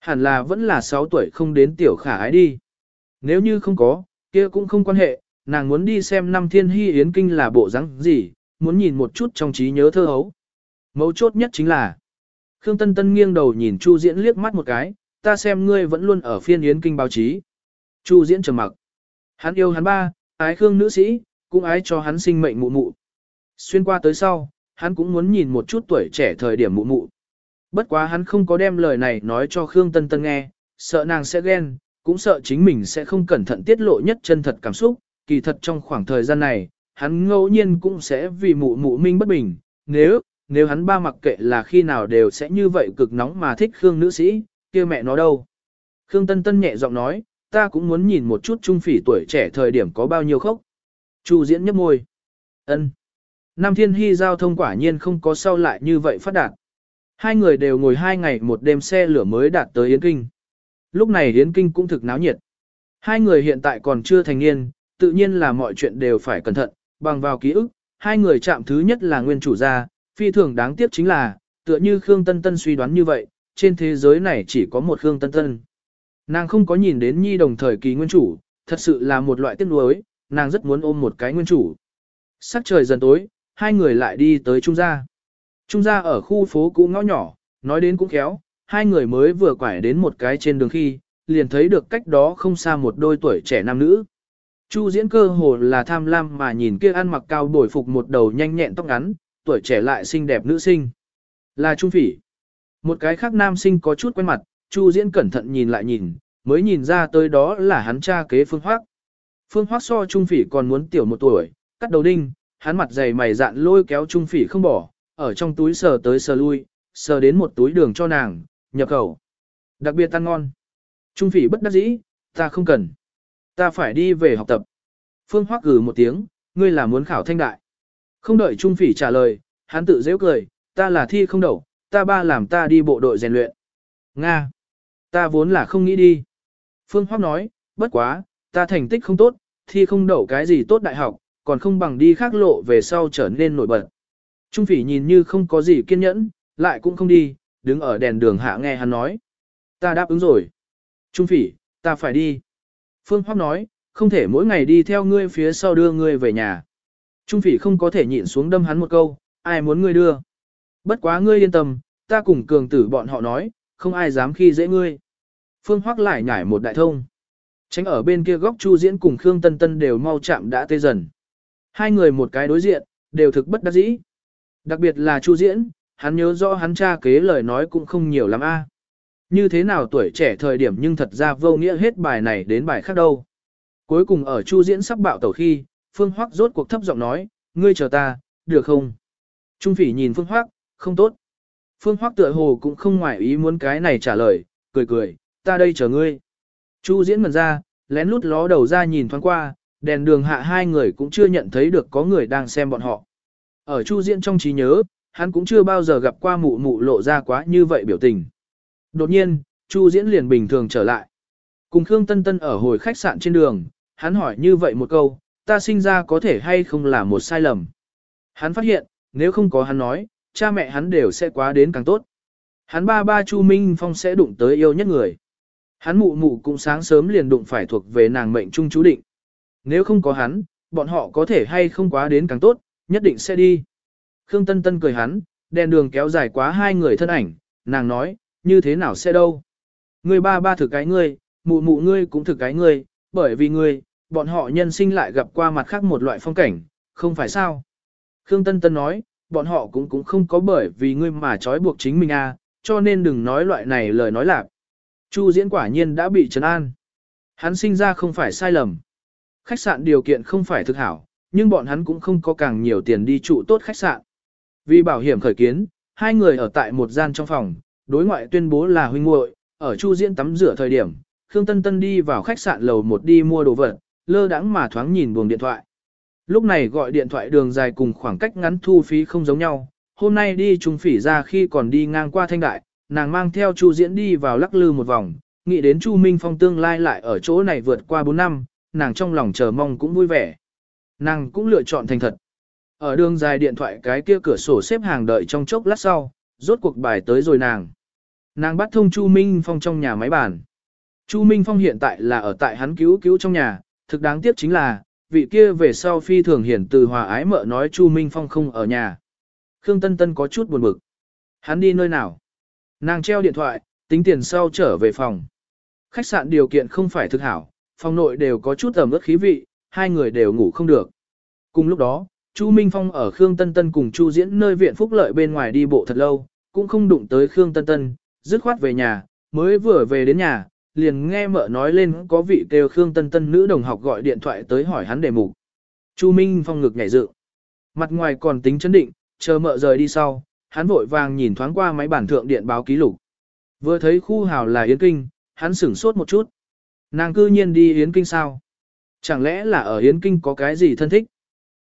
Hẳn là vẫn là 6 tuổi không đến tiểu khả ái đi. Nếu như không có, kia cũng không quan hệ, nàng muốn đi xem năm thiên hy yến kinh là bộ rắn gì, muốn nhìn một chút trong trí nhớ thơ hấu. Mấu chốt nhất chính là, Khương Tân Tân nghiêng đầu nhìn Chu Diễn liếc mắt một cái, ta xem ngươi vẫn luôn ở phiên yến kinh báo chí. Chu Diễn trầm mặc. Hắn yêu hắn ba, ái Khương nữ sĩ, cũng ái cho hắn sinh mệnh mụ mụ. Xuyên qua tới sau, hắn cũng muốn nhìn một chút tuổi trẻ thời điểm mụ mụ. Bất quá hắn không có đem lời này nói cho Khương Tân Tân nghe, sợ nàng sẽ ghen, cũng sợ chính mình sẽ không cẩn thận tiết lộ nhất chân thật cảm xúc, kỳ thật trong khoảng thời gian này, hắn ngẫu nhiên cũng sẽ vì mụ mụ minh bất bình, nếu, nếu hắn ba mặc kệ là khi nào đều sẽ như vậy cực nóng mà thích Khương nữ sĩ, kia mẹ nó đâu. Khương Tân Tân nhẹ giọng nói, ta cũng muốn nhìn một chút trung phỉ tuổi trẻ thời điểm có bao nhiêu khốc. Chu diễn nhấp môi. ân Nam Thiên Hy giao thông quả nhiên không có sau lại như vậy phát đạt. Hai người đều ngồi hai ngày một đêm xe lửa mới đạt tới Yến Kinh. Lúc này Yến Kinh cũng thực náo nhiệt. Hai người hiện tại còn chưa thành niên, tự nhiên là mọi chuyện đều phải cẩn thận, bằng vào ký ức, hai người chạm thứ nhất là nguyên chủ gia, phi thường đáng tiếc chính là, tựa như Khương Tân Tân suy đoán như vậy, trên thế giới này chỉ có một Khương Tân Tân. Nàng không có nhìn đến nhi đồng thời kỳ nguyên chủ, thật sự là một loại tiếc nuối, nàng rất muốn ôm một cái nguyên chủ. Sắc trời dần tối, hai người lại đi tới Trung Gia. Trung Gia ở khu phố cũ ngõ nhỏ, nói đến cũng khéo, hai người mới vừa quải đến một cái trên đường khi, liền thấy được cách đó không xa một đôi tuổi trẻ nam nữ. Chu diễn cơ hồ là tham lam mà nhìn kia ăn mặc cao đổi phục một đầu nhanh nhẹn tóc ngắn, tuổi trẻ lại xinh đẹp nữ sinh. Là Trung Phỉ. Một cái khác nam sinh có chút quen mặt, Chu diễn cẩn thận nhìn lại nhìn, mới nhìn ra tới đó là hắn cha kế Phương Hoác. Phương Hoác so Trung Phỉ còn muốn tiểu một tuổi, cắt đầu đinh, hắn mặt dày mày dạn lôi kéo Trung Phỉ không bỏ, ở trong túi sờ tới sờ lui, sờ đến một túi đường cho nàng, nhập khẩu. Đặc biệt ăn ngon. Trung Phỉ bất đắc dĩ, ta không cần. Ta phải đi về học tập. Phương Hoắc gừ một tiếng, ngươi là muốn khảo thanh đại. Không đợi Trung Phỉ trả lời, hắn tự dễ cười, ta là thi không đậu, ta ba làm ta đi bộ đội rèn luyện. Nga. Ta vốn là không nghĩ đi. Phương Hoắc nói, bất quá, ta thành tích không tốt, thi không đậu cái gì tốt đại học, còn không bằng đi khác lộ về sau trở nên nổi bật. Trung Phỉ nhìn như không có gì kiên nhẫn, lại cũng không đi, đứng ở đèn đường hạ nghe hắn nói. Ta đáp ứng rồi. Trung Phỉ, ta phải đi. Phương Hoắc nói, không thể mỗi ngày đi theo ngươi phía sau đưa ngươi về nhà. Trung phỉ không có thể nhịn xuống đâm hắn một câu, ai muốn ngươi đưa. Bất quá ngươi yên tâm, ta cùng cường tử bọn họ nói, không ai dám khi dễ ngươi. Phương Hoắc lại nhảy một đại thông. Tránh ở bên kia góc Chu Diễn cùng Khương Tân Tân đều mau chạm đã tê dần. Hai người một cái đối diện, đều thực bất đắc dĩ. Đặc biệt là Chu Diễn, hắn nhớ rõ hắn cha kế lời nói cũng không nhiều lắm a. À. Như thế nào tuổi trẻ thời điểm nhưng thật ra vô nghĩa hết bài này đến bài khác đâu. Cuối cùng ở Chu Diễn sắp bạo tẩu khi, Phương Hoắc rốt cuộc thấp giọng nói, ngươi chờ ta, được không? Trung Phỉ nhìn Phương Hoắc, không tốt. Phương Hoắc tựa hồ cũng không ngoại ý muốn cái này trả lời, cười cười, ta đây chờ ngươi. Chu Diễn mần ra, lén lút ló đầu ra nhìn thoáng qua, đèn đường hạ hai người cũng chưa nhận thấy được có người đang xem bọn họ. Ở Chu Diễn trong trí nhớ, hắn cũng chưa bao giờ gặp qua mụ mụ lộ ra quá như vậy biểu tình. Đột nhiên, Chu Diễn liền bình thường trở lại. Cùng Khương Tân Tân ở hồi khách sạn trên đường, hắn hỏi như vậy một câu, ta sinh ra có thể hay không là một sai lầm. Hắn phát hiện, nếu không có hắn nói, cha mẹ hắn đều sẽ quá đến càng tốt. Hắn ba ba Chu Minh Phong sẽ đụng tới yêu nhất người. Hắn mụ mụ cũng sáng sớm liền đụng phải thuộc về nàng mệnh trung chú định. Nếu không có hắn, bọn họ có thể hay không quá đến càng tốt, nhất định sẽ đi. Khương Tân Tân cười hắn, đèn đường kéo dài quá hai người thân ảnh, nàng nói, như thế nào sẽ đâu. Ngươi ba ba thực cái ngươi, mụ mụ ngươi cũng thực cái ngươi, bởi vì ngươi, bọn họ nhân sinh lại gặp qua mặt khác một loại phong cảnh, không phải sao. Khương Tân Tân nói, bọn họ cũng cũng không có bởi vì ngươi mà trói buộc chính mình à, cho nên đừng nói loại này lời nói lạc. Chu diễn quả nhiên đã bị trấn an. Hắn sinh ra không phải sai lầm. Khách sạn điều kiện không phải thực hảo, nhưng bọn hắn cũng không có càng nhiều tiền đi trụ tốt khách sạn. Vì bảo hiểm khởi kiến, hai người ở tại một gian trong phòng, đối ngoại tuyên bố là huynh muội, ở Chu Diễn tắm rửa thời điểm, Khương Tân Tân đi vào khách sạn lầu một đi mua đồ vật, lơ đãng mà thoáng nhìn buồng điện thoại. Lúc này gọi điện thoại đường dài cùng khoảng cách ngắn thu phí không giống nhau, hôm nay đi trung phỉ ra khi còn đi ngang qua thanh đại, nàng mang theo Chu Diễn đi vào lắc lư một vòng, nghĩ đến Chu Minh Phong tương lai lại ở chỗ này vượt qua 4 năm, nàng trong lòng chờ mong cũng vui vẻ. Nàng cũng lựa chọn thành thật. Ở đường dài điện thoại cái kia cửa sổ xếp hàng đợi trong chốc lát sau, rốt cuộc bài tới rồi nàng. Nàng bắt thông Chu Minh Phong trong nhà máy bàn. Chu Minh Phong hiện tại là ở tại hắn cứu cứu trong nhà, thực đáng tiếc chính là, vị kia về sau phi thường hiển từ hòa ái mợ nói Chu Minh Phong không ở nhà. Khương Tân Tân có chút buồn bực. Hắn đi nơi nào? Nàng treo điện thoại, tính tiền sau trở về phòng. Khách sạn điều kiện không phải thực hảo, phòng nội đều có chút ẩm ướt khí vị, hai người đều ngủ không được. Cùng lúc đó, Chu Minh Phong ở Khương Tân Tân cùng Chu Diễn nơi viện phúc lợi bên ngoài đi bộ thật lâu, cũng không đụng tới Khương Tân Tân, dứt khoát về nhà, mới vừa về đến nhà, liền nghe mợ nói lên có vị kêu Khương Tân Tân nữ đồng học gọi điện thoại tới hỏi hắn đề mục. Chu Minh Phong ngực nhảy dựng. Mặt ngoài còn tính chấn định, chờ mợ rời đi sau, hắn vội vàng nhìn thoáng qua máy bản thượng điện báo ký lục. Vừa thấy khu hào là Yến Kinh, hắn sửng sốt một chút. Nàng cư nhiên đi Yến Kinh sao? Chẳng lẽ là ở Yến Kinh có cái gì thân thích?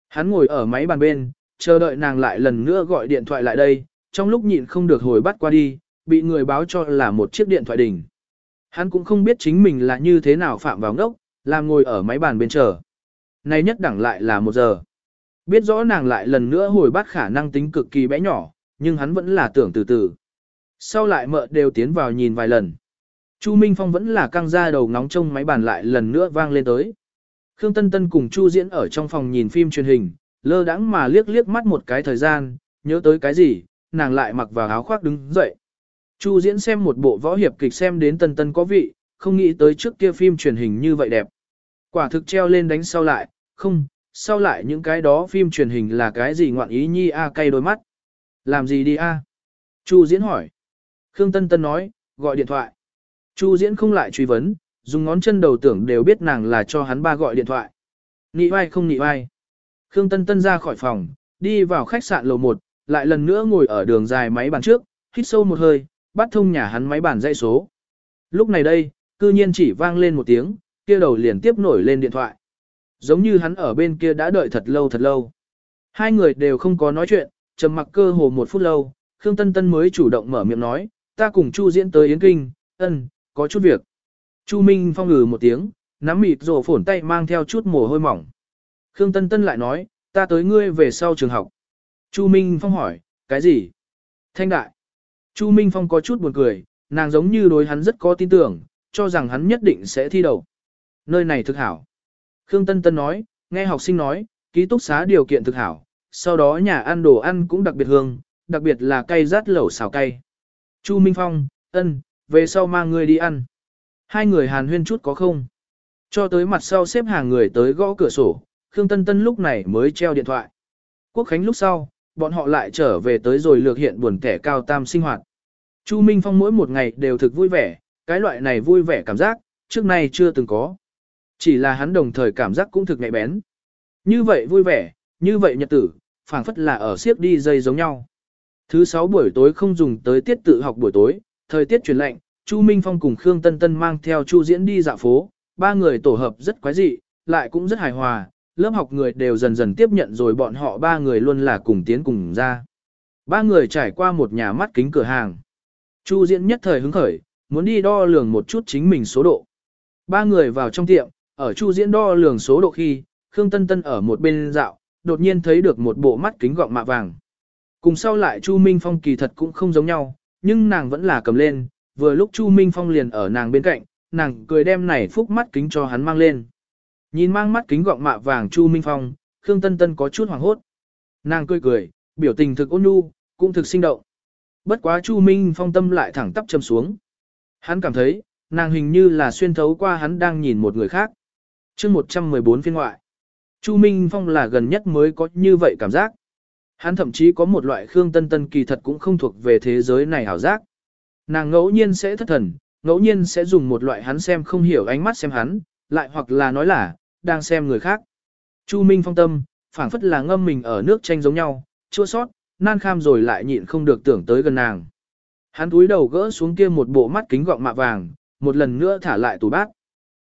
Hắn ngồi ở máy bàn bên, chờ đợi nàng lại lần nữa gọi điện thoại lại đây, trong lúc nhịn không được hồi bắt qua đi, bị người báo cho là một chiếc điện thoại đỉnh. Hắn cũng không biết chính mình là như thế nào phạm vào ngốc, làm ngồi ở máy bàn bên chờ. nay nhất đẳng lại là một giờ. Biết rõ nàng lại lần nữa hồi bắt khả năng tính cực kỳ bé nhỏ, nhưng hắn vẫn là tưởng từ từ. Sau lại mợ đều tiến vào nhìn vài lần. Chu Minh Phong vẫn là căng ra đầu ngóng trông máy bàn lại lần nữa vang lên tới. Khương Tân Tân cùng Chu Diễn ở trong phòng nhìn phim truyền hình, lơ đãng mà liếc liếc mắt một cái thời gian, nhớ tới cái gì, nàng lại mặc vào áo khoác đứng dậy. Chu Diễn xem một bộ võ hiệp kịch xem đến Tân Tân có vị, không nghĩ tới trước kia phim truyền hình như vậy đẹp. Quả thực treo lên đánh sau lại, không, sau lại những cái đó phim truyền hình là cái gì ngoạn ý nhi a cay đôi mắt. Làm gì đi a? Chu Diễn hỏi. Khương Tân Tân nói, gọi điện thoại. Chu Diễn không lại truy vấn, dùng ngón chân đầu tưởng đều biết nàng là cho hắn ba gọi điện thoại. Nị vai không nị vai. Khương Tân Tân ra khỏi phòng, đi vào khách sạn lầu 1, lại lần nữa ngồi ở đường dài máy bàn trước, hít sâu một hơi, bắt thông nhà hắn máy bàn dây số. Lúc này đây, cư nhiên chỉ vang lên một tiếng, kia đầu liền tiếp nổi lên điện thoại. Giống như hắn ở bên kia đã đợi thật lâu thật lâu. Hai người đều không có nói chuyện, trầm mặc cơ hồ một phút lâu, Khương Tân Tân mới chủ động mở miệng nói, ta cùng Chu diễn tới Yến Kinh, ân, có chút việc. Chu Minh Phong ngừ một tiếng, nắm mịt rổ phổn tay mang theo chút mồ hôi mỏng. Khương Tân Tân lại nói, ta tới ngươi về sau trường học. Chu Minh Phong hỏi, cái gì? Thanh đại. Chu Minh Phong có chút buồn cười, nàng giống như đối hắn rất có tin tưởng, cho rằng hắn nhất định sẽ thi đậu. Nơi này thực hảo. Khương Tân Tân nói, nghe học sinh nói, ký túc xá điều kiện thực hảo, sau đó nhà ăn đồ ăn cũng đặc biệt hương, đặc biệt là cay rát lẩu xào cay. Chu Minh Phong, ân, về sau mang người đi ăn. Hai người hàn huyên chút có không? Cho tới mặt sau xếp hàng người tới gõ cửa sổ, Khương Tân Tân lúc này mới treo điện thoại. Quốc Khánh lúc sau, bọn họ lại trở về tới rồi lược hiện buồn kẻ cao tam sinh hoạt. Chu Minh Phong mỗi một ngày đều thực vui vẻ, cái loại này vui vẻ cảm giác, trước nay chưa từng có. Chỉ là hắn đồng thời cảm giác cũng thực nhạy bén. Như vậy vui vẻ, như vậy nhật tử, phảng phất là ở siếc đi dây giống nhau. Thứ sáu buổi tối không dùng tới tiết tự học buổi tối, thời tiết chuyển lạnh, Chu Minh Phong cùng Khương Tân Tân mang theo Chu Diễn đi dạo phố, ba người tổ hợp rất quái dị, lại cũng rất hài hòa, lớp học người đều dần dần tiếp nhận rồi bọn họ ba người luôn là cùng tiến cùng ra. Ba người trải qua một nhà mắt kính cửa hàng. Chu Diễn nhất thời hứng khởi, muốn đi đo lường một chút chính mình số độ. Ba người vào trong tiệm, ở Chu Diễn đo lường số độ khi, Khương Tân Tân ở một bên dạo, đột nhiên thấy được một bộ mắt kính gọng mạ vàng. Cùng sau lại Chu Minh Phong kỳ thật cũng không giống nhau, nhưng nàng vẫn là cầm lên, vừa lúc Chu Minh Phong liền ở nàng bên cạnh, nàng cười đem này phúc mắt kính cho hắn mang lên. Nhìn mang mắt kính gọng mạ vàng Chu Minh Phong, Khương Tân Tân có chút hoảng hốt. Nàng cười cười, biểu tình thực ôn nhu, cũng thực sinh động. Bất quá Chu Minh Phong tâm lại thẳng tắp châm xuống. Hắn cảm thấy, nàng hình như là xuyên thấu qua hắn đang nhìn một người khác. chương 114 phiên ngoại. Chu Minh Phong là gần nhất mới có như vậy cảm giác. Hắn thậm chí có một loại Khương Tân Tân kỳ thật cũng không thuộc về thế giới này hảo giác. Nàng ngẫu nhiên sẽ thất thần, ngẫu nhiên sẽ dùng một loại hắn xem không hiểu ánh mắt xem hắn, lại hoặc là nói là, đang xem người khác. Chu Minh Phong tâm, phảng phất là ngâm mình ở nước tranh giống nhau, chua sót, nan kham rồi lại nhịn không được tưởng tới gần nàng. Hắn túi đầu gỡ xuống kia một bộ mắt kính gọng mạ vàng, một lần nữa thả lại tủ bát.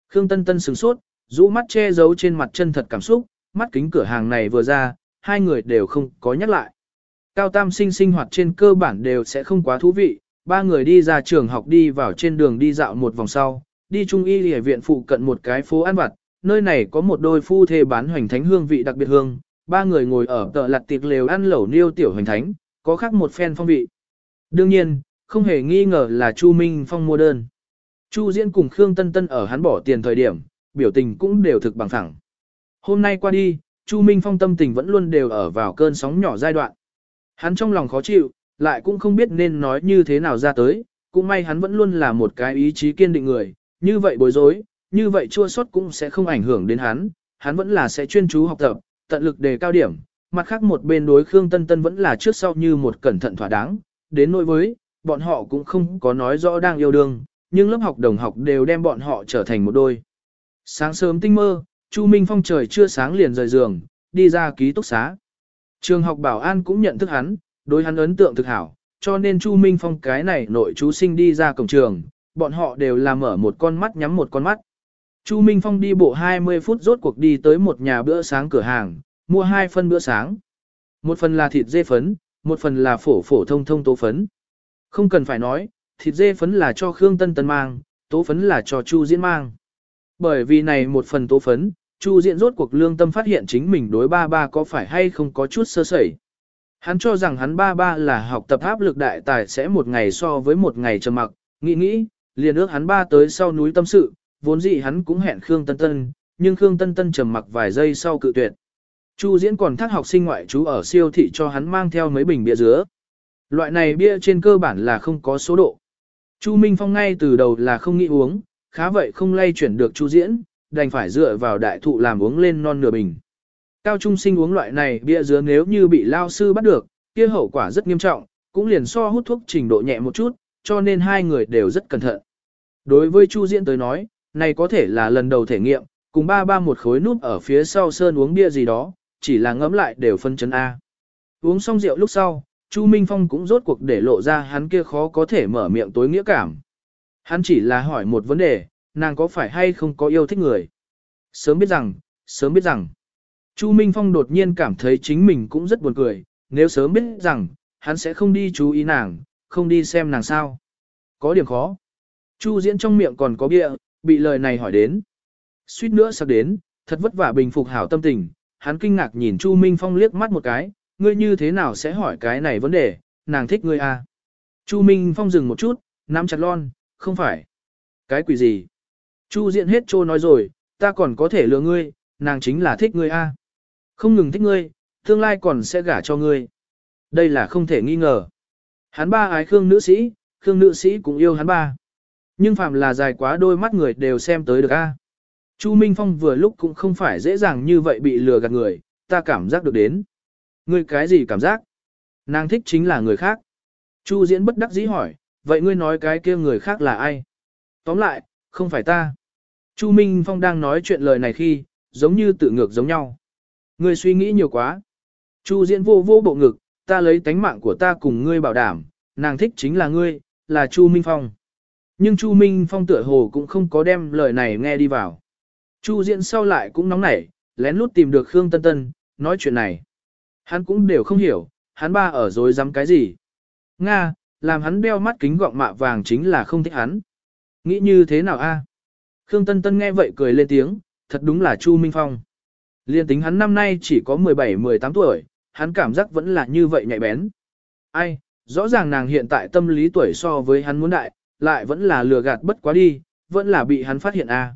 Khương Tân Tân sừng sốt, rũ mắt che giấu trên mặt chân thật cảm xúc, mắt kính cửa hàng này vừa ra, hai người đều không có nhắc lại. Cao tam sinh sinh hoạt trên cơ bản đều sẽ không quá thú vị, ba người đi ra trường học đi vào trên đường đi dạo một vòng sau, đi trung y lìa viện phụ cận một cái phố ăn vặt, nơi này có một đôi phu thê bán hoành thánh hương vị đặc biệt hương, ba người ngồi ở tợ lặt tiệc lều ăn lẩu niêu tiểu hoành thánh, có khác một phen phong vị. Đương nhiên, không hề nghi ngờ là Chu Minh Phong mua đơn. Chu Diễn cùng Khương Tân Tân ở hắn bỏ tiền thời điểm, biểu tình cũng đều thực bằng phẳng. Hôm nay qua đi, Chu Minh Phong tâm tình vẫn luôn đều ở vào cơn sóng nhỏ giai đoạn. Hắn trong lòng khó chịu, lại cũng không biết nên nói như thế nào ra tới, cũng may hắn vẫn luôn là một cái ý chí kiên định người, như vậy bối rối, như vậy chua xót cũng sẽ không ảnh hưởng đến hắn, hắn vẫn là sẽ chuyên chú học tập, tận lực đề cao điểm, mặt khác một bên đối Khương Tân Tân vẫn là trước sau như một cẩn thận thỏa đáng, đến nỗi với, bọn họ cũng không có nói rõ đang yêu đương, nhưng lớp học đồng học đều đem bọn họ trở thành một đôi. Sáng sớm tinh mơ, Chu Minh Phong trời chưa sáng liền rời giường, đi ra ký túc xá. Trường học bảo an cũng nhận thức hắn, đối hắn ấn tượng thực hảo, cho nên Chu Minh Phong cái này nội chú sinh đi ra cổng trường, bọn họ đều là mở một con mắt nhắm một con mắt. Chu Minh Phong đi bộ 20 phút rốt cuộc đi tới một nhà bữa sáng cửa hàng, mua hai phân bữa sáng. Một phần là thịt dê phấn, một phần là phổ phổ thông thông tố phấn. Không cần phải nói, thịt dê phấn là cho Khương Tân Tân mang, tố phấn là cho Chu Diễn mang. Bởi vì này một phần tố phấn, Chu Diễn rốt cuộc lương tâm phát hiện chính mình đối ba ba có phải hay không có chút sơ sẩy. Hắn cho rằng hắn ba ba là học tập áp lực đại tài sẽ một ngày so với một ngày trầm mặc, nghĩ nghĩ, liền ước hắn ba tới sau núi tâm sự, vốn dĩ hắn cũng hẹn Khương Tân Tân, nhưng Khương Tân Tân trầm mặc vài giây sau cự tuyệt. Chu Diễn còn thác học sinh ngoại trú ở siêu thị cho hắn mang theo mấy bình bia dứa. Loại này bia trên cơ bản là không có số độ. Chu Minh Phong ngay từ đầu là không nghĩ uống, khá vậy không lay chuyển được Chu Diễn, đành phải dựa vào đại thụ làm uống lên non nửa bình. Cao trung sinh uống loại này bia dứa nếu như bị lao sư bắt được, kia hậu quả rất nghiêm trọng, cũng liền so hút thuốc trình độ nhẹ một chút, cho nên hai người đều rất cẩn thận. Đối với Chu Diễn tới nói, này có thể là lần đầu thể nghiệm, cùng ba ba một khối núp ở phía sau sơn uống bia gì đó, chỉ là ngấm lại đều phân chấn A. Uống xong rượu lúc sau, Chu Minh Phong cũng rốt cuộc để lộ ra hắn kia khó có thể mở miệng tối nghĩa cảm. Hắn chỉ là hỏi một vấn đề, nàng có phải hay không có yêu thích người. Sớm biết rằng, sớm biết rằng. Chu Minh Phong đột nhiên cảm thấy chính mình cũng rất buồn cười, nếu sớm biết rằng, hắn sẽ không đi chú ý nàng, không đi xem nàng sao. Có điểm khó. Chu diễn trong miệng còn có bia, bị lời này hỏi đến. Suýt nữa sắp đến, thật vất vả bình phục hảo tâm tình, hắn kinh ngạc nhìn Chu Minh Phong liếc mắt một cái, ngươi như thế nào sẽ hỏi cái này vấn đề, nàng thích ngươi à. Chu Minh Phong dừng một chút, nắm chặt lon, không phải. Cái quỷ gì? Chu diện hết trô nói rồi, ta còn có thể lừa ngươi, nàng chính là thích ngươi a. Không ngừng thích ngươi, tương lai còn sẽ gả cho ngươi. Đây là không thể nghi ngờ. Hắn ba ái Khương nữ sĩ, Khương nữ sĩ cũng yêu hắn ba. Nhưng phạm là dài quá đôi mắt người đều xem tới được a. Chu Minh Phong vừa lúc cũng không phải dễ dàng như vậy bị lừa gạt người, ta cảm giác được đến. Ngươi cái gì cảm giác? Nàng thích chính là người khác. Chu Diễn bất đắc dĩ hỏi, vậy ngươi nói cái kia người khác là ai? Tóm lại, không phải ta. Chu Minh Phong đang nói chuyện lời này khi, giống như tự ngược giống nhau. Ngươi suy nghĩ nhiều quá. Chu Diễn vô vô bộ ngực, ta lấy tánh mạng của ta cùng ngươi bảo đảm, nàng thích chính là ngươi, là Chu Minh Phong. Nhưng Chu Minh Phong tựa hồ cũng không có đem lời này nghe đi vào. Chu Diễn sau lại cũng nóng nảy, lén lút tìm được Khương Tân Tân, nói chuyện này. Hắn cũng đều không hiểu, hắn ba ở dối dám cái gì. Nga, làm hắn đeo mắt kính gọng mạ vàng chính là không thích hắn. Nghĩ như thế nào a? Khương Tân Tân nghe vậy cười lên tiếng, thật đúng là Chu Minh Phong. Liên tính hắn năm nay chỉ có 17-18 tuổi, hắn cảm giác vẫn là như vậy nhạy bén. Ai, rõ ràng nàng hiện tại tâm lý tuổi so với hắn muốn đại, lại vẫn là lừa gạt bất quá đi, vẫn là bị hắn phát hiện a.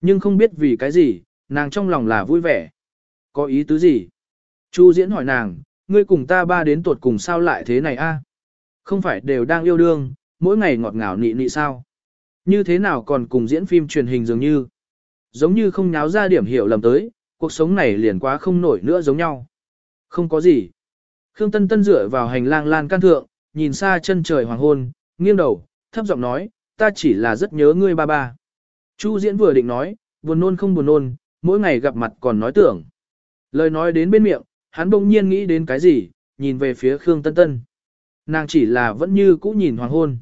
Nhưng không biết vì cái gì, nàng trong lòng là vui vẻ. Có ý tứ gì? Chu diễn hỏi nàng, ngươi cùng ta ba đến tuột cùng sao lại thế này a? Không phải đều đang yêu đương, mỗi ngày ngọt ngào nị nị sao? Như thế nào còn cùng diễn phim truyền hình dường như? Giống như không nháo ra điểm hiểu lầm tới, cuộc sống này liền quá không nổi nữa giống nhau. Không có gì. Khương Tân Tân dựa vào hành lang lan can thượng, nhìn xa chân trời hoàng hôn, nghiêng đầu, thấp giọng nói, ta chỉ là rất nhớ ngươi ba ba. Chu diễn vừa định nói, buồn nôn không buồn nôn, mỗi ngày gặp mặt còn nói tưởng. Lời nói đến bên miệng, hắn bỗng nhiên nghĩ đến cái gì, nhìn về phía Khương Tân Tân. Nàng chỉ là vẫn như cũ nhìn hoàng hôn.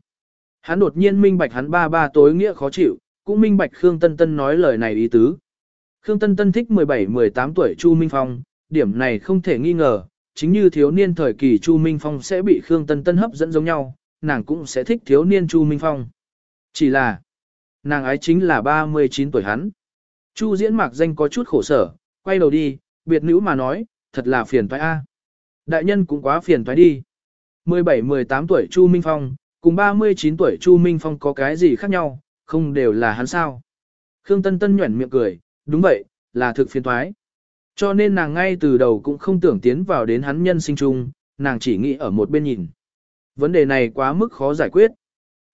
Hắn đột nhiên minh bạch hắn ba ba tối nghĩa khó chịu, cũng minh bạch Khương Tân Tân nói lời này ý tứ. Khương Tân Tân thích 17-18 tuổi Chu Minh Phong, điểm này không thể nghi ngờ, chính như thiếu niên thời kỳ Chu Minh Phong sẽ bị Khương Tân Tân hấp dẫn giống nhau, nàng cũng sẽ thích thiếu niên Chu Minh Phong. Chỉ là, nàng ái chính là 39 tuổi hắn. Chu diễn mạc danh có chút khổ sở, quay đầu đi, biệt nữ mà nói, thật là phiền toái a. Đại nhân cũng quá phiền toái đi. 17-18 tuổi Chu Minh Phong, cùng 39 tuổi Chu Minh Phong có cái gì khác nhau, không đều là hắn sao. Khương Tân Tân nhuẩn miệng cười, đúng vậy, là thực phiền toái. Cho nên nàng ngay từ đầu cũng không tưởng tiến vào đến hắn nhân sinh chung, nàng chỉ nghĩ ở một bên nhìn. Vấn đề này quá mức khó giải quyết.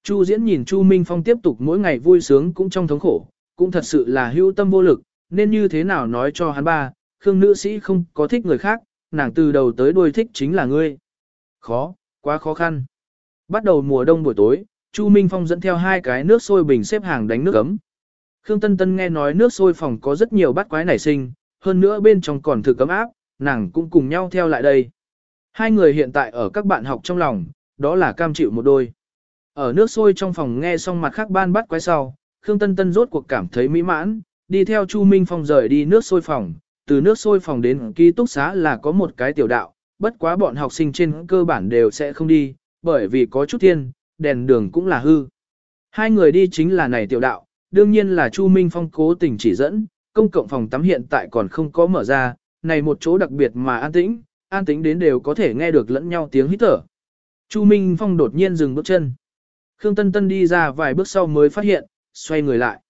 Chu diễn nhìn Chu Minh Phong tiếp tục mỗi ngày vui sướng cũng trong thống khổ, cũng thật sự là hữu tâm vô lực, nên như thế nào nói cho hắn ba, Khương nữ sĩ không có thích người khác, nàng từ đầu tới đuôi thích chính là ngươi. Khó, quá khó khăn. Bắt đầu mùa đông buổi tối, Chu Minh Phong dẫn theo hai cái nước sôi bình xếp hàng đánh nước ấm. Khương Tân Tân nghe nói nước sôi phòng có rất nhiều bát quái nảy sinh, hơn nữa bên trong còn thử cấm áp, nàng cũng cùng nhau theo lại đây. Hai người hiện tại ở các bạn học trong lòng, đó là cam chịu một đôi. Ở nước sôi trong phòng nghe xong mặt khác ban bắt quái sau, Khương Tân Tân rốt cuộc cảm thấy mỹ mãn, đi theo Chu Minh Phong rời đi nước sôi phòng, từ nước sôi phòng đến ký túc xá là có một cái tiểu đạo, bất quá bọn học sinh trên cơ bản đều sẽ không đi, bởi vì có chút thiên, đèn đường cũng là hư. Hai người đi chính là này tiểu đạo, đương nhiên là Chu Minh Phong cố tình chỉ dẫn, công cộng phòng tắm hiện tại còn không có mở ra, này một chỗ đặc biệt mà an tĩnh, an tĩnh đến đều có thể nghe được lẫn nhau tiếng hít thở. Chu Minh Phong đột nhiên dừng bước chân. Khương Tân Tân đi ra vài bước sau mới phát hiện, xoay người lại.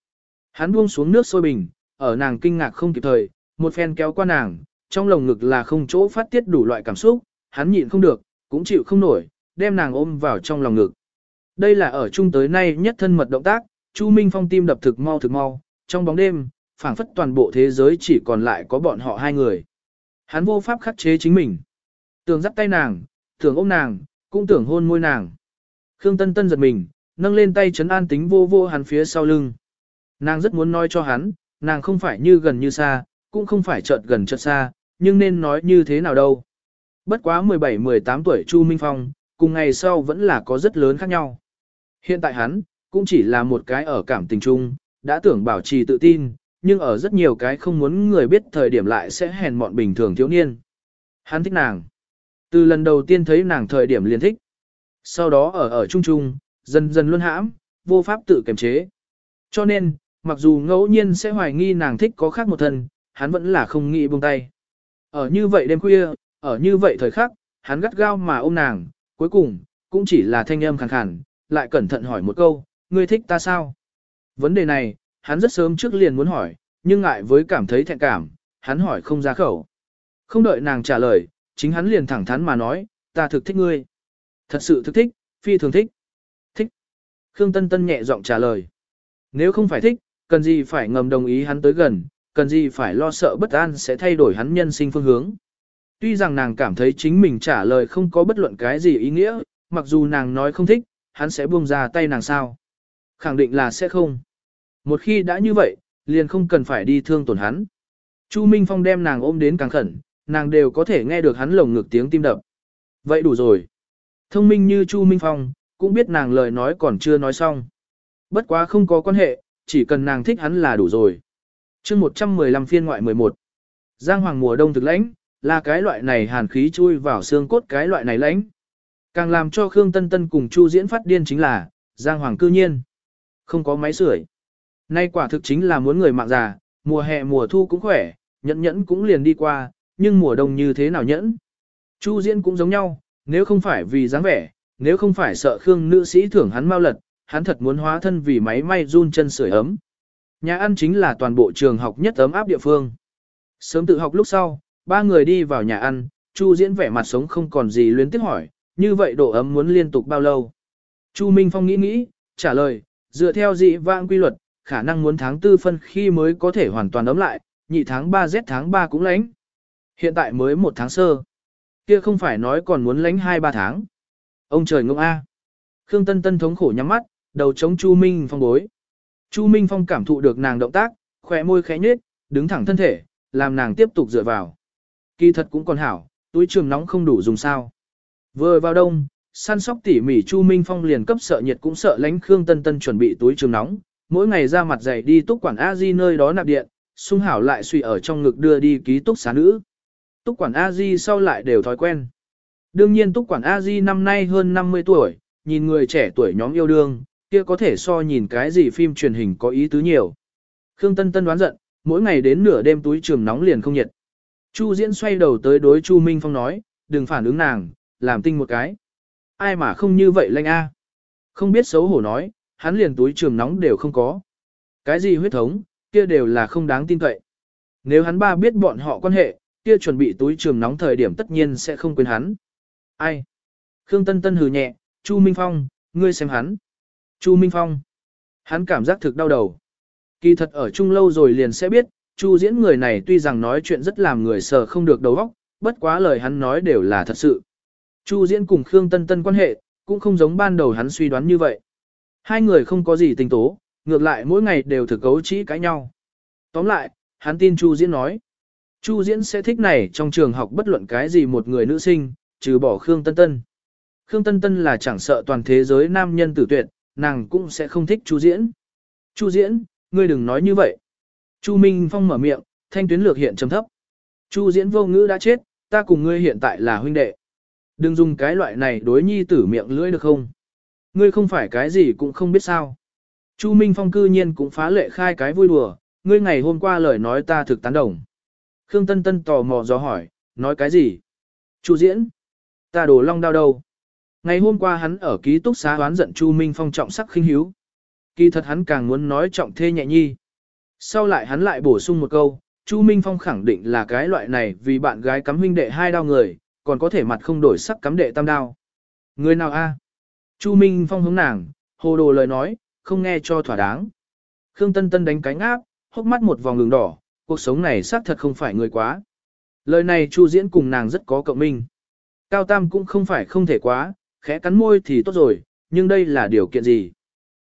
Hắn buông xuống nước sôi bình, ở nàng kinh ngạc không kịp thời, một phen kéo qua nàng, trong lồng ngực là không chỗ phát tiết đủ loại cảm xúc, hắn nhịn không được, cũng chịu không nổi, đem nàng ôm vào trong lòng ngực. Đây là ở chung tới nay nhất thân mật động tác, Chu Minh Phong tim đập thực mau thực mau, trong bóng đêm, phảng phất toàn bộ thế giới chỉ còn lại có bọn họ hai người. Hắn vô pháp khắc chế chính mình. Tường dắt tay nàng, tường ôm nàng, cũng tưởng hôn môi nàng. Khương Tân Tân giật mình, nâng lên tay chấn an tính vô vô hắn phía sau lưng. Nàng rất muốn nói cho hắn, nàng không phải như gần như xa, cũng không phải chợt gần chợt xa, nhưng nên nói như thế nào đâu. Bất quá 17-18 tuổi Chu Minh Phong, cùng ngày sau vẫn là có rất lớn khác nhau. Hiện tại hắn, cũng chỉ là một cái ở cảm tình chung, đã tưởng bảo trì tự tin, nhưng ở rất nhiều cái không muốn người biết thời điểm lại sẽ hèn mọn bình thường thiếu niên. Hắn thích nàng. Từ lần đầu tiên thấy nàng thời điểm liền thích. Sau đó ở ở chung chung, dần dần luôn hãm, vô pháp tự kiềm chế. Cho nên, mặc dù ngẫu nhiên sẽ hoài nghi nàng thích có khác một thân, hắn vẫn là không nghĩ buông tay. Ở như vậy đêm khuya, ở như vậy thời khắc, hắn gắt gao mà ôm nàng, cuối cùng, cũng chỉ là thanh âm khàn khàn, lại cẩn thận hỏi một câu, ngươi thích ta sao? Vấn đề này, hắn rất sớm trước liền muốn hỏi, nhưng ngại với cảm thấy thẹn cảm, hắn hỏi không ra khẩu. Không đợi nàng trả lời, chính hắn liền thẳng thắn mà nói, ta thực thích ngươi. Thật sự thực thích, phi thường thích. Thích. Khương Tân Tân nhẹ giọng trả lời. Nếu không phải thích, cần gì phải ngầm đồng ý hắn tới gần, cần gì phải lo sợ bất an sẽ thay đổi hắn nhân sinh phương hướng. Tuy rằng nàng cảm thấy chính mình trả lời không có bất luận cái gì ý nghĩa, mặc dù nàng nói không thích, hắn sẽ buông ra tay nàng sao. Khẳng định là sẽ không. Một khi đã như vậy, liền không cần phải đi thương tổn hắn. Chu Minh Phong đem nàng ôm đến càng khẩn, nàng đều có thể nghe được hắn lồng ngực tiếng tim đập. Vậy đủ rồi. Thông minh như Chu Minh Phong, cũng biết nàng lời nói còn chưa nói xong. Bất quá không có quan hệ, chỉ cần nàng thích hắn là đủ rồi. chương 115 phiên ngoại 11. Giang Hoàng mùa đông thực lãnh, là cái loại này hàn khí chui vào xương cốt cái loại này lãnh. Càng làm cho Khương Tân Tân cùng Chu Diễn phát điên chính là, Giang Hoàng cư nhiên. Không có máy sưởi. Nay quả thực chính là muốn người mạng già, mùa hè mùa thu cũng khỏe, nhẫn nhẫn cũng liền đi qua, nhưng mùa đông như thế nào nhẫn. Chu Diễn cũng giống nhau, nếu không phải vì dáng vẻ, nếu không phải sợ Khương nữ sĩ thưởng hắn mau lật, hắn thật muốn hóa thân vì máy may run chân sưởi ấm. Nhà ăn chính là toàn bộ trường học nhất ấm áp địa phương. Sớm tự học lúc sau, ba người đi vào nhà ăn, Chu Diễn vẻ mặt sống không còn gì luyến tiếc hỏi, như vậy độ ấm muốn liên tục bao lâu? Chu Minh Phong nghĩ nghĩ, trả lời, dựa theo dị vãng quy luật, khả năng muốn tháng tư phân khi mới có thể hoàn toàn ấm lại, nhị tháng 3 rét tháng 3 cũng lánh. Hiện tại mới một tháng sơ. Kia không phải nói còn muốn lánh 2-3 tháng. Ông trời ngông A. Khương Tân Tân thống khổ nhắm mắt, đầu chống Chu Minh Phong bối. Chu Minh Phong cảm thụ được nàng động tác, khỏe môi khẽ nhếch, đứng thẳng thân thể, làm nàng tiếp tục dựa vào. Kỳ thật cũng còn hảo, túi trường nóng không đủ dùng sao. Vừa vào đông, săn sóc tỉ mỉ Chu Minh Phong liền cấp sợ nhiệt cũng sợ lánh Khương Tân Tân chuẩn bị túi trường nóng, mỗi ngày ra mặt dày đi túc quản a di nơi đó nạp điện, sung hảo lại suy ở trong ngực đưa đi ký túc xá nữ. Túc quản a di sau lại đều thói quen. Đương nhiên túc quản a di năm nay hơn 50 tuổi, nhìn người trẻ tuổi nhóm yêu đương, kia có thể so nhìn cái gì phim truyền hình có ý tứ nhiều. Khương Tân Tân đoán giận, mỗi ngày đến nửa đêm túi trường nóng liền không nhiệt. Chu Diễn xoay đầu tới đối Chu Minh Phong nói, đừng phản ứng nàng, làm tinh một cái. Ai mà không như vậy lanh a? Không biết xấu hổ nói, hắn liền túi trường nóng đều không có. Cái gì huyết thống, kia đều là không đáng tin cậy. Nếu hắn ba biết bọn họ quan hệ, kia chuẩn bị túi trường nóng thời điểm tất nhiên sẽ không quên hắn. Ai? Khương Tân Tân hừ nhẹ, Chu Minh Phong, ngươi xem hắn. Chu Minh Phong. Hắn cảm giác thực đau đầu. Kỳ thật ở chung lâu rồi liền sẽ biết, Chu diễn người này tuy rằng nói chuyện rất làm người sợ không được đầu óc, bất quá lời hắn nói đều là thật sự. Chu diễn cùng Khương Tân Tân quan hệ, cũng không giống ban đầu hắn suy đoán như vậy. Hai người không có gì tình tố, ngược lại mỗi ngày đều thực cấu trĩ cãi nhau. Tóm lại, hắn tin Chu diễn nói. Chu diễn sẽ thích này trong trường học bất luận cái gì một người nữ sinh, trừ bỏ Khương Tân Tân. Khương Tân Tân là chẳng sợ toàn thế giới nam nhân tử tuyệt, nàng cũng sẽ không thích Chu diễn. Chu Diễn, ngươi đừng nói như vậy. Chu Minh Phong mở miệng, thanh tuyến lược hiện trầm thấp. Chu Diễn vô ngữ đã chết, ta cùng ngươi hiện tại là huynh đệ. Đừng dùng cái loại này đối nhi tử miệng lưỡi được không? Ngươi không phải cái gì cũng không biết sao. Chu Minh Phong cư nhiên cũng phá lệ khai cái vui đùa, ngươi ngày hôm qua lời nói ta thực tán đồng. Khương Tân Tân tò mò do hỏi, nói cái gì? Chu Diễn, ta đổ long đao đâu? Ngày hôm qua hắn ở ký túc xá đoán giận Chu Minh Phong trọng sắc khinh hiếu. Kỳ thật hắn càng muốn nói trọng thê nhẹ nhi. Sau lại hắn lại bổ sung một câu, Chu Minh Phong khẳng định là cái loại này vì bạn gái cắm huynh đệ hai đao người, còn có thể mặt không đổi sắc cắm đệ tam đao. Người nào a? Chu Minh Phong hướng nàng, hồ đồ lời nói, không nghe cho thỏa đáng. Khương Tân Tân đánh cánh áp, hốc mắt một vòng ngừng đỏ, cuộc sống này xác thật không phải người quá. Lời này Chu Diễn cùng nàng rất có cộng minh. Cao Tam cũng không phải không thể quá, khẽ cắn môi thì tốt rồi, nhưng đây là điều kiện gì?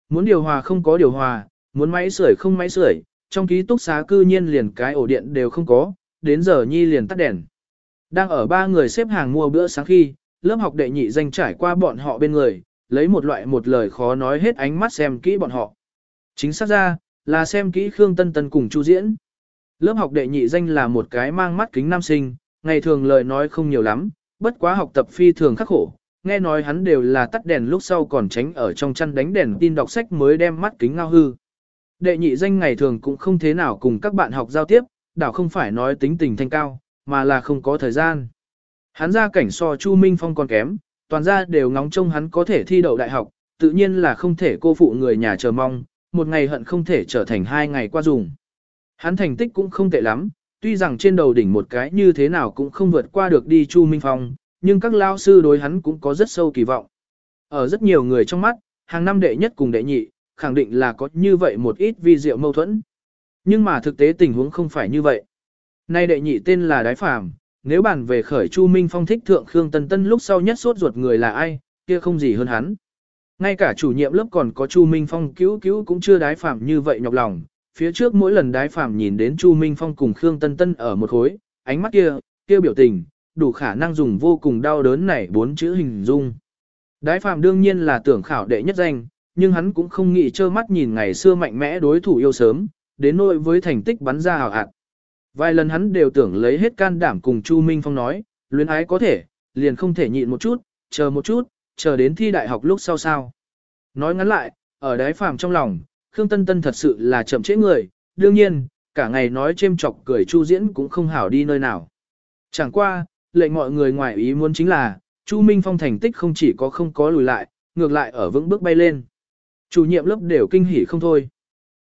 Muốn điều hòa không có điều hòa, muốn máy sưởi không máy sưởi, trong ký túc xá cư nhiên liền cái ổ điện đều không có, đến giờ nhi liền tắt đèn. Đang ở ba người xếp hàng mua bữa sáng khi, lớp học đệ nhị danh trải qua bọn họ bên người, lấy một loại một lời khó nói hết ánh mắt xem kỹ bọn họ. Chính xác ra, là xem kỹ Khương Tân Tân cùng Chu Diễn. Lớp học đệ nhị danh là một cái mang mắt kính nam sinh, ngày thường lời nói không nhiều lắm, bất quá học tập phi thường khắc khổ, nghe nói hắn đều là tắt đèn lúc sau còn tránh ở trong chăn đánh đèn tin đọc sách mới đem mắt kính ngao hư. Đệ nhị danh ngày thường cũng không thế nào cùng các bạn học giao tiếp, đảo không phải nói tính tình thanh cao, mà là không có thời gian. Hắn ra cảnh so Chu Minh Phong còn kém, toàn ra đều ngóng trông hắn có thể thi đậu đại học, tự nhiên là không thể cô phụ người nhà chờ mong, một ngày hận không thể trở thành hai ngày qua dùng. Hắn thành tích cũng không tệ lắm, tuy rằng trên đầu đỉnh một cái như thế nào cũng không vượt qua được đi Chu Minh Phong, nhưng các lao sư đối hắn cũng có rất sâu kỳ vọng. Ở rất nhiều người trong mắt, hàng năm đệ nhất cùng đệ nhị, khẳng định là có như vậy một ít vi diệu mâu thuẫn. Nhưng mà thực tế tình huống không phải như vậy. Nay đệ nhị tên là Đái Phàm, nếu bàn về khởi Chu Minh Phong thích thượng Khương Tân Tân lúc sau nhất suốt ruột người là ai, kia không gì hơn hắn. Ngay cả chủ nhiệm lớp còn có Chu Minh Phong cứu cứu cũng chưa Đái Phàm như vậy nhọc lòng, phía trước mỗi lần Đái Phàm nhìn đến Chu Minh Phong cùng Khương Tân Tân ở một khối, ánh mắt kia, kia biểu tình, đủ khả năng dùng vô cùng đau đớn này bốn chữ hình dung. Đái Phàm đương nhiên là tưởng khảo đệ nhất danh, nhưng hắn cũng không nghĩ trơ mắt nhìn ngày xưa mạnh mẽ đối thủ yêu sớm, đến nỗi với thành tích bắn ra hào hạt. Vài lần hắn đều tưởng lấy hết can đảm cùng Chu Minh Phong nói, luyến ái có thể, liền không thể nhịn một chút, chờ một chút, chờ đến thi đại học lúc sau sao. Nói ngắn lại, ở Đái phàm trong lòng, Khương Tân Tân thật sự là chậm trễ người, đương nhiên, cả ngày nói chêm chọc cười Chu Diễn cũng không hảo đi nơi nào. Chẳng qua, lệnh mọi người ngoài ý muốn chính là, Chu Minh Phong thành tích không chỉ có không có lùi lại, ngược lại ở vững bước bay lên. Chủ nhiệm lớp đều kinh hỉ không thôi.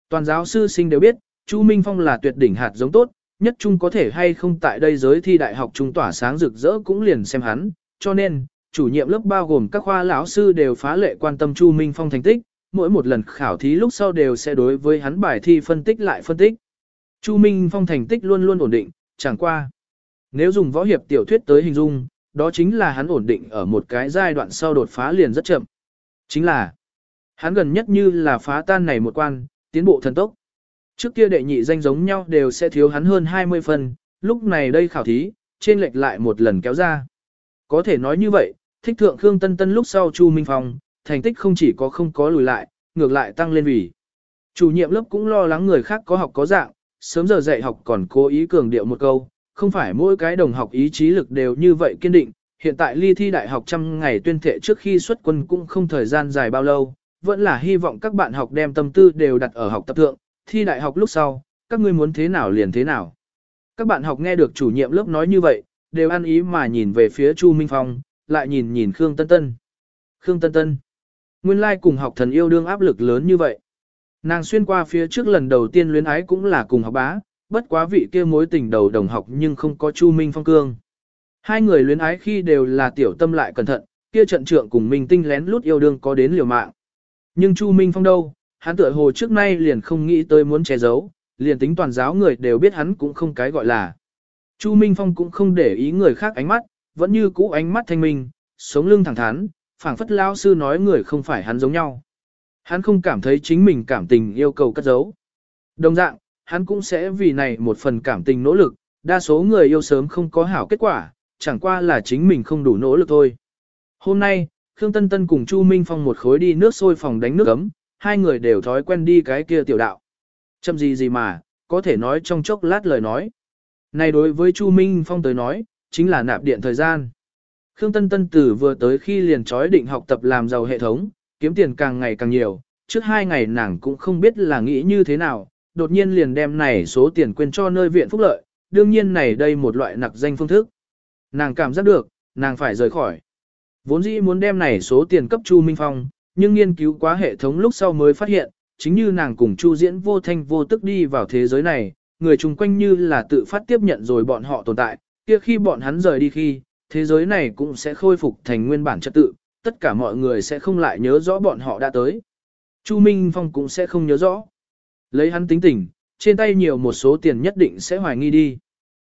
Toàn giáo sư sinh đều biết, Chu Minh Phong là tuyệt đỉnh hạt giống tốt, nhất Chung có thể hay không tại đây giới thi đại học trung tỏa sáng rực rỡ cũng liền xem hắn, cho nên, chủ nhiệm lớp bao gồm các khoa lão sư đều phá lệ quan tâm Chu Minh Phong thành tích, mỗi một lần khảo thí lúc sau đều sẽ đối với hắn bài thi phân tích lại phân tích. Chu Minh Phong thành tích luôn luôn ổn định, chẳng qua. Nếu dùng võ hiệp tiểu thuyết tới hình dung, đó chính là hắn ổn định ở một cái giai đoạn sau đột phá liền rất chậm. Chính là, hắn gần nhất như là phá tan này một quan, tiến bộ thần tốc. Trước kia đệ nhị danh giống nhau đều sẽ thiếu hắn hơn 20 phần, lúc này đây khảo thí, trên lệch lại một lần kéo ra. Có thể nói như vậy, thích thượng Khương Tân Tân lúc sau Chu Minh Phong, thành tích không chỉ có không có lùi lại, ngược lại tăng lên vì. Chủ nhiệm lớp cũng lo lắng người khác có học có dạng, sớm giờ dạy học còn cố ý cường điệu một câu, không phải mỗi cái đồng học ý chí lực đều như vậy kiên định, hiện tại ly thi đại học trăm ngày tuyên thệ trước khi xuất quân cũng không thời gian dài bao lâu, vẫn là hy vọng các bạn học đem tâm tư đều đặt ở học tập thượng, thi đại học lúc sau, các ngươi muốn thế nào liền thế nào. Các bạn học nghe được chủ nhiệm lớp nói như vậy, đều ăn ý mà nhìn về phía Chu Minh Phong, lại nhìn nhìn Khương Tân Tân. Khương Tân Tân. Nguyên lai cùng học thần yêu đương áp lực lớn như vậy. Nàng xuyên qua phía trước lần đầu tiên luyến ái cũng là cùng học bá, bất quá vị kia mối tình đầu đồng học nhưng không có Chu Minh Phong cương. Hai người luyến ái khi đều là tiểu tâm lại cẩn thận, kia trận trưởng cùng Minh Tinh lén lút yêu đương có đến liều mạng. Nhưng Chu Minh Phong đâu, hắn tựa hồ trước nay liền không nghĩ tới muốn che giấu, liền tính toàn giáo người đều biết hắn cũng không cái gọi là. Chu Minh Phong cũng không để ý người khác ánh mắt, vẫn như cũ ánh mắt thanh minh, sống lưng thẳng thắn, phảng phất lao sư nói người không phải hắn giống nhau. Hắn không cảm thấy chính mình cảm tình yêu cầu cất giấu. Đồng dạng, hắn cũng sẽ vì này một phần cảm tình nỗ lực, đa số người yêu sớm không có hảo kết quả, chẳng qua là chính mình không đủ nỗ lực thôi. Hôm nay, Khương Tân Tân cùng Chu Minh Phong một khối đi nước sôi phòng đánh nước ấm, hai người đều thói quen đi cái kia tiểu đạo. Chậm gì gì mà, có thể nói trong chốc lát lời nói. Này đối với Chu Minh Phong tới nói, chính là nạp điện thời gian. Khương Tân Tân Tử vừa tới khi liền trói định học tập làm giàu hệ thống, kiếm tiền càng ngày càng nhiều, trước hai ngày nàng cũng không biết là nghĩ như thế nào, đột nhiên liền đem này số tiền quên cho nơi viện phúc lợi, đương nhiên này đây một loại nặc danh phương thức. Nàng cảm giác được, nàng phải rời khỏi. Vốn dĩ muốn đem này số tiền cấp Chu Minh Phong, nhưng nghiên cứu quá hệ thống lúc sau mới phát hiện, chính như nàng cùng Chu Diễn vô thanh vô tức đi vào thế giới này, người chung quanh như là tự phát tiếp nhận rồi bọn họ tồn tại, kia khi bọn hắn rời đi khi, thế giới này cũng sẽ khôi phục thành nguyên bản trật tự, tất cả mọi người sẽ không lại nhớ rõ bọn họ đã tới. Chu Minh Phong cũng sẽ không nhớ rõ. Lấy hắn tính tình, trên tay nhiều một số tiền nhất định sẽ hoài nghi đi.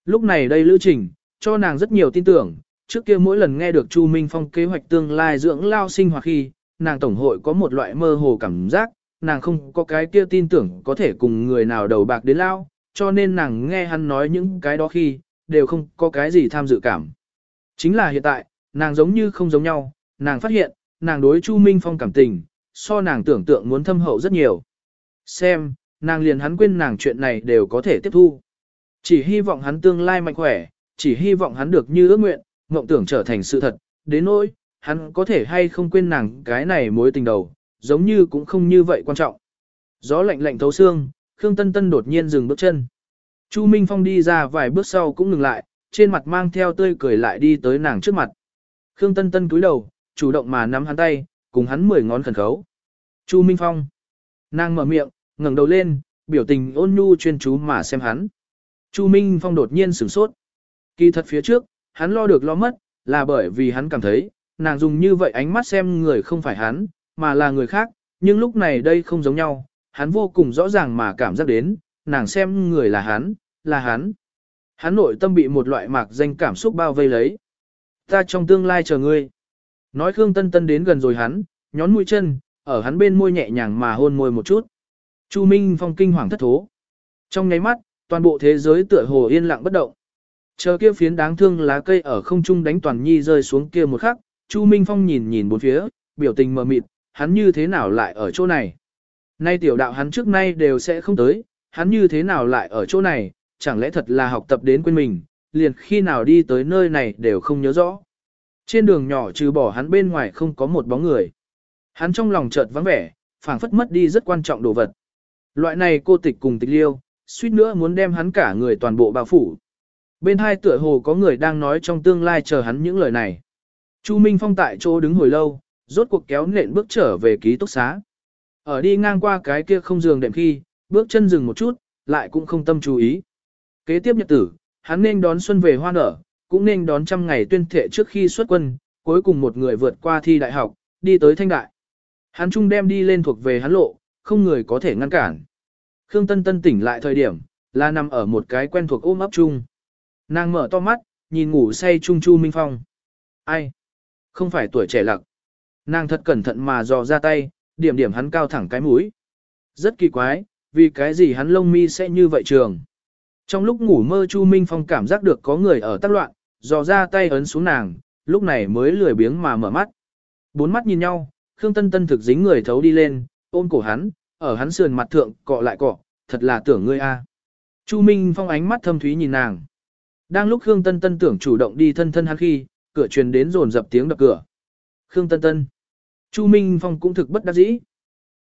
Lúc này đây Lữ Trình, cho nàng rất nhiều tin tưởng, trước kia mỗi lần nghe được Chu Minh Phong kế hoạch tương lai dưỡng lao sinh hoạt khi, nàng tổng hội có một loại mơ hồ cảm giác, nàng không có cái kia tin tưởng có thể cùng người nào đầu bạc đến lao, cho nên nàng nghe hắn nói những cái đó khi, đều không có cái gì tham dự cảm. Chính là hiện tại, nàng giống như không giống nhau, nàng phát hiện, nàng đối Chu Minh Phong cảm tình, so nàng tưởng tượng muốn thâm hậu rất nhiều. Xem, nàng liền hắn quên nàng chuyện này đều có thể tiếp thu. Chỉ hy vọng hắn tương lai mạnh khỏe, chỉ hy vọng hắn được như ước nguyện, mộng tưởng trở thành sự thật, đến nỗi, hắn có thể hay không quên nàng cái này mối tình đầu, giống như cũng không như vậy quan trọng. Gió lạnh lạnh thấu xương, Khương Tân Tân đột nhiên dừng bước chân. Chu Minh Phong đi ra vài bước sau cũng ngừng lại, trên mặt mang theo tươi cười lại đi tới nàng trước mặt. Khương Tân Tân cúi đầu, chủ động mà nắm hắn tay, cùng hắn mười ngón khẩn khấu. Chu Minh Phong. Nàng mở miệng, ngẩng đầu lên, biểu tình ôn nhu chuyên chú mà xem hắn. Chu Minh Phong đột nhiên sửng sốt. Kỳ thật phía trước, hắn lo được lo mất, là bởi vì hắn cảm thấy, nàng dùng như vậy ánh mắt xem người không phải hắn, mà là người khác, nhưng lúc này đây không giống nhau, hắn vô cùng rõ ràng mà cảm giác đến, nàng xem người là hắn, là hắn. Hắn nội tâm bị một loại mạc danh cảm xúc bao vây lấy. Ta trong tương lai chờ ngươi. Nói Khương Tân Tân đến gần rồi hắn, nhón mũi chân, ở hắn bên môi nhẹ nhàng mà hôn môi một chút. Chu Minh Phong kinh hoàng thất thố. Trong nháy mắt, toàn bộ thế giới tựa hồ yên lặng bất động. Chờ kia phiến đáng thương lá cây ở không trung đánh toàn nhi rơi xuống kia một khắc, Chu Minh Phong nhìn nhìn bốn phía, biểu tình mờ mịt, hắn như thế nào lại ở chỗ này. Nay tiểu đạo hắn trước nay đều sẽ không tới, hắn như thế nào lại ở chỗ này, chẳng lẽ thật là học tập đến quên mình, liền khi nào đi tới nơi này đều không nhớ rõ. Trên đường nhỏ trừ bỏ hắn bên ngoài không có một bóng người. Hắn trong lòng chợt vắng vẻ, phảng phất mất đi rất quan trọng đồ vật. Loại này cô tịch cùng tịch liêu, suýt nữa muốn đem hắn cả người toàn bộ bao phủ. Bên hai tựa hồ có người đang nói trong tương lai chờ hắn những lời này. Chu Minh Phong tại chỗ đứng hồi lâu, rốt cuộc kéo nện bước trở về ký túc xá. Ở đi ngang qua cái kia không giường đệm khi, bước chân dừng một chút, lại cũng không tâm chú ý. Kế tiếp nhật tử, hắn nên đón xuân về hoa nở, cũng nên đón trăm ngày tuyên thệ trước khi xuất quân, cuối cùng một người vượt qua thi đại học, đi tới thanh đại. Hắn trung đem đi lên thuộc về hắn lộ, không người có thể ngăn cản. Khương Tân Tân tỉnh lại thời điểm, là nằm ở một cái quen thuộc ôm ấp chung. Nàng mở to mắt, nhìn ngủ say chung Chu Minh Phong. Ai? Không phải tuổi trẻ lặc. Nàng thật cẩn thận mà dò ra tay, điểm điểm hắn cao thẳng cái mũi. Rất kỳ quái, vì cái gì hắn lông mi sẽ như vậy trường. Trong lúc ngủ mơ Chu Minh Phong cảm giác được có người ở tác loạn, dò ra tay ấn xuống nàng, lúc này mới lười biếng mà mở mắt. Bốn mắt nhìn nhau, Khương Tân Tân thực dính người thấu đi lên, ôm cổ hắn, ở hắn sườn mặt thượng cọ lại cọ, thật là tưởng ngươi a. À. Chu Minh Phong ánh mắt thâm thúy nhìn nàng. Đang lúc Khương Tân Tân tưởng chủ động đi thân thân hắn khi, cửa truyền đến rồn dập tiếng đập cửa. Khương Tân Tân. Chu Minh Phong cũng thực bất đắc dĩ.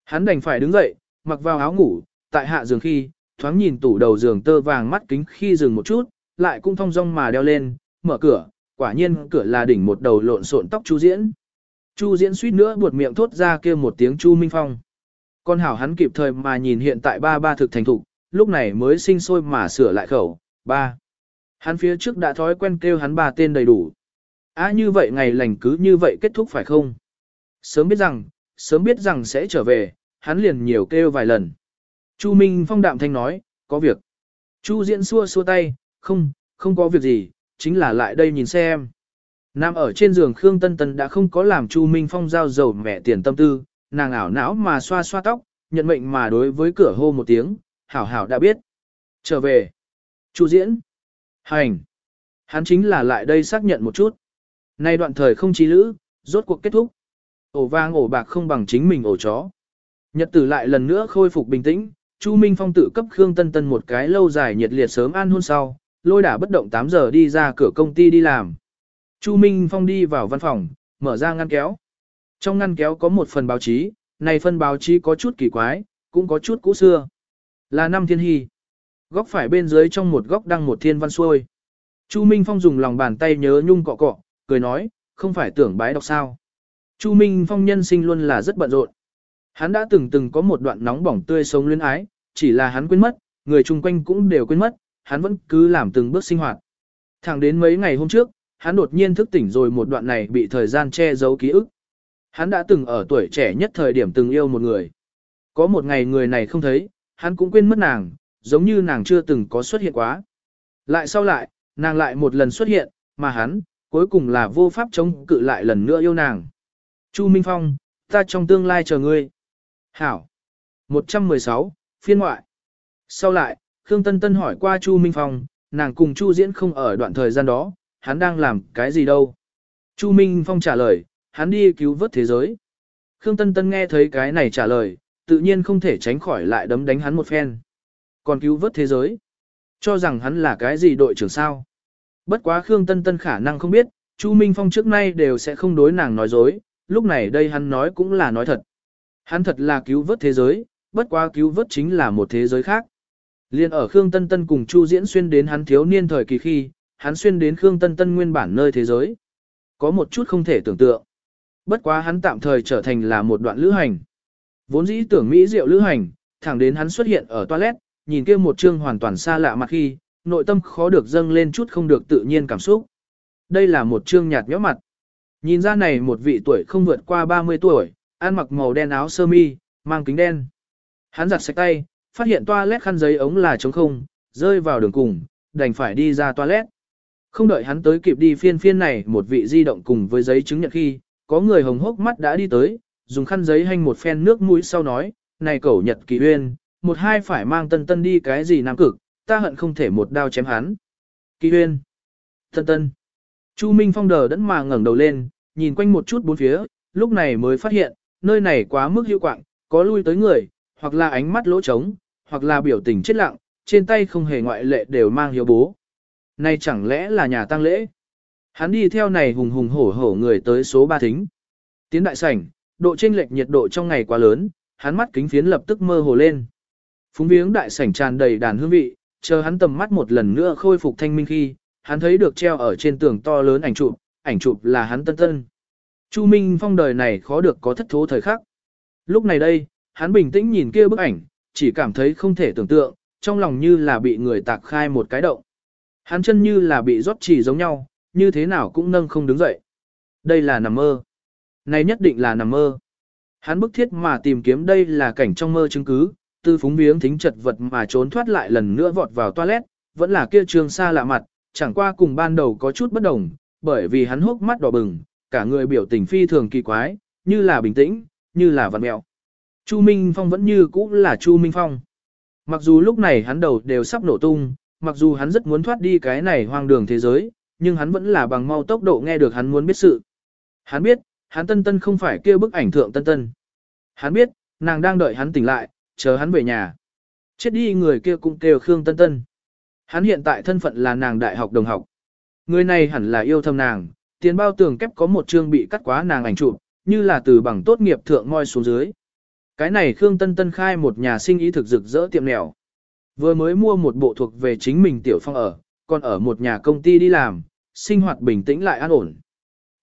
Hắn đành phải đứng dậy, mặc vào áo ngủ, tại hạ giường khi, thoáng nhìn tủ đầu giường tơ vàng mắt kính khi dừng một chút, lại cũng thong dong mà đeo lên, mở cửa, quả nhiên cửa là đỉnh một đầu lộn xộn tóc Chu Diễn. Chu Diễn suýt nữa buột miệng thốt ra kia một tiếng Chu Minh Phong. Con hảo hắn kịp thời mà nhìn hiện tại ba ba thực thành thục, lúc này mới sinh sôi mà sửa lại khẩu, ba. Hắn phía trước đã thói quen kêu hắn ba tên đầy đủ. À như vậy ngày lành cứ như vậy kết thúc phải không? Sớm biết rằng, sớm biết rằng sẽ trở về, hắn liền nhiều kêu vài lần. Chu Minh Phong đạm thanh nói, có việc. Chu Diễn xua xua tay, không, không có việc gì, chính là lại đây nhìn xem. Nam ở trên giường Khương Tân Tân đã không có làm Chu Minh Phong giao dầu mẹ tiền tâm tư, nàng ảo não mà xoa xoa tóc, nhận mệnh mà đối với cửa hô một tiếng, hảo hảo đã biết. Trở về. Chu Diễn. Hành. Hắn chính là lại đây xác nhận một chút. Nay đoạn thời không trí lữ, rốt cuộc kết thúc. Ổ vang ổ bạc không bằng chính mình ổ chó. Nhật tử lại lần nữa khôi phục bình tĩnh, Chu Minh Phong tự cấp Khương Tân Tân một cái lâu dài nhiệt liệt sớm an hôn sau, lôi đả bất động 8 giờ đi ra cửa công ty đi làm. Chu Minh Phong đi vào văn phòng, mở ra ngăn kéo. Trong ngăn kéo có một phần báo chí, này phần báo chí có chút kỳ quái, cũng có chút cũ xưa. Là năm thiên hy. Góc phải bên dưới trong một góc đăng một thiên văn xuôi. Chu Minh Phong dùng lòng bàn tay nhớ nhung cọ cọ, cười nói, không phải tưởng bái đọc sao. Chu Minh Phong nhân sinh luôn là rất bận rộn. Hắn đã từng từng có một đoạn nóng bỏng tươi sống luyến ái, chỉ là hắn quên mất, người chung quanh cũng đều quên mất, hắn vẫn cứ làm từng bước sinh hoạt. Thẳng đến mấy ngày hôm trước, hắn đột nhiên thức tỉnh rồi một đoạn này bị thời gian che giấu ký ức. Hắn đã từng ở tuổi trẻ nhất thời điểm từng yêu một người. Có một ngày người này không thấy, hắn cũng quên mất nàng, giống như nàng chưa từng có xuất hiện quá. Lại sau lại, nàng lại một lần xuất hiện, mà hắn, cuối cùng là vô pháp chống cự lại lần nữa yêu nàng. Chu Minh Phong, ta trong tương lai chờ ngươi. Hảo. 116, phiên ngoại. Sau lại, Khương Tân Tân hỏi qua Chu Minh Phong, nàng cùng Chu Diễn không ở đoạn thời gian đó, hắn đang làm cái gì đâu. Chu Minh Phong trả lời, hắn đi cứu vớt thế giới. Khương Tân Tân nghe thấy cái này trả lời, tự nhiên không thể tránh khỏi lại đấm đánh hắn một phen. Còn cứu vớt thế giới. Cho rằng hắn là cái gì đội trưởng sao. Bất quá Khương Tân Tân khả năng không biết, Chu Minh Phong trước nay đều sẽ không đối nàng nói dối, lúc này đây hắn nói cũng là nói thật. Hắn thật là cứu vớt thế giới, bất quá cứu vớt chính là một thế giới khác. Liên ở Khương Tân Tân cùng Chu Diễn xuyên đến hắn thiếu niên thời kỳ khi, hắn xuyên đến Khương Tân Tân nguyên bản nơi thế giới. Có một chút không thể tưởng tượng. Bất quá hắn tạm thời trở thành là một đoạn lữ hành. Vốn dĩ tưởng Mỹ diệu lữ hành, thẳng đến hắn xuất hiện ở toilet, nhìn kia một chương hoàn toàn xa lạ mặt khi, nội tâm khó được dâng lên chút không được tự nhiên cảm xúc. Đây là một chương nhạt nhẽo mặt. Nhìn ra này một vị tuổi không vượt qua 30 tuổi, ăn mặc màu đen áo sơ mi, mang kính đen. Hắn giặt sạch tay, phát hiện toilet khăn giấy ống là trống không, rơi vào đường cùng, đành phải đi ra toilet. Không đợi hắn tới kịp đi phiên phiên này một vị di động cùng với giấy chứng nhận khi, có người hồng hốc mắt đã đi tới, dùng khăn giấy hành một phen nước mũi sau nói, này cẩu nhật kỳ uyên, một hai phải mang tân tân đi cái gì nam cực, ta hận không thể một đao chém hắn. Kỳ uyên, tân tân, Chu Minh Phong đờ đẫn mà ngẩng đầu lên, nhìn quanh một chút bốn phía, lúc này mới phát hiện, nơi này quá mức hữu quạng, có lui tới người, hoặc là ánh mắt lỗ trống, hoặc là biểu tình chết lặng, trên tay không hề ngoại lệ đều mang hiếu bố. Này chẳng lẽ là nhà tang lễ? Hắn đi theo này hùng hùng hổ hổ người tới số ba thính. Tiến đại sảnh, độ chênh lệch nhiệt độ trong ngày quá lớn, hắn mắt kính phiến lập tức mơ hồ lên. Phúng viếng đại sảnh tràn đầy đàn hương vị, chờ hắn tầm mắt một lần nữa khôi phục thanh minh khi, hắn thấy được treo ở trên tường to lớn ảnh chụp, ảnh chụp là hắn tân tân. Chu Minh Phong đời này khó được có thất thố thời khắc. Lúc này đây, hắn bình tĩnh nhìn kia bức ảnh, chỉ cảm thấy không thể tưởng tượng, trong lòng như là bị người tạc khai một cái động. Hắn chân như là bị rót chỉ giống nhau, như thế nào cũng nâng không đứng dậy. Đây là nằm mơ. Này nhất định là nằm mơ. Hắn bức thiết mà tìm kiếm đây là cảnh trong mơ chứng cứ, tư phúng viếng thính chật vật mà trốn thoát lại lần nữa vọt vào toilet, vẫn là kia trường xa lạ mặt, chẳng qua cùng ban đầu có chút bất đồng, bởi vì hắn hốc mắt đỏ bừng, cả người biểu tình phi thường kỳ quái, như là bình tĩnh, như là vặn mẹo. Chu Minh Phong vẫn như cũ là Chu Minh Phong. Mặc dù lúc này hắn đầu đều sắp nổ tung, mặc dù hắn rất muốn thoát đi cái này hoang đường thế giới, nhưng hắn vẫn là bằng mau tốc độ nghe được hắn muốn biết sự. Hắn biết, hắn tân tân không phải kêu bức ảnh thượng tân tân. Hắn biết, nàng đang đợi hắn tỉnh lại, chờ hắn về nhà. Chết đi người kia cũng kêu Khương Tân Tân. Hắn hiện tại thân phận là nàng đại học đồng học. Người này hẳn là yêu thâm nàng, tiền bao tường kép có một chương bị cắt quá nàng ảnh chụp, như là từ bằng tốt nghiệp thượng ngoi xuống dưới. Cái này Khương Tân Tân khai một nhà sinh ý thực rực rỡ tiệm nẻo. Vừa mới mua một bộ thuộc về chính mình tiểu phong ở, còn ở một nhà công ty đi làm, sinh hoạt bình tĩnh lại an ổn.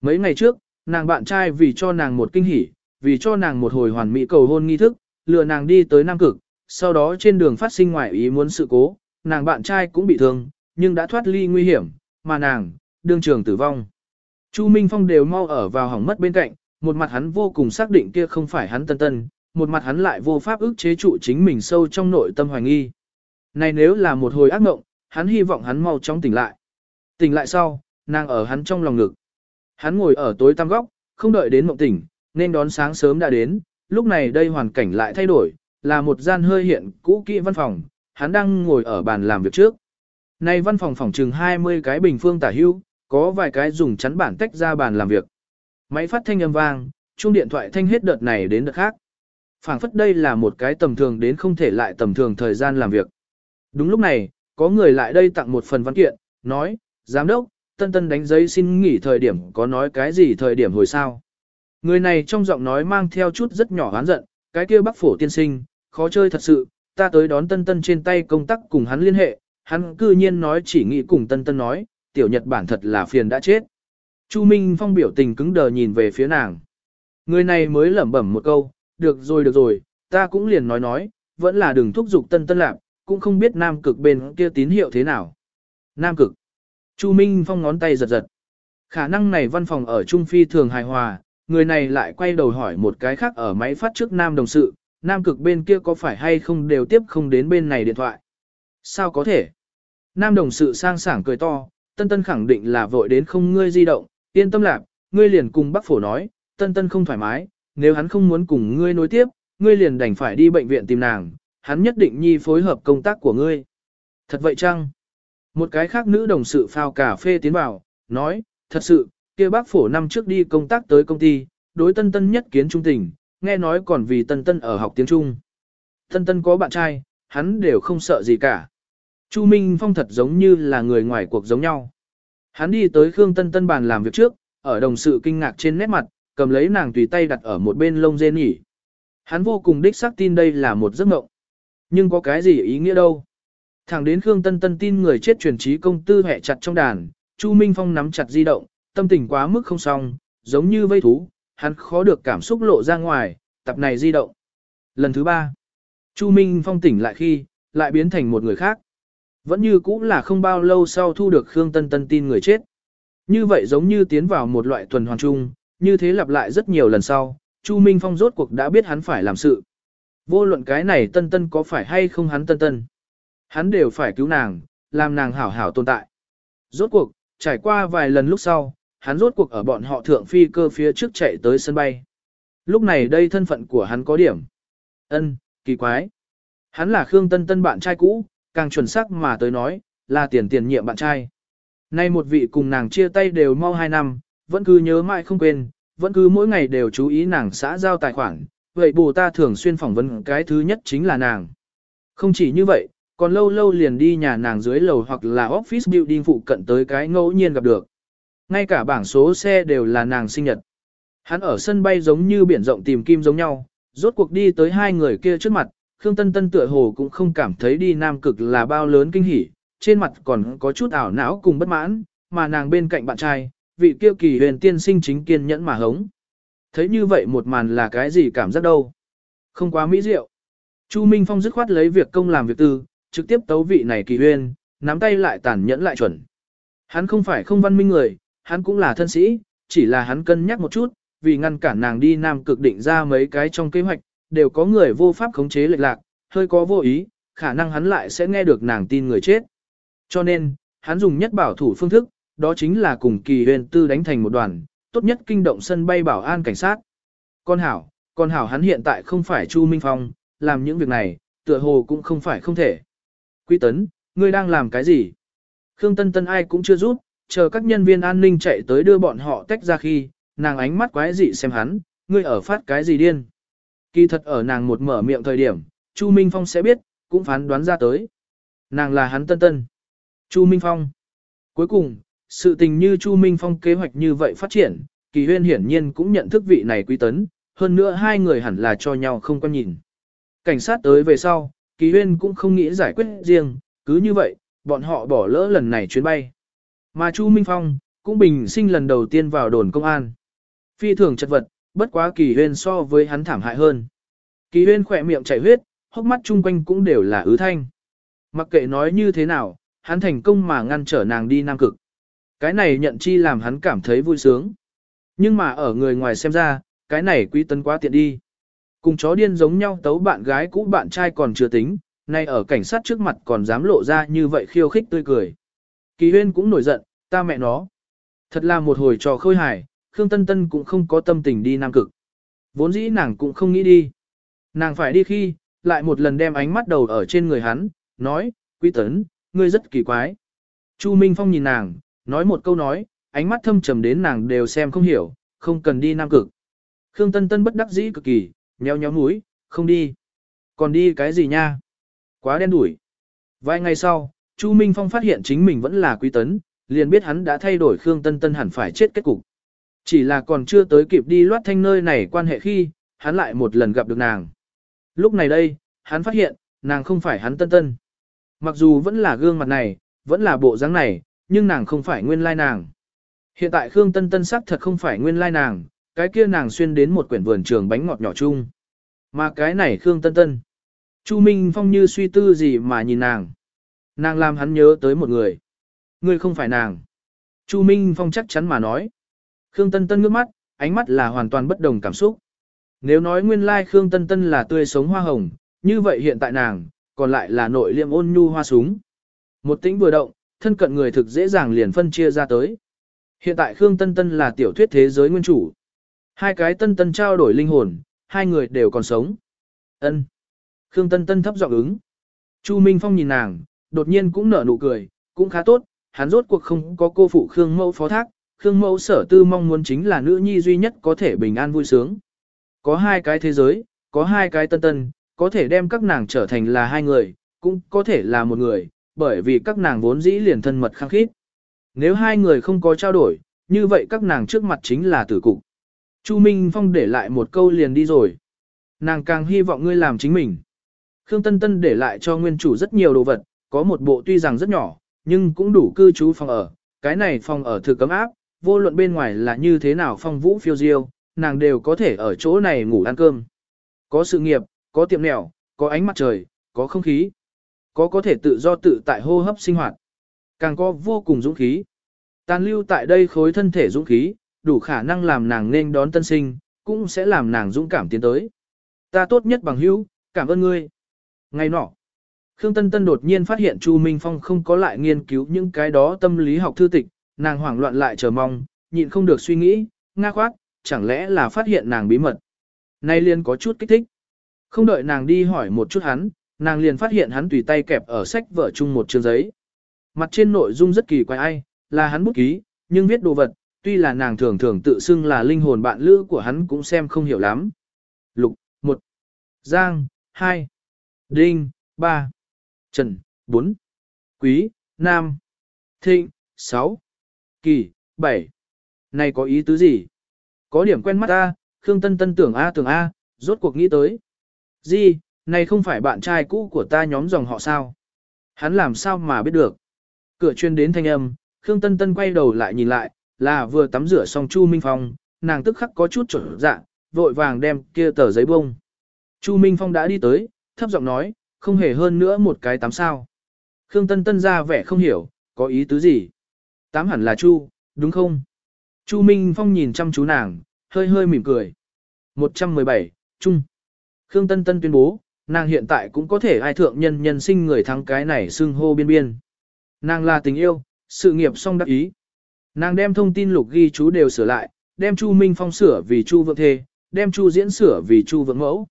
Mấy ngày trước, nàng bạn trai vì cho nàng một kinh hỉ, vì cho nàng một hồi hoàn mỹ cầu hôn nghi thức, lừa nàng đi tới Nam Cực, sau đó trên đường phát sinh ngoại ý muốn sự cố, nàng bạn trai cũng bị thương, nhưng đã thoát ly nguy hiểm, mà nàng, đương trường tử vong. Chu Minh Phong đều mau ở vào hỏng mất bên cạnh, một mặt hắn vô cùng xác định kia không phải hắn tân tân, một mặt hắn lại vô pháp ức chế trụ chính mình sâu trong nội tâm hoài nghi. Này nếu là một hồi ác mộng, hắn hy vọng hắn mau chóng tỉnh lại. Tỉnh lại sau, nàng ở hắn trong lòng ngực. Hắn ngồi ở tối tăm góc, không đợi đến mộng tỉnh, nên đón sáng sớm đã đến, lúc này đây hoàn cảnh lại thay đổi, là một gian hơi hiện cũ kỹ văn phòng, hắn đang ngồi ở bàn làm việc trước. Này văn phòng phòng trừng 20 cái bình phương tả hưu, có vài cái dùng chắn bản tách ra bàn làm việc. Máy phát thanh âm vang, chuông điện thoại thanh hết đợt này đến đợt khác. phảng phất đây là một cái tầm thường đến không thể lại tầm thường thời gian làm việc. Đúng lúc này, có người lại đây tặng một phần văn kiện, nói, giám đốc, tân tân đánh giấy xin nghỉ thời điểm có nói cái gì thời điểm hồi sao. Người này trong giọng nói mang theo chút rất nhỏ hán giận, cái kia bác phổ tiên sinh, khó chơi thật sự, ta tới đón tân tân trên tay công tác cùng hắn liên hệ, hắn cư nhiên nói chỉ nghĩ cùng tân tân nói, tiểu Nhật Bản thật là phiền đã chết. Chu Minh Phong biểu tình cứng đờ nhìn về phía nàng. Người này mới lẩm bẩm một câu, được rồi được rồi, ta cũng liền nói nói, vẫn là đừng thúc giục tân tân lạc, cũng không biết nam cực bên kia tín hiệu thế nào. Nam cực. Chu Minh Phong ngón tay giật giật. Khả năng này văn phòng ở Trung Phi thường hài hòa, người này lại quay đầu hỏi một cái khác ở máy phát trước nam đồng sự, nam cực bên kia có phải hay không đều tiếp không đến bên này điện thoại. Sao có thể? Nam đồng sự sang sảng cười to, tân tân khẳng định là vội đến không ngươi di động, yên tâm lạc, ngươi liền cùng bác phổ nói, tân tân không thoải mái, nếu hắn không muốn cùng ngươi nối tiếp, ngươi liền đành phải đi bệnh viện tìm nàng, hắn nhất định nhi phối hợp công tác của ngươi. Thật vậy chăng? Một cái khác nữ đồng sự phao cà phê tiến vào, nói, thật sự, kia bác phổ năm trước đi công tác tới công ty, đối tân tân nhất kiến trung tình, nghe nói còn vì tân tân ở học tiếng Trung. Tân tân có bạn trai, hắn đều không sợ gì cả. Chu Minh Phong thật giống như là người ngoài cuộc giống nhau. Hắn đi tới Khương Tân Tân bàn làm việc trước, ở đồng sự kinh ngạc trên nét mặt, cầm lấy nàng tùy tay đặt ở một bên lông dê nghỉ. Hắn vô cùng đích xác tin đây là một giấc mộng. Nhưng có cái gì ý nghĩa đâu. Thẳng đến Khương Tân Tân tin người chết truyền trí công tư hẹ chặt trong đàn, Chu Minh Phong nắm chặt di động, tâm tình quá mức không xong, giống như vây thú, hắn khó được cảm xúc lộ ra ngoài, tập này di động. Lần thứ ba, Chu Minh Phong tỉnh lại khi, lại biến thành một người khác. Vẫn như cũ là không bao lâu sau thu được Khương Tân Tân tin người chết. Như vậy giống như tiến vào một loại tuần hoàn chung, như thế lặp lại rất nhiều lần sau, Chu Minh Phong rốt cuộc đã biết hắn phải làm sự. Vô luận cái này Tân Tân có phải hay không hắn Tân Tân. Hắn đều phải cứu nàng, làm nàng hảo hảo tồn tại. Rốt cuộc, trải qua vài lần lúc sau, hắn rốt cuộc ở bọn họ thượng phi cơ phía trước chạy tới sân bay. Lúc này đây thân phận của hắn có điểm. ân kỳ quái. Hắn là Khương Tân Tân bạn trai cũ, càng chuẩn xác mà tới nói, là tiền tiền nhiệm bạn trai. Nay một vị cùng nàng chia tay đều mau hai năm, vẫn cứ nhớ mãi không quên, vẫn cứ mỗi ngày đều chú ý nàng xã giao tài khoản, vậy bù ta thường xuyên phỏng vấn cái thứ nhất chính là nàng. Không chỉ như vậy, còn lâu lâu liền đi nhà nàng dưới lầu hoặc là office building phụ cận tới cái ngẫu nhiên gặp được. Ngay cả bảng số xe đều là nàng sinh nhật. Hắn ở sân bay giống như biển rộng tìm kim giống nhau, rốt cuộc đi tới hai người kia trước mặt, Khương Tân Tân tựa hồ cũng không cảm thấy đi Nam Cực là bao lớn kinh hỉ, trên mặt còn có chút ảo não cùng bất mãn, mà nàng bên cạnh bạn trai, vị kia kỳ huyền tiên sinh chính kiên nhẫn mà hống. Thấy như vậy một màn là cái gì cảm giác đâu? Không quá mỹ diệu. Chu Minh Phong dứt khoát lấy việc công làm việc tư, trực tiếp tấu vị này kỳ huyền, nắm tay lại tàn nhẫn lại chuẩn. Hắn không phải không văn minh người, hắn cũng là thân sĩ, chỉ là hắn cân nhắc một chút, vì ngăn cản nàng đi Nam Cực định ra mấy cái trong kế hoạch, đều có người vô pháp khống chế lệch lạc, hơi có vô ý, khả năng hắn lại sẽ nghe được nàng tin người chết. Cho nên, hắn dùng nhất bảo thủ phương thức, đó chính là cùng kỳ huyền tư đánh thành một đoàn, tốt nhất kinh động sân bay bảo an cảnh sát. Con hảo, con hảo hắn hiện tại không phải Chu Minh Phong, làm những việc này, tựa hồ cũng không phải không thể. Quý tấn, ngươi đang làm cái gì? Khương Tân Tân ai cũng chưa rút, chờ các nhân viên an ninh chạy tới đưa bọn họ tách ra khi, nàng ánh mắt quái dị xem hắn, ngươi ở phát cái gì điên. Kỳ thật ở nàng một mở miệng thời điểm, Chu Minh Phong sẽ biết, cũng phán đoán ra tới. Nàng là hắn tân tân. Chu Minh Phong. Cuối cùng, sự tình như Chu Minh Phong kế hoạch như vậy phát triển, Kỳ Huyên hiển nhiên cũng nhận thức vị này quý tấn, hơn nữa hai người hẳn là cho nhau không quan nhìn. Cảnh sát tới về sau, Kỳ Huyên cũng không nghĩ giải quyết riêng, cứ như vậy, bọn họ bỏ lỡ lần này chuyến bay. Mà Chu Minh Phong, cũng bình sinh lần đầu tiên vào đồn công an. Phi thường chật vật, bất quá Kỳ Huyên so với hắn thảm hại hơn. Kỳ Huyên khỏe miệng chảy huyết, hốc mắt chung quanh cũng đều là ứ thanh. Mặc kệ nói như thế nào, hắn thành công mà ngăn trở nàng đi Nam Cực. Cái này nhận chi làm hắn cảm thấy vui sướng. Nhưng mà ở người ngoài xem ra, cái này quý tấn quá tiện đi. Cùng chó điên giống nhau tấu bạn gái cũ bạn trai còn chưa tính, nay ở cảnh sát trước mặt còn dám lộ ra như vậy khiêu khích tươi cười. Kỳ huyên cũng nổi giận, ta mẹ nó. Thật là một hồi trò khôi hài, Khương Tân Tân cũng không có tâm tình đi Nam Cực. Vốn dĩ nàng cũng không nghĩ đi. Nàng phải đi khi, lại một lần đem ánh mắt đầu ở trên người hắn, nói, Quý Tấn, ngươi rất kỳ quái. Chu Minh Phong nhìn nàng, nói một câu nói, ánh mắt thâm trầm đến nàng đều xem không hiểu, không cần đi Nam Cực. Khương Tân Tân bất đắc dĩ cực kỳ, nheo nhéo mũi, không đi. Còn đi cái gì nha? Quá đen đủi. Vài ngày sau, Chu Minh Phong phát hiện chính mình vẫn là quý tấn, liền biết hắn đã thay đổi Khương Tân Tân hẳn phải chết kết cục. Chỉ là còn chưa tới kịp đi loát thanh nơi này quan hệ khi, hắn lại một lần gặp được nàng. Lúc này đây, hắn phát hiện, nàng không phải hắn Tân Tân. Mặc dù vẫn là gương mặt này, vẫn là bộ dáng này, nhưng nàng không phải nguyên lai nàng. Hiện tại Khương Tân Tân sắc thật không phải nguyên lai nàng, cái kia nàng xuyên đến một quyển vườn trường bánh ngọt nhỏ chung. Mà cái này Khương Tân Tân. Chu Minh Phong như suy tư gì mà nhìn nàng. Nàng làm hắn nhớ tới một người. Người không phải nàng. Chu Minh Phong chắc chắn mà nói. Khương Tân Tân ngước mắt, ánh mắt là hoàn toàn bất đồng cảm xúc. Nếu nói nguyên lai Khương Tân Tân là tươi sống hoa hồng, như vậy hiện tại nàng, còn lại là nội liêm ôn nhu hoa súng. Một tĩnh vừa động, thân cận người thực dễ dàng liền phân chia ra tới. Hiện tại Khương Tân Tân là tiểu thuyết thế giới nguyên chủ. Hai cái Tân Tân trao đổi linh hồn, hai người đều còn sống. Ân. Khương Tân Tân thấp giọng ứng. Chu Minh Phong nhìn nàng, đột nhiên cũng nở nụ cười, cũng khá tốt, hắn rốt cuộc không có cô phụ Khương Mẫu phó thác, Khương Mẫu sở tư mong muốn chính là nữ nhi duy nhất có thể bình an vui sướng. Có hai cái thế giới, có hai cái tân tân, có thể đem các nàng trở thành là hai người, cũng có thể là một người, bởi vì các nàng vốn dĩ liền thân mật khăng khít. Nếu hai người không có trao đổi, như vậy các nàng trước mặt chính là tử cục. Chu Minh Phong để lại một câu liền đi rồi. Nàng càng hy vọng ngươi làm chính mình. Khương Tân Tân để lại cho nguyên chủ rất nhiều đồ vật, có một bộ tuy rằng rất nhỏ, nhưng cũng đủ cư trú phòng ở. Cái này phòng ở thực cấm áp, vô luận bên ngoài là như thế nào phong vũ phiêu diêu, nàng đều có thể ở chỗ này ngủ ăn cơm. Có sự nghiệp, có tiệm nẻo, có ánh mặt trời, có không khí. Có có thể tự do tự tại hô hấp sinh hoạt. Càng có vô cùng dũng khí. Tàn lưu tại đây khối thân thể dũng khí, đủ khả năng làm nàng nên đón tân sinh, cũng sẽ làm nàng dũng cảm tiến tới. Ta tốt nhất bằng hữu, cảm ơn ngươi. Ngày nọ, Khương Tân Tân đột nhiên phát hiện Chu Minh Phong không có lại nghiên cứu những cái đó tâm lý học thư tịch, nàng hoảng loạn lại chờ mong, nhịn không được suy nghĩ, nga khoát, chẳng lẽ là phát hiện nàng bí mật. Nay liền có chút kích thích. Không đợi nàng đi hỏi một chút hắn, nàng liền phát hiện hắn tùy tay kẹp ở sách vở chung một chương giấy. Mặt trên nội dung rất kỳ quái ai, là hắn bút ký, nhưng viết đồ vật, tuy là nàng thường thường tự xưng là linh hồn bạn lữ của hắn cũng xem không hiểu lắm. Lục, 1, Giang, 2, Đinh, 3, Trần, 4, Quý, Nam, Thịnh, 6, Kỳ, 7. Này có ý tứ gì? Có điểm quen mắt ta, Khương Tân Tân tưởng A tưởng A, rốt cuộc nghĩ tới. Gì, này không phải bạn trai cũ của ta nhóm dòng họ sao? Hắn làm sao mà biết được? Cửa chuyên đến thanh âm, Khương Tân Tân quay đầu lại nhìn lại, là vừa tắm rửa xong Chu Minh Phong, nàng tức khắc có chút trở dạ, vội vàng đem kia tờ giấy bông. Chu Minh Phong đã đi tới, thấp giọng nói, không hề hơn nữa một cái tắm sao. Khương Tân Tân ra vẻ không hiểu, có ý tứ gì. Tám hẳn là Chu, đúng không? Chu Minh Phong nhìn chăm chú nàng, hơi hơi mỉm cười. 117, Trung. Khương Tân Tân tuyên bố, nàng hiện tại cũng có thể ai thượng nhân nhân sinh người thắng cái này xưng hô biên biên. Nàng là tình yêu, sự nghiệp song đắc ý. Nàng đem thông tin lục ghi chú đều sửa lại, đem Chu Minh Phong sửa vì Chu Vượng Thê, đem Chu Diễn sửa vì Chu Vượng Mẫu.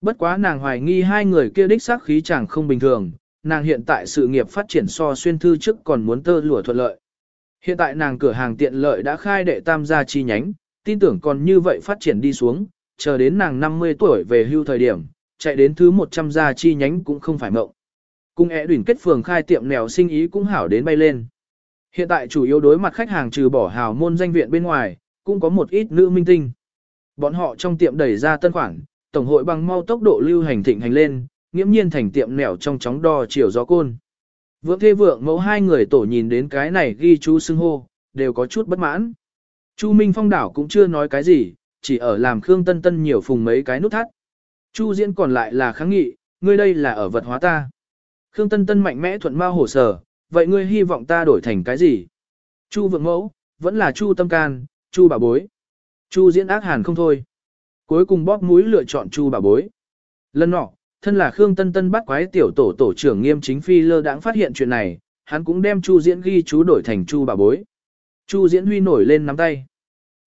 Bất quá nàng hoài nghi hai người kia đích xác khí chẳng không bình thường, nàng hiện tại sự nghiệp phát triển so xuyên thư trước còn muốn tơ lụa thuận lợi. Hiện tại nàng cửa hàng tiện lợi đã khai đệ tam gia chi nhánh, tin tưởng còn như vậy phát triển đi xuống, chờ đến nàng 50 tuổi về hưu thời điểm, chạy đến thứ 100 gia chi nhánh cũng không phải mộng. Cung ẻ đuỳnh kết phường khai tiệm nèo sinh ý cũng hảo đến bay lên. Hiện tại chủ yếu đối mặt khách hàng trừ bỏ hào môn danh viện bên ngoài, cũng có một ít nữ minh tinh. Bọn họ trong tiệm đẩy ra tân khoản, tổng hội bằng mau tốc độ lưu hành thịnh hành lên, nghiễm nhiên thành tiệm nẻo trong chóng đo chiều gió côn. Vượng thê vượng mẫu hai người tổ nhìn đến cái này ghi chú xưng hô, đều có chút bất mãn. Chu Minh Phong đảo cũng chưa nói cái gì, chỉ ở làm Khương Tân Tân nhiều phùng mấy cái nút thắt. Chu Diễn còn lại là kháng nghị, ngươi đây là ở vật hóa ta. Khương Tân Tân mạnh mẽ thuận ma hổ sở, vậy ngươi hy vọng ta đổi thành cái gì? Chu vượng mẫu, vẫn là Chu tâm can, Chu bà bối. Chu diễn ác hàn không thôi. Cuối cùng bóp mũi lựa chọn Chu bà bối. Lần nọ, thân là Khương Tân Tân bắt quái tiểu tổ tổ trưởng nghiêm chính phi lơ đãng phát hiện chuyện này, hắn cũng đem Chu diễn ghi chú đổi thành Chu bà bối. Chu diễn huy nổi lên nắm tay.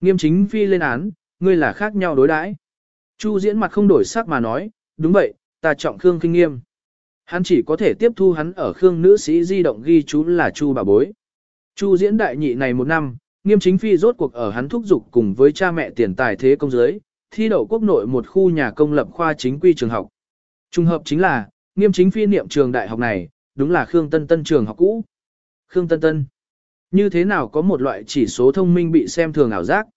Nghiêm chính phi lên án, ngươi là khác nhau đối đãi. Chu diễn mặt không đổi sắc mà nói, đúng vậy, ta trọng Khương kinh nghiêm. Hắn chỉ có thể tiếp thu hắn ở Khương nữ sĩ di động ghi chú là Chu bà bối. Chu diễn đại nhị này một năm, nghiêm chính phi rốt cuộc ở hắn thúc giục cùng với cha mẹ tiền tài thế công giới, thi đậu quốc nội một khu nhà công lập khoa chính quy trường học. Trùng hợp chính là, nghiêm chính phi niệm trường đại học này, đúng là Khương Tân Tân trường học cũ. Khương Tân Tân. Như thế nào có một loại chỉ số thông minh bị xem thường ảo giác?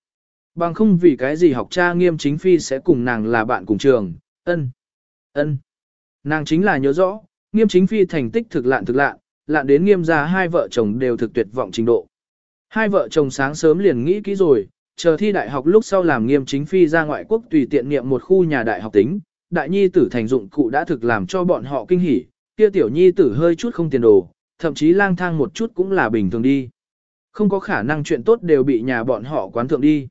Bằng không vì cái gì học cha nghiêm chính phi sẽ cùng nàng là bạn cùng trường, ân, ân. Nàng chính là nhớ rõ, nghiêm chính phi thành tích thực lạn thực lạn, lạn đến nghiêm ra hai vợ chồng đều thực tuyệt vọng trình độ. Hai vợ chồng sáng sớm liền nghĩ kỹ rồi, chờ thi đại học lúc sau làm nghiêm chính phi ra ngoại quốc tùy tiện niệm một khu nhà đại học tính, đại nhi tử thành dụng cụ đã thực làm cho bọn họ kinh hỉ, kia tiểu nhi tử hơi chút không tiền đồ, thậm chí lang thang một chút cũng là bình thường đi. Không có khả năng chuyện tốt đều bị nhà bọn họ quán thượng đi.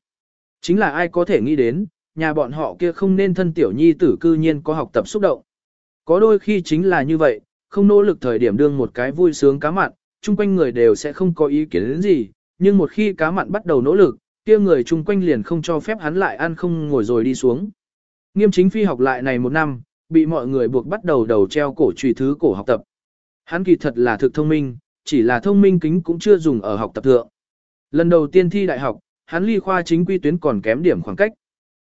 Chính là ai có thể nghĩ đến, nhà bọn họ kia không nên thân tiểu nhi tử cư nhiên có học tập xúc động. Có đôi khi chính là như vậy, không nỗ lực thời điểm đương một cái vui sướng cá mặn, chung quanh người đều sẽ không có ý kiến đến gì, nhưng một khi cá mặn bắt đầu nỗ lực, kia người chung quanh liền không cho phép hắn lại ăn không ngồi rồi đi xuống. Nghiêm chính phi học lại này một năm, bị mọi người buộc bắt đầu đầu treo cổ trùy thứ cổ học tập. Hắn kỳ thật là thực thông minh, chỉ là thông minh kính cũng chưa dùng ở học tập thượng. Lần đầu tiên thi đại học, hắn ly khoa chính quy tuyến còn kém điểm khoảng cách.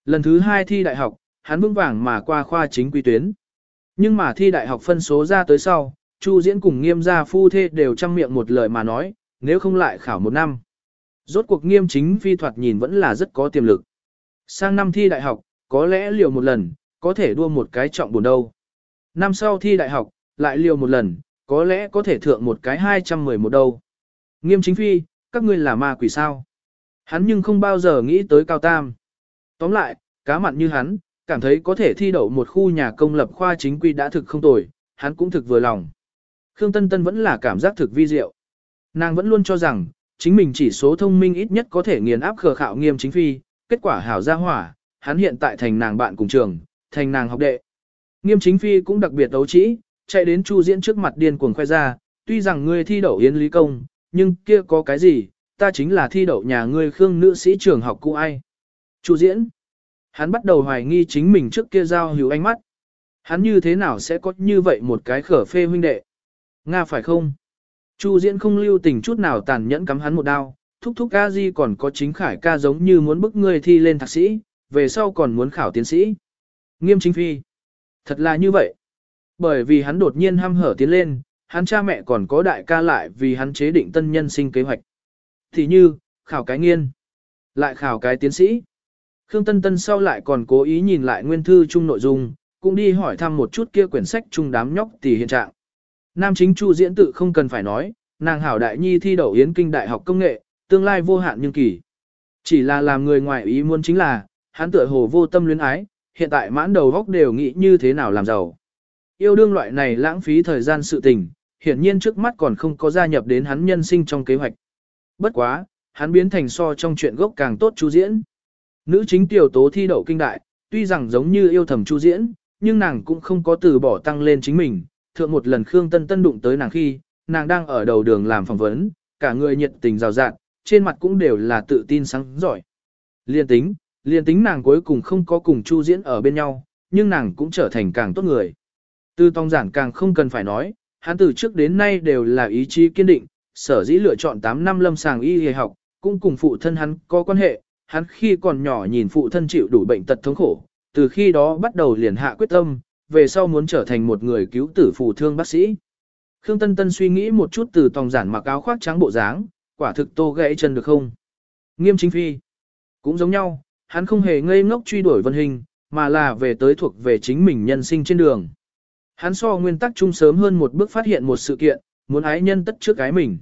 Lần thứ hai thi đại học, hắn vững vàng mà qua khoa chính quy tuyến. Nhưng mà thi đại học phân số ra tới sau, Chu Diễn cùng nghiêm gia phu thê đều chăm miệng một lời mà nói, nếu không lại khảo một năm. Rốt cuộc nghiêm chính phi thoạt nhìn vẫn là rất có tiềm lực. Sang năm thi đại học, có lẽ liều một lần, có thể đua một cái trọng buồn đâu. Năm sau thi đại học, lại liều một lần, có lẽ có thể thượng một cái 211 đâu. Nghiêm chính phi, các ngươi là ma quỷ sao? Hắn nhưng không bao giờ nghĩ tới cao tam. Tóm lại, cá mặn như hắn, cảm thấy có thể thi đậu một khu nhà công lập khoa chính quy đã thực không tồi, hắn cũng thực vừa lòng. Khương Tân Tân vẫn là cảm giác thực vi diệu. Nàng vẫn luôn cho rằng, chính mình chỉ số thông minh ít nhất có thể nghiền áp khờ khạo nghiêm chính phi, kết quả hảo ra hỏa, hắn hiện tại thành nàng bạn cùng trường, thành nàng học đệ. Nghiêm chính phi cũng đặc biệt đấu trĩ, chạy đến Chu Diễn trước mặt điên cuồng khoe ra, tuy rằng ngươi thi đậu yến lý công, nhưng kia có cái gì, ta chính là thi đậu nhà ngươi khương nữ sĩ trường học cũ ai. Chu Diễn, hắn bắt đầu hoài nghi chính mình trước kia giao hữu ánh mắt. Hắn như thế nào sẽ có như vậy một cái khở phê huynh đệ? Nga phải không? Chu Diễn không lưu tình chút nào tàn nhẫn cắm hắn một đao, thúc thúc ca di còn có chính khải ca giống như muốn bức ngươi thi lên thạc sĩ, về sau còn muốn khảo tiến sĩ. Nghiêm chính phi. Thật là như vậy. Bởi vì hắn đột nhiên ham hở tiến lên, hắn cha mẹ còn có đại ca lại vì hắn chế định tân nhân sinh kế hoạch. Thì như, khảo cái nghiên, lại khảo cái tiến sĩ. Khương Tân Tân sau lại còn cố ý nhìn lại nguyên thư chung nội dung, cũng đi hỏi thăm một chút kia quyển sách chung đám nhóc tỷ hiện trạng. Nam chính Chu diễn tự không cần phải nói, nàng hảo đại nhi thi đậu yến kinh đại học công nghệ, tương lai vô hạn nhưng kỳ. Chỉ là làm người ngoài ý muốn chính là, hắn tựa hồ vô tâm luyến ái, hiện tại mãn đầu góc đều nghĩ như thế nào làm giàu. Yêu đương loại này lãng phí thời gian sự tình, hiển nhiên trước mắt còn không có gia nhập đến hắn nhân sinh trong kế hoạch. Bất quá, hắn biến thành so trong chuyện gốc càng tốt chu diễn. Nữ chính tiểu tố thi đậu kinh đại, tuy rằng giống như yêu thầm chu diễn, nhưng nàng cũng không có từ bỏ tăng lên chính mình. Thượng một lần Khương Tân Tân đụng tới nàng khi, nàng đang ở đầu đường làm phỏng vấn, cả người nhiệt tình rào rạt, trên mặt cũng đều là tự tin sáng giỏi. Liên tính, liền tính nàng cuối cùng không có cùng Chu Diễn ở bên nhau, nhưng nàng cũng trở thành càng tốt người. Tư Tông Giản càng không cần phải nói, hắn từ trước đến nay đều là ý chí kiên định, sở dĩ lựa chọn 8 năm lâm sàng y y học, cũng cùng phụ thân hắn có quan hệ, hắn khi còn nhỏ nhìn phụ thân chịu đủ bệnh tật thống khổ, từ khi đó bắt đầu liền hạ quyết tâm, về sau muốn trở thành một người cứu tử phù thương bác sĩ. Khương Tân Tân suy nghĩ một chút từ tòng giản mặc áo khoác trắng bộ dáng, quả thực tô gãy chân được không? Nghiêm chính phi. Cũng giống nhau, hắn không hề ngây ngốc truy đuổi vân hình, mà là về tới thuộc về chính mình nhân sinh trên đường. Hắn so nguyên tắc chung sớm hơn một bước phát hiện một sự kiện, muốn ái nhân tất trước cái mình.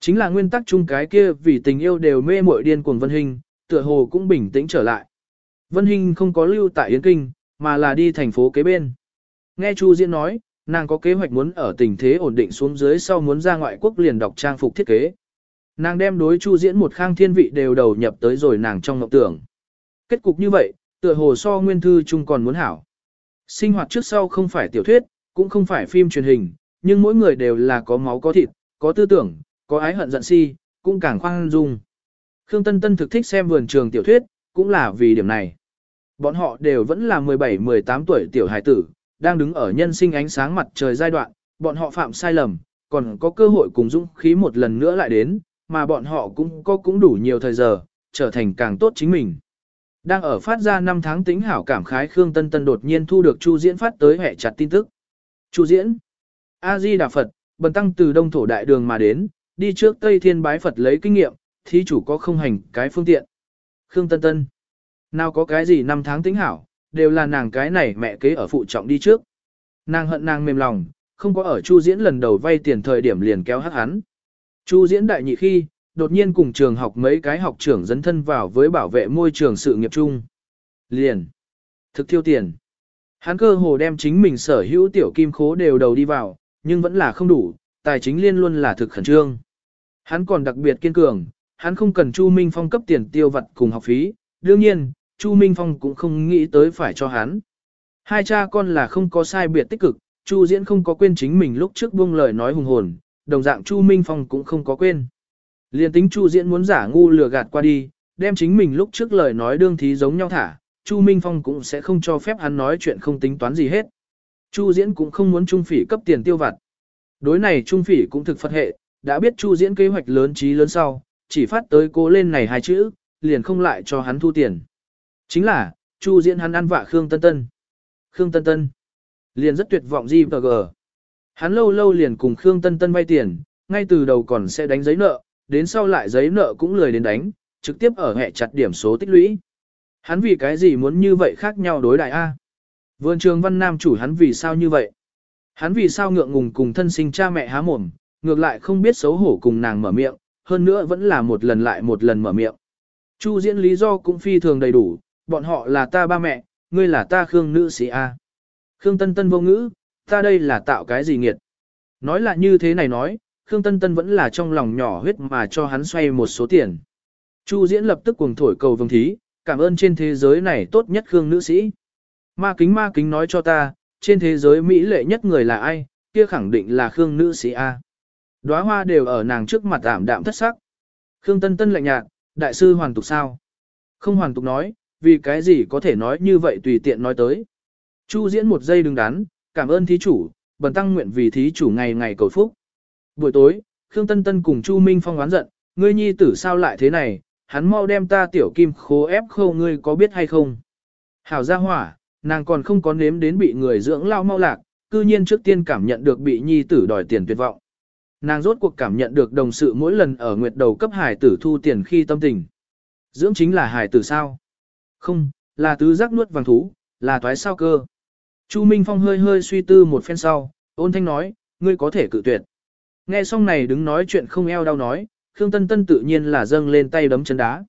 Chính là nguyên tắc chung cái kia vì tình yêu đều mê muội điên cuồng Vân hình tựa hồ cũng bình tĩnh trở lại. Vân hình không có lưu tại Yến Kinh, mà là đi thành phố kế bên. Nghe Chu Diễn nói, nàng có kế hoạch muốn ở tình thế ổn định xuống dưới sau muốn ra ngoại quốc liền đọc trang phục thiết kế. Nàng đem đối Chu Diễn một khang thiên vị đều đầu nhập tới rồi nàng trong ngọc tưởng. Kết cục như vậy, tựa hồ so nguyên thư chung còn muốn hảo. Sinh hoạt trước sau không phải tiểu thuyết, cũng không phải phim truyền hình, nhưng mỗi người đều là có máu có thịt, có tư tưởng, có ái hận giận si, cũng càng khoan dung. Khương Tân Tân thực thích xem vườn trường tiểu thuyết, cũng là vì điểm này. Bọn họ đều vẫn là 17-18 tuổi tiểu hải tử, đang đứng ở nhân sinh ánh sáng mặt trời giai đoạn, bọn họ phạm sai lầm, còn có cơ hội cùng dũng khí một lần nữa lại đến, mà bọn họ cũng có cũng đủ nhiều thời giờ, trở thành càng tốt chính mình. Đang ở phát ra năm tháng tính hảo cảm khái Khương Tân Tân đột nhiên thu được Chu Diễn phát tới hệ chặt tin tức. Chu Diễn, A Di Đà Phật, bần tăng từ Đông thổ đại đường mà đến, đi trước Tây Thiên bái Phật lấy kinh nghiệm, thí chủ có không hành cái phương tiện. Khương Tân Tân, nào có cái gì năm tháng tính hảo, đều là nàng cái này mẹ kế ở phụ trọng đi trước. Nàng hận nàng mềm lòng, không có ở Chu Diễn lần đầu vay tiền thời điểm liền kéo hắc hắn. Chu Diễn đại nhị khi, đột nhiên cùng trường học mấy cái học trưởng dấn thân vào với bảo vệ môi trường sự nghiệp chung. Liền. Thực thiêu tiền. Hắn cơ hồ đem chính mình sở hữu tiểu kim khố đều đầu đi vào, nhưng vẫn là không đủ, tài chính liên luôn là thực khẩn trương. Hắn còn đặc biệt kiên cường, hắn không cần Chu Minh Phong cấp tiền tiêu vặt cùng học phí, đương nhiên, Chu Minh Phong cũng không nghĩ tới phải cho hắn. Hai cha con là không có sai biệt tích cực, Chu Diễn không có quên chính mình lúc trước buông lời nói hùng hồn, đồng dạng Chu Minh Phong cũng không có quên. Liên tính Chu Diễn muốn giả ngu lừa gạt qua đi, đem chính mình lúc trước lời nói đương thí giống nhau thả, Chu Minh Phong cũng sẽ không cho phép hắn nói chuyện không tính toán gì hết. Chu Diễn cũng không muốn Trung Phỉ cấp tiền tiêu vặt. Đối này Trung Phỉ cũng thực phật hệ, đã biết Chu Diễn kế hoạch lớn trí lớn sau, chỉ phát tới cố lên này hai chữ, liền không lại cho hắn thu tiền. Chính là, Chu Diễn hắn ăn vạ Khương Tân Tân. Khương Tân Tân. Liền rất tuyệt vọng gì và gờ. Hắn lâu lâu liền cùng Khương Tân Tân vay tiền, ngay từ đầu còn sẽ đánh giấy nợ, đến sau lại giấy nợ cũng lười đến đánh, trực tiếp ở hệ chặt điểm số tích lũy. Hắn vì cái gì muốn như vậy khác nhau đối đại A? Vườn trường văn nam chủ hắn vì sao như vậy? Hắn vì sao ngượng ngùng cùng thân sinh cha mẹ há mồm, ngược lại không biết xấu hổ cùng nàng mở miệng, hơn nữa vẫn là một lần lại một lần mở miệng. Chu diễn lý do cũng phi thường đầy đủ, bọn họ là ta ba mẹ, ngươi là ta Khương nữ sĩ A. Khương Tân Tân vô ngữ, ta đây là tạo cái gì nghiệt. Nói là như thế này nói, Khương Tân Tân vẫn là trong lòng nhỏ huyết mà cho hắn xoay một số tiền. Chu diễn lập tức cuồng thổi cầu Vương thí, cảm ơn trên thế giới này tốt nhất Khương nữ sĩ. Ma kính ma kính nói cho ta, trên thế giới Mỹ lệ nhất người là ai, kia khẳng định là Khương nữ sĩ A. Đóa hoa đều ở nàng trước mặt ảm đạm thất sắc. Khương Tân Tân lạnh nhạt, đại sư hoàn tục sao? Không hoàn tục nói, vì cái gì có thể nói như vậy tùy tiện nói tới. Chu diễn một giây đứng đắn, cảm ơn thí chủ, bần tăng nguyện vì thí chủ ngày ngày cầu phúc. Buổi tối, Khương Tân Tân cùng Chu Minh Phong oán giận, ngươi nhi tử sao lại thế này, hắn mau đem ta tiểu kim khố ép khâu ngươi có biết hay không. Hảo gia hỏa, nàng còn không có nếm đến bị người dưỡng lao mau lạc, cư nhiên trước tiên cảm nhận được bị nhi tử đòi tiền tuyệt vọng. Nàng rốt cuộc cảm nhận được đồng sự mỗi lần ở nguyệt đầu cấp hải tử thu tiền khi tâm tình. Dưỡng chính là hải tử sao? Không, là tứ giác nuốt vàng thú, là toái sao cơ. Chu Minh Phong hơi hơi suy tư một phen sau, ôn thanh nói, ngươi có thể cự tuyệt. Nghe xong này đứng nói chuyện không eo đau nói, Khương Tân Tân tự nhiên là dâng lên tay đấm chân đá.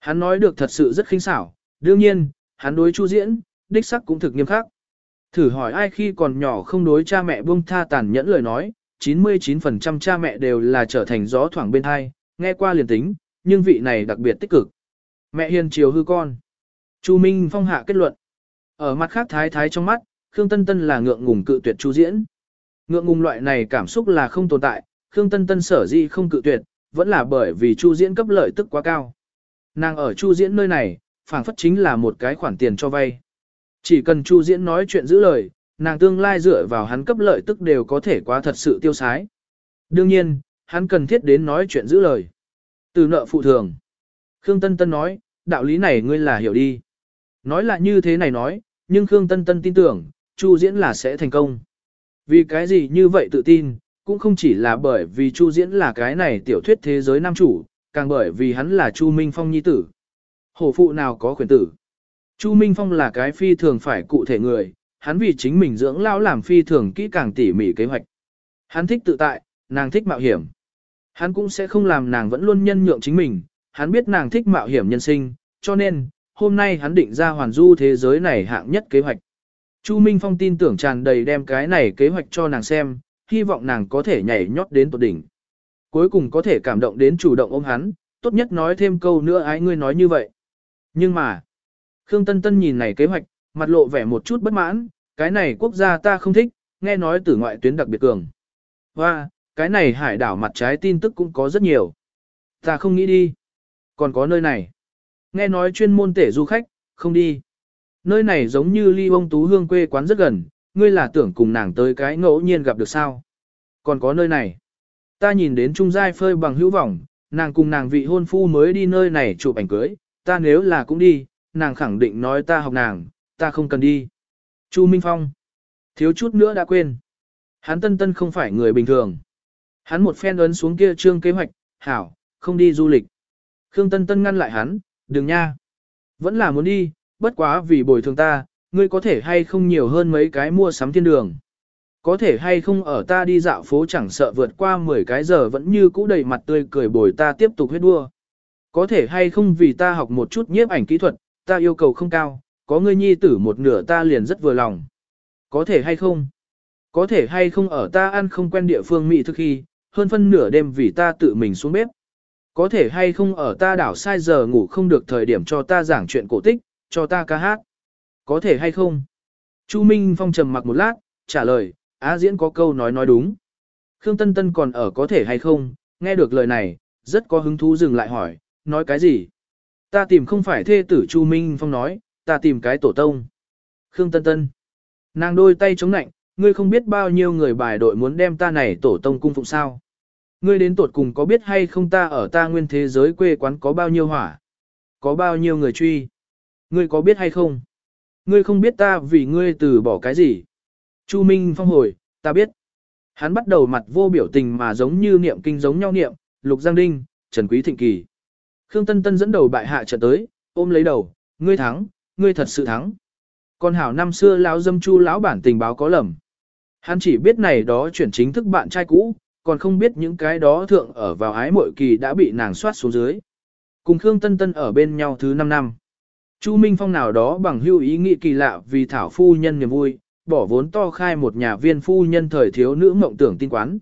Hắn nói được thật sự rất khinh xảo, đương nhiên, hắn đối Chu Diễn, đích sắc cũng thực nghiêm khắc. Thử hỏi ai khi còn nhỏ không đối cha mẹ buông tha tàn nhẫn lời nói, 99% cha mẹ đều là trở thành gió thoảng bên hai, nghe qua liền tính, nhưng vị này đặc biệt tích cực. Mẹ hiền chiều hư con. Chu Minh Phong hạ kết luận. Ở mặt khác thái thái trong mắt, Khương Tân Tân là ngượng ngùng cự tuyệt Chu Diễn. Ngượng ngùng loại này cảm xúc là không tồn tại, Khương Tân Tân sở dĩ không cự tuyệt, vẫn là bởi vì Chu Diễn cấp lợi tức quá cao. Nàng ở Chu Diễn nơi này, phảng phất chính là một cái khoản tiền cho vay. Chỉ cần Chu Diễn nói chuyện giữ lời, nàng tương lai dựa vào hắn cấp lợi tức đều có thể quá thật sự tiêu sái. Đương nhiên, hắn cần thiết đến nói chuyện giữ lời. Từ nợ phụ thường. Khương Tân Tân nói, đạo lý này ngươi là hiểu đi. Nói là như thế này nói, nhưng Khương Tân Tân tin tưởng, Chu Diễn là sẽ thành công. Vì cái gì như vậy tự tin, cũng không chỉ là bởi vì Chu Diễn là cái này tiểu thuyết thế giới nam chủ, càng bởi vì hắn là Chu Minh Phong nhi tử. Hổ phụ nào có quyền tử. Chu Minh Phong là cái phi thường phải cụ thể người, hắn vì chính mình dưỡng lão làm phi thường kỹ càng tỉ mỉ kế hoạch. Hắn thích tự tại, nàng thích mạo hiểm. Hắn cũng sẽ không làm nàng vẫn luôn nhân nhượng chính mình, hắn biết nàng thích mạo hiểm nhân sinh, cho nên, hôm nay hắn định ra hoàn du thế giới này hạng nhất kế hoạch. Chu Minh Phong tin tưởng tràn đầy đem cái này kế hoạch cho nàng xem, hy vọng nàng có thể nhảy nhót đến tột đỉnh. Cuối cùng có thể cảm động đến chủ động ôm hắn, tốt nhất nói thêm câu nữa ái ngươi nói như vậy. Nhưng mà, Khương Tân Tân nhìn này kế hoạch, mặt lộ vẻ một chút bất mãn, cái này quốc gia ta không thích, nghe nói từ ngoại tuyến đặc biệt cường. Và, cái này hải đảo mặt trái tin tức cũng có rất nhiều. Ta không nghĩ đi. Còn có nơi này. Nghe nói chuyên môn tể du khách, không đi. Nơi này giống như ly bông tú hương quê quán rất gần, ngươi là tưởng cùng nàng tới cái ngẫu nhiên gặp được sao. Còn có nơi này. Ta nhìn đến trung giai phơi bằng hữu vọng, nàng cùng nàng vị hôn phu mới đi nơi này chụp ảnh cưới, ta nếu là cũng đi, nàng khẳng định nói ta học nàng, ta không cần đi. Chu Minh Phong. Thiếu chút nữa đã quên. Hắn tân tân không phải người bình thường. Hắn một phen ấn xuống kia trương kế hoạch, hảo, không đi du lịch. Khương Tân Tân ngăn lại hắn, đừng nha. Vẫn là muốn đi, bất quá vì bồi thường ta, ngươi có thể hay không nhiều hơn mấy cái mua sắm thiên đường. Có thể hay không ở ta đi dạo phố chẳng sợ vượt qua 10 cái giờ vẫn như cũ đầy mặt tươi cười bồi ta tiếp tục huyết đua. Có thể hay không vì ta học một chút nhiếp ảnh kỹ thuật, ta yêu cầu không cao, có ngươi nhi tử một nửa ta liền rất vừa lòng. Có thể hay không? Có thể hay không ở ta ăn không quen địa phương mỹ thực khi, hơn phân nửa đêm vì ta tự mình xuống bếp. Có thể hay không ở ta đảo sai giờ ngủ không được thời điểm cho ta giảng chuyện cổ tích, cho ta ca hát. Có thể hay không? Chu Minh Phong trầm mặc một lát, trả lời, Á diễn có câu nói nói đúng. Khương Tân Tân còn ở có thể hay không, nghe được lời này, rất có hứng thú dừng lại hỏi, nói cái gì? Ta tìm không phải thê tử Chu Minh Phong nói, ta tìm cái tổ tông. Khương Tân Tân. Nàng đôi tay chống nạnh, ngươi không biết bao nhiêu người bài đội muốn đem ta này tổ tông cung phụng sao. Ngươi đến tột cùng có biết hay không ta ở ta nguyên thế giới quê quán có bao nhiêu hỏa? Có bao nhiêu người truy? Ngươi có biết hay không? Ngươi không biết ta vì ngươi từ bỏ cái gì? Chu Minh Phong hồi, ta biết. Hắn bắt đầu mặt vô biểu tình mà giống như niệm kinh giống nhau niệm, Lục Giang Đinh, Trần Quý Thịnh Kỳ. Khương Tân Tân dẫn đầu bại hạ trận tới, ôm lấy đầu, ngươi thắng, ngươi thật sự thắng. Còn hảo năm xưa lão dâm chu lão bản tình báo có lầm. Hắn chỉ biết này đó chuyển chính thức bạn trai cũ, còn không biết những cái đó thượng ở vào ái mội kỳ đã bị nàng soát xuống dưới. Cùng Khương Tân Tân ở bên nhau thứ 5 năm. Chu Minh Phong nào đó bằng hưu ý nghĩ kỳ lạ vì thảo phu nhân niềm vui, bỏ vốn to khai một nhà viên phu nhân thời thiếu nữ mộng tưởng tin quán.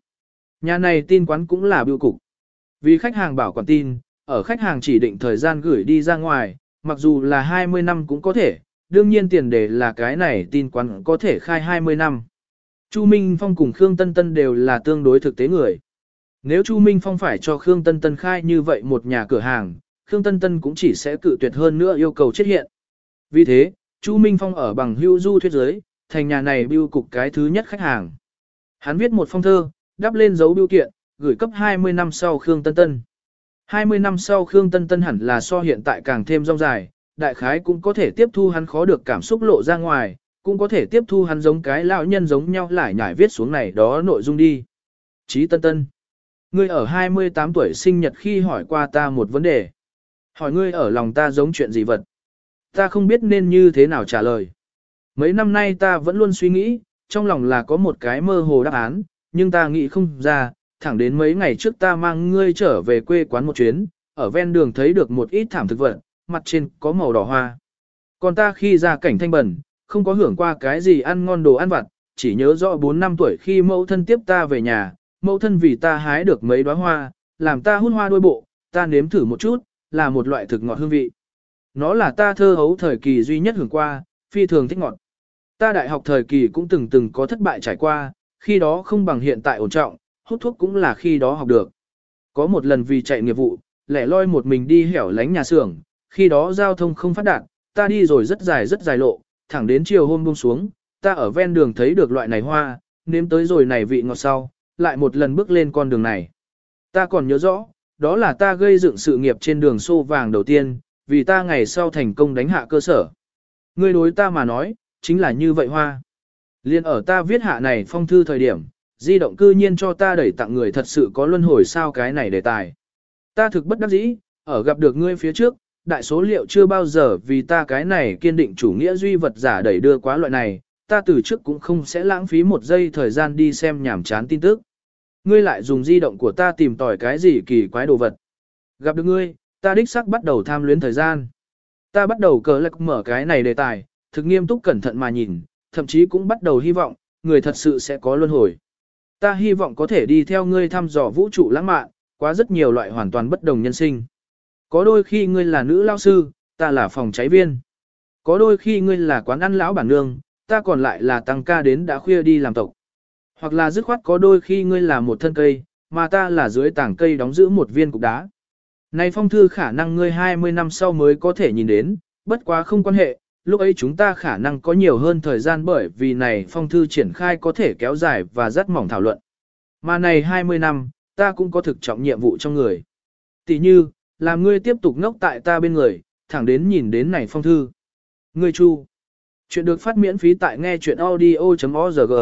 Nhà này tin quán cũng là biêu cục. Vì khách hàng bảo quản tin, ở khách hàng chỉ định thời gian gửi đi ra ngoài, mặc dù là 20 năm cũng có thể, đương nhiên tiền đề là cái này tin quán có thể khai 20 năm. Chu Minh Phong cùng Khương Tân Tân đều là tương đối thực tế người. Nếu Chu Minh Phong phải cho Khương Tân Tân khai như vậy một nhà cửa hàng, Khương Tân Tân cũng chỉ sẽ cự tuyệt hơn nữa yêu cầu chết hiện. Vì thế, Chu Minh Phong ở bằng hưu du thuyết giới, thành nhà này bưu cục cái thứ nhất khách hàng. Hắn viết một phong thơ, đắp lên dấu bưu kiện, gửi cấp 20 năm sau Khương Tân Tân. 20 năm sau Khương Tân Tân hẳn là so hiện tại càng thêm rong dài, đại khái cũng có thể tiếp thu hắn khó được cảm xúc lộ ra ngoài, cũng có thể tiếp thu hắn giống cái lão nhân giống nhau lại nhải viết xuống này đó nội dung đi. Chí Tân Tân, ngươi ở 28 tuổi sinh nhật khi hỏi qua ta một vấn đề. Hỏi ngươi ở lòng ta giống chuyện gì vật. Ta không biết nên như thế nào trả lời. Mấy năm nay ta vẫn luôn suy nghĩ, trong lòng là có một cái mơ hồ đáp án, nhưng ta nghĩ không ra, thẳng đến mấy ngày trước ta mang ngươi trở về quê quán một chuyến, ở ven đường thấy được một ít thảm thực vật, mặt trên có màu đỏ hoa. Còn ta khi ra cảnh thanh bẩn, không có hưởng qua cái gì ăn ngon đồ ăn vặt, chỉ nhớ rõ 4 năm tuổi khi mẫu thân tiếp ta về nhà, mẫu thân vì ta hái được mấy đóa hoa, làm ta hút hoa đôi bộ, ta nếm thử một chút, là một loại thực ngọt hương vị. Nó là ta thơ hấu thời kỳ duy nhất hưởng qua, phi thường thích ngọt. Ta đại học thời kỳ cũng từng từng có thất bại trải qua, khi đó không bằng hiện tại ổn trọng, hút thuốc cũng là khi đó học được. Có một lần vì chạy nghiệp vụ, lẻ loi một mình đi hẻo lánh nhà xưởng, khi đó giao thông không phát đạt, ta đi rồi rất dài rất dài lộ, thẳng đến chiều hôm buông xuống, ta ở ven đường thấy được loại này hoa, nếm tới rồi này vị ngọt sau, lại một lần bước lên con đường này. Ta còn nhớ rõ, đó là ta gây dựng sự nghiệp trên đường xô vàng đầu tiên, vì ta ngày sau thành công đánh hạ cơ sở. Ngươi đối ta mà nói, chính là như vậy hoa. Liên ở ta viết hạ này phong thư thời điểm, di động cư nhiên cho ta đẩy tặng người thật sự có luân hồi sao cái này đề tài. Ta thực bất đắc dĩ, ở gặp được ngươi phía trước, đại số liệu chưa bao giờ vì ta cái này kiên định chủ nghĩa duy vật giả đẩy đưa quá loại này, ta từ trước cũng không sẽ lãng phí một giây thời gian đi xem nhảm chán tin tức. Ngươi lại dùng di động của ta tìm tòi cái gì kỳ quái đồ vật. Gặp được ngươi, ta đích sắc bắt đầu tham luyến thời gian. Ta bắt đầu cờ lạc mở cái này đề tài, thực nghiêm túc cẩn thận mà nhìn, thậm chí cũng bắt đầu hy vọng, người thật sự sẽ có luân hồi. Ta hy vọng có thể đi theo ngươi thăm dò vũ trụ lãng mạn, quá rất nhiều loại hoàn toàn bất đồng nhân sinh. Có đôi khi ngươi là nữ lao sư, ta là phòng cháy viên. Có đôi khi ngươi là quán ăn lão bản nương, ta còn lại là tăng ca đến đã khuya đi làm tộc. Hoặc là dứt khoát có đôi khi ngươi là một thân cây, mà ta là dưới tảng cây đóng giữ một viên cục đá. Này phong thư khả năng ngươi 20 năm sau mới có thể nhìn đến, bất quá không quan hệ, lúc ấy chúng ta khả năng có nhiều hơn thời gian bởi vì này phong thư triển khai có thể kéo dài và rất mỏng thảo luận. Mà này 20 năm, ta cũng có thực trọng nhiệm vụ trong người. Tỷ như, làm ngươi tiếp tục ngốc tại ta bên người, thẳng đến nhìn đến này phong thư. Người chu. Chuyện được phát miễn phí tại nghe chuyện audio.org.